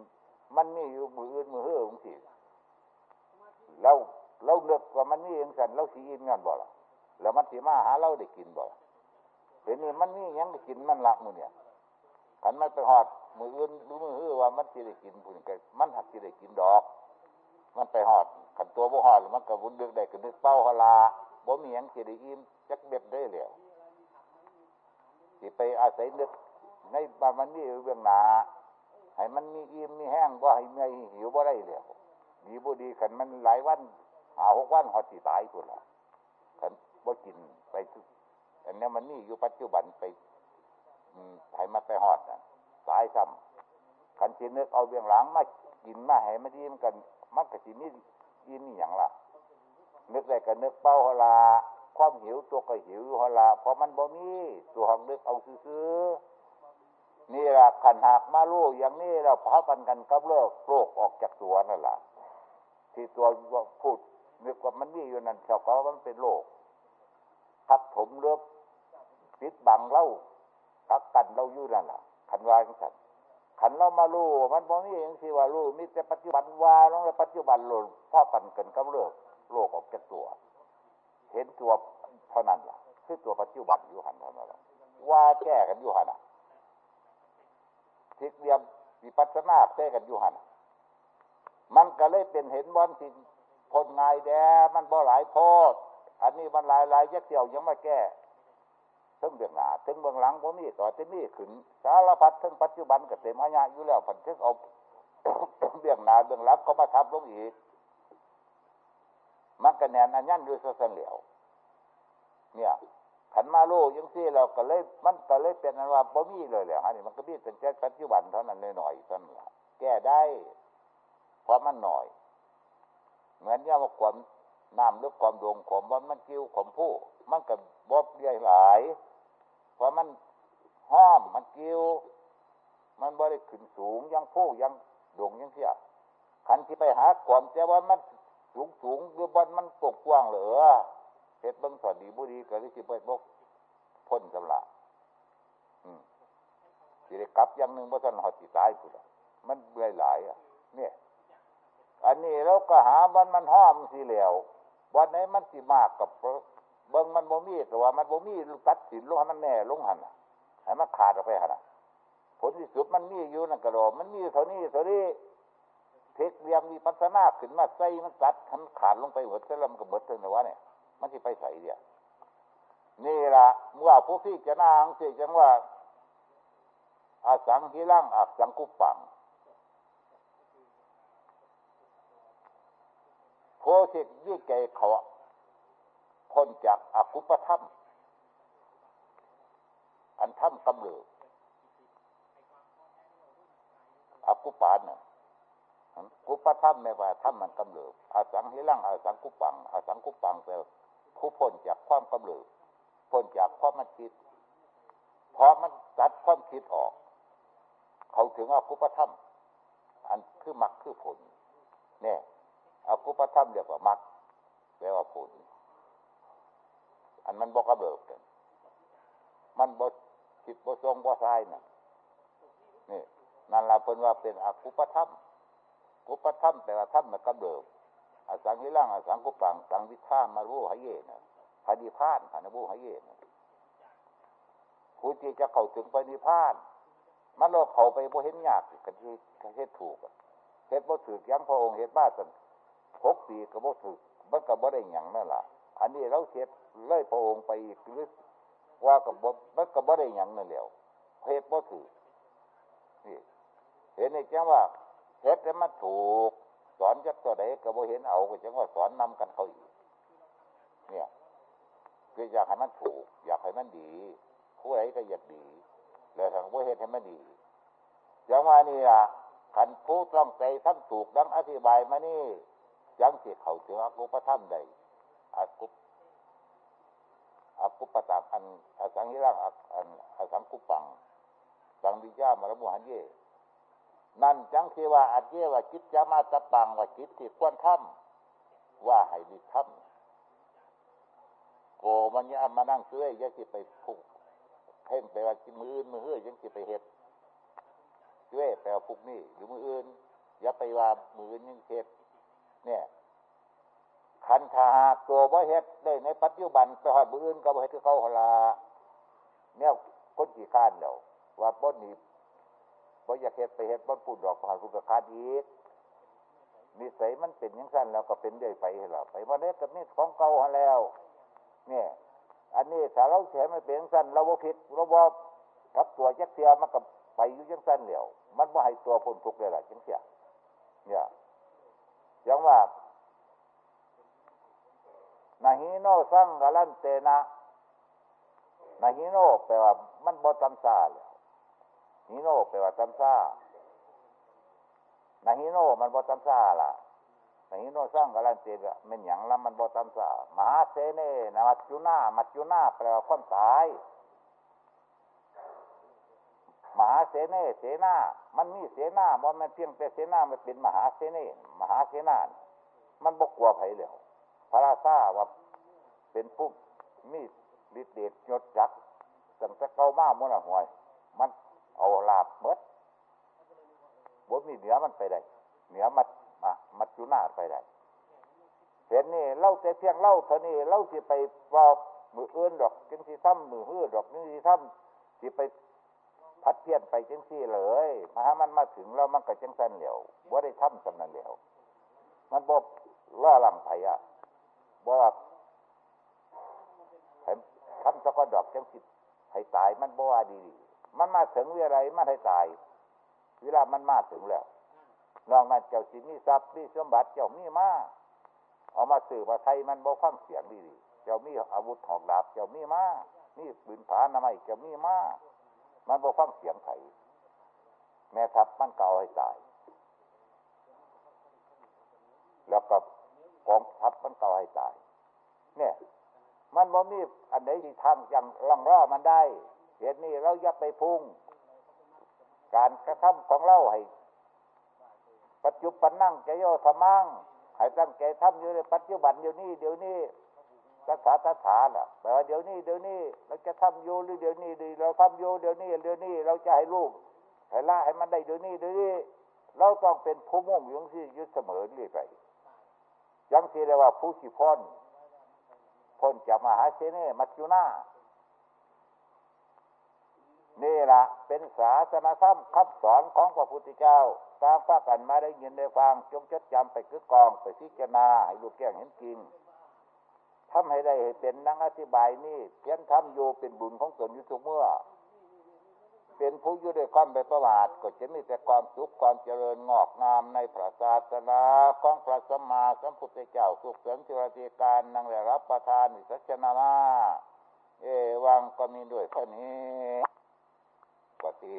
S1: มันมีอยู่มืออื่นมือเฮืองสิ เราเราเลือกว่ามันมีอย่างสันเราสีอินงานบ่ล่ะแล้วมันสีมาหาเราได้กินบ่เห็นนี่มันมียังได้กินมันละมือเนี่ยขันมันไปหอดมืออื่นรู้มือเฮือว่ามันสิได้กินพุ่นกันมันหักสิได้กินดอก มันไปหอดขันตัวบ่หอดมันกับวุ้นเดือกได้กันนึกเป้าฮลาบ่มียังสิได้อิ่มจักเบ็ดได้แล้วสิไปอาศัยนึกในบ้านมันมีเบื้องหนาให้มันมีอิ่มมีแห้งบ่ให้มีหิวบ่ได้แล้ว ดีบ่ดีขันมันหลายวันหาหกวันหอดสิตายตัวละขันบ่กินไปทุกอันนี้มันนี่อยู่ปัจจุบันไปให้มันไปหอดนะตายซ้ำขันสินึกเอาเบียงหลังมากินมาให้มันดีมันกันมันก็สิมียินนี่อย่างละนึกได้ก็นึกเป้าฮลาความหิวตัวก็หิวฮลาเพราะมันบ่มีตัวของนึกเอาซื้อนี่ละขันหักมาลูกอย่างนี้เราพาปันกันกับโลกโลกออกจากตัวนั่นแหละ ที่ตัวพูดนึกว่ามันมีอยู่นั่นเฉาก็มันเป็นโลกทับถมเลือบปิดบังเล่ากักกันเราอยู่นั่นแหละขันวายขันขันเรามาลู่มันบ่มีอย่างที่ว่าลู่มีแต่ปัจจุบันว่าลงในปัจจุบันโลกพ่อปั่นกันกับโลกโลกออกจากตัว เห็นตัวเท่านั้นล่ะ คือตัวปัจจุบันอยู่หันเท่านั้นว่าแก้กันอยู่หันอะทิศเดียมวิปัสสนาแก้กันอยู่หัน มันก็เลยเป็นเห็นบอลสิ่งคนงายแดมันบ่หลายโพดอันนี้มันหลายหลายยักเสี่ยวยังม่แก้ถึงเบื้องหน้าถึงเบื้องหลังผมมีต่อจะมีขึ้นสารพัดถึงปัจจุบันก็เต็มอาญาอยู่แล้วผันทึกเอาเบื้องหน้าเบื้องหลังเขามาทับลงอีกมันก็แนนอันยันอยู่สันเหลียว เนี่ยขันมาโลยังซี่เราก็เลยมันก็เลยเป็นอันว่าบ่มีเลยแหละฮะนี่มันก็มีเป็นแค่ปัจจุบันเท่านั้นเลยหน่อยเท่านั้นแก้ได้ เพราะมันหน่อย เหมือนย่าว่าความน้ำหรือความดวงขมว่ามันกิ้วขมผู้มันก็บบอบใหญ่หลายเพราะมันห้อมมันกิ้ว มันบริขึ้นสูงยังผู้ยังดวงยังเสียขันที่ไปหาความแต่ว่ามันสูงสูงหรือบอลมันกกว้างเหลือเหตุบังสอดีบุรีก็เลยสิไปบกพ้นสำลักอืมสิได้กลับอย่างหนึ่งว่าท่านหอดสิตายกูละมันเบื่อหลายอะ เนี่ย อันนี้เราก็หามันมันห้อมสีเหลววันไหนมันสิมากกับเบิ้งมันบ่มีแต่ว่า มันบ่มีตัดสินลงมันแน่ลงหันให้มันขาดออกไปหันผลที่สุดมันมีอยู่นั่นกระโดมันมีเท่านี้เท่านี้เทคเรียมมีปัฒนาขึ้นมาใส่มันตัดทันขาดลงไปหมดเส้นลำกับหมดเลยว่าเนี่ย มันที่ไปใส่เดียนี่ละเมื่อผู้พี่จะนางสิจังว่าอาสังหิรังอาสังกุปัง โพสิยี่เกเขาพ้นจากอากุปธรรม อันธรรมกำเริบอากุปานน่ะกุปธรรมไม่ว่าธรรมมันกำเริบอาสังหิรังอาสังกุปังอาสังกุปังแปลผู้พ้นจากความกำเริบพ้นจากความมันคิดพอมันตัดความคิดออก เขาถึงอากุปธรรม อันคือมรรคคือผลเนี่ย อากุปธรรมเรียกว่ามรรคแปลว่าผลอันมันบอกกระเบิดกันมันบกคิดบกทรงบกทรายน่ะนี่นั่นละเป็นว่าเป็นอากุปธรรมกุปธรรมแต่ละธรรมมันกระเบิดอาสังหิร่างอาสังกุปังสังวิธามารู้หายเยนะพอดีพานพานุหายเยนะผู้ที่จะเข้าถึงปณิพานมันเราเข้าไปบ่เห็นยากกันที่เฮ็ดถูกเฮ็ดบ่ถือยังพระองค์เฮ็ดบ้าตั้ง หกปีก็บ่ถือมันก็บ่ได้หยังนั่นล่ะ อันนี้เราเฮ็ดเลยพระองค์ไปอีกหรือว่ากับบ่มันก็บ่ได้หยังนั่นแล้วเฮ็ดบ่ถือนี่เห็นในจังว่าเฮ็ดแต่มันถูก สอนจักตัวใดก็บ่เห็นเอาก็จังว่าสอนนำกันเขาอีกเนี่ยคืออยากให้มันถูก อยากให้มันดีผู้ใดก็อยากดีแล้วทางผู้เห็นให้มันดีอย่างว่านี่ล่ะขันผู้ต้องใจท่านถูกดังอธิบายมานี่ ยังเสิเขาถึงอกุปธรรมใดอกุปอกุปตาอันอสังหิรังอันอสังกุปังสังวิจามรมุหันเยนั่นจังคือว่าอัดเยว่าจิตจะมาตะปังว่าจิตที่ควรทำว่าให้ดีทำโกมันยามานั่งเสื้อยยังสิไปผูกเพ่งไปว่ามืออื่นมือเฮือยังสิไปเห็ดเสื้อแปลว่าผูกนี่หรือมืออื่นอย่าไปว่ามืออื่นยังเห็ด เนี่ยขันธาตัวบ่เฮ็ดได้ในปัจจุบันไปหอดมืออื่นก็บ่เฮ็ดคือเขาหลาเนี่ยคนกี่ข้านเดียวว่าบ่หนีบ่อยากเฮ็ดไปเฮ็ดบ่พูดดอกผ่านผู้กระคาดอีกนิสัยมันเป็นยังสั้นแล้วก็เป็นเรื่อยไปหรอไปมาเด็กกับนี่ของเก่าแล้ว เนี่ย อันนี้ถ้าเราเฉยมันเป็นสั้นเราบ่ผิดเราบ่กับตัวแจักเสียมันกับไปอยู่ยังสั้นเหลียวมันบ่ให้ตัวพ้นทุกข์เลยล่ะจังเสียเนี่ย ยังว่านาฮิโนสังกลันเตนะนาฮิโนแปลว่า มันบ่ตำซาแล้วฮิโนแปลว่าตำซานาฮิโนมันบ่ตำซาล่ะนาฮิโนสังกลันเตนะมันหยังละมันบ่ตำซามหาเสเนนะมัจจุนามัจจุนาแปลว่าควนตาย มหาเสนเสนา มันมีเสนามันมันเพียงแต่เสนามันเป็นมหาเสนมหาเสนา มันบกกลัวไผเลยพระราชาว่าเป็นผู้มีฤทธิ์เดชยศจักตั้งแต่เก่ามามื่อหวย มันเอาลาบเมดบนมีเหนือมันไปได้เหนือมัดมามัดจุนาไปได้เห็นนี่เล่าแต่เพียงเล่าเท่านี้เล่าสิไปบอกมืออื่นดอกจึงสิซ้ำมือหื้อดอกจึงสิซ้ำสิไป พัดเพี้ยนไปจังซี่เลยมาหามันมาถึงแล้วมันก็จังสั้นเหลียวว่าได้ทำสำนันเหลียวมันบอกล่อหลังไผ่อะบอกให้ทำสะกดอกจังสิให้ตายมันบ่ว่าดี มันมาถึงเวลามันให้ตาย เวลามันมาถึงแล้วนอกนั้นเจ้าสิมีทรัพย์มีสมบัติเจ้ามีมาเอามาสื่อมาไทยมันบ่ฟังเสียงดีเจ้ามีอาวุธหอกดาบเจ้ามีมานี่ปืนผานามัยเจ้ามีมา มันบ่ฟังเสียงไผ่แม่ทัพมันเกาให้ตาย แล้วก็กองทัพมันเกาให้ตาย เนี่ย มันบ่มีอันไหนที่ทำอย่างลังร่อมันได้เหตุนี้เราอย่าไปพุ่ง การกระทำของเราให้ปัจจุบันนั่งใจโยธมังให้ตั้งใจทำอยู่ในปัจจุบันเดี๋ยวนี้เดี๋ยวนี้ สถาสถาน่ะแปลว่าเดี๋ยวนี้เดี๋ยวนี้เราจะทำโยหรือเดี๋ยวนี้ดีเราทำโยเดี๋ยวนี้เดี๋ยวนี้เราจะให้ลูกให้ละให้มันได้เดี๋ยวนี้เดี๋ยวนี้เราต้องเป็นผู้มุ่งอยู่ที่ยึดเสมอเรื่อยไปยังสิเรียกว่าผู้สิพ้นพ้นจากมหาเสน่มัจจุนานี่ละเป็นศาสนาธรรมคำสอนของพระพุทธเจ้าตามพระกันมาได้ยินได้ฟัง จงจดจำไปคือกองไปพิจารณาให้ลูกแก้งเห็นจริง ทำให้ได้เป็นนังอธิบายนี่เพียนทำโยเป็นบุญของตนอยู่ทุกเมื่อ เป็นผู้อยู่ด้วยความเป็นประมาทก็จะมีแต่ความสุขความเจริญงอกงามในพระศาสนาของพระสัมมาสัมพุทธเจ้าสุขเสริมจิรติการนังได้รับประทานอิสัจนามาเอวังก็มีด้วยข้อนี้ปฏิ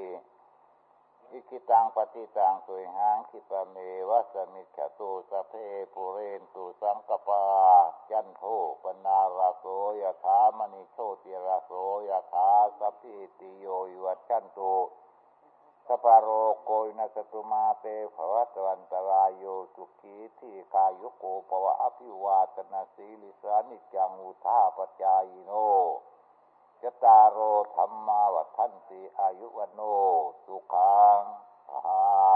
S1: อิคิตังปฏิตังสุยหางคิปเมวัสมิขตูสเพปุเรนตุสังกปาจันโทปนาราโสยะถามณิโชติราโสยะถาสัพพิติโยยวัจันตุสปารโรโกยนัสตุมาเตภวัตวันตรายโยสุขีที่กายุโกภวะอภิวาตนาสีลิสานิจังอุทาปจายโน ยตารโรธรรมาวัฒนติอายุวโน สุขังอา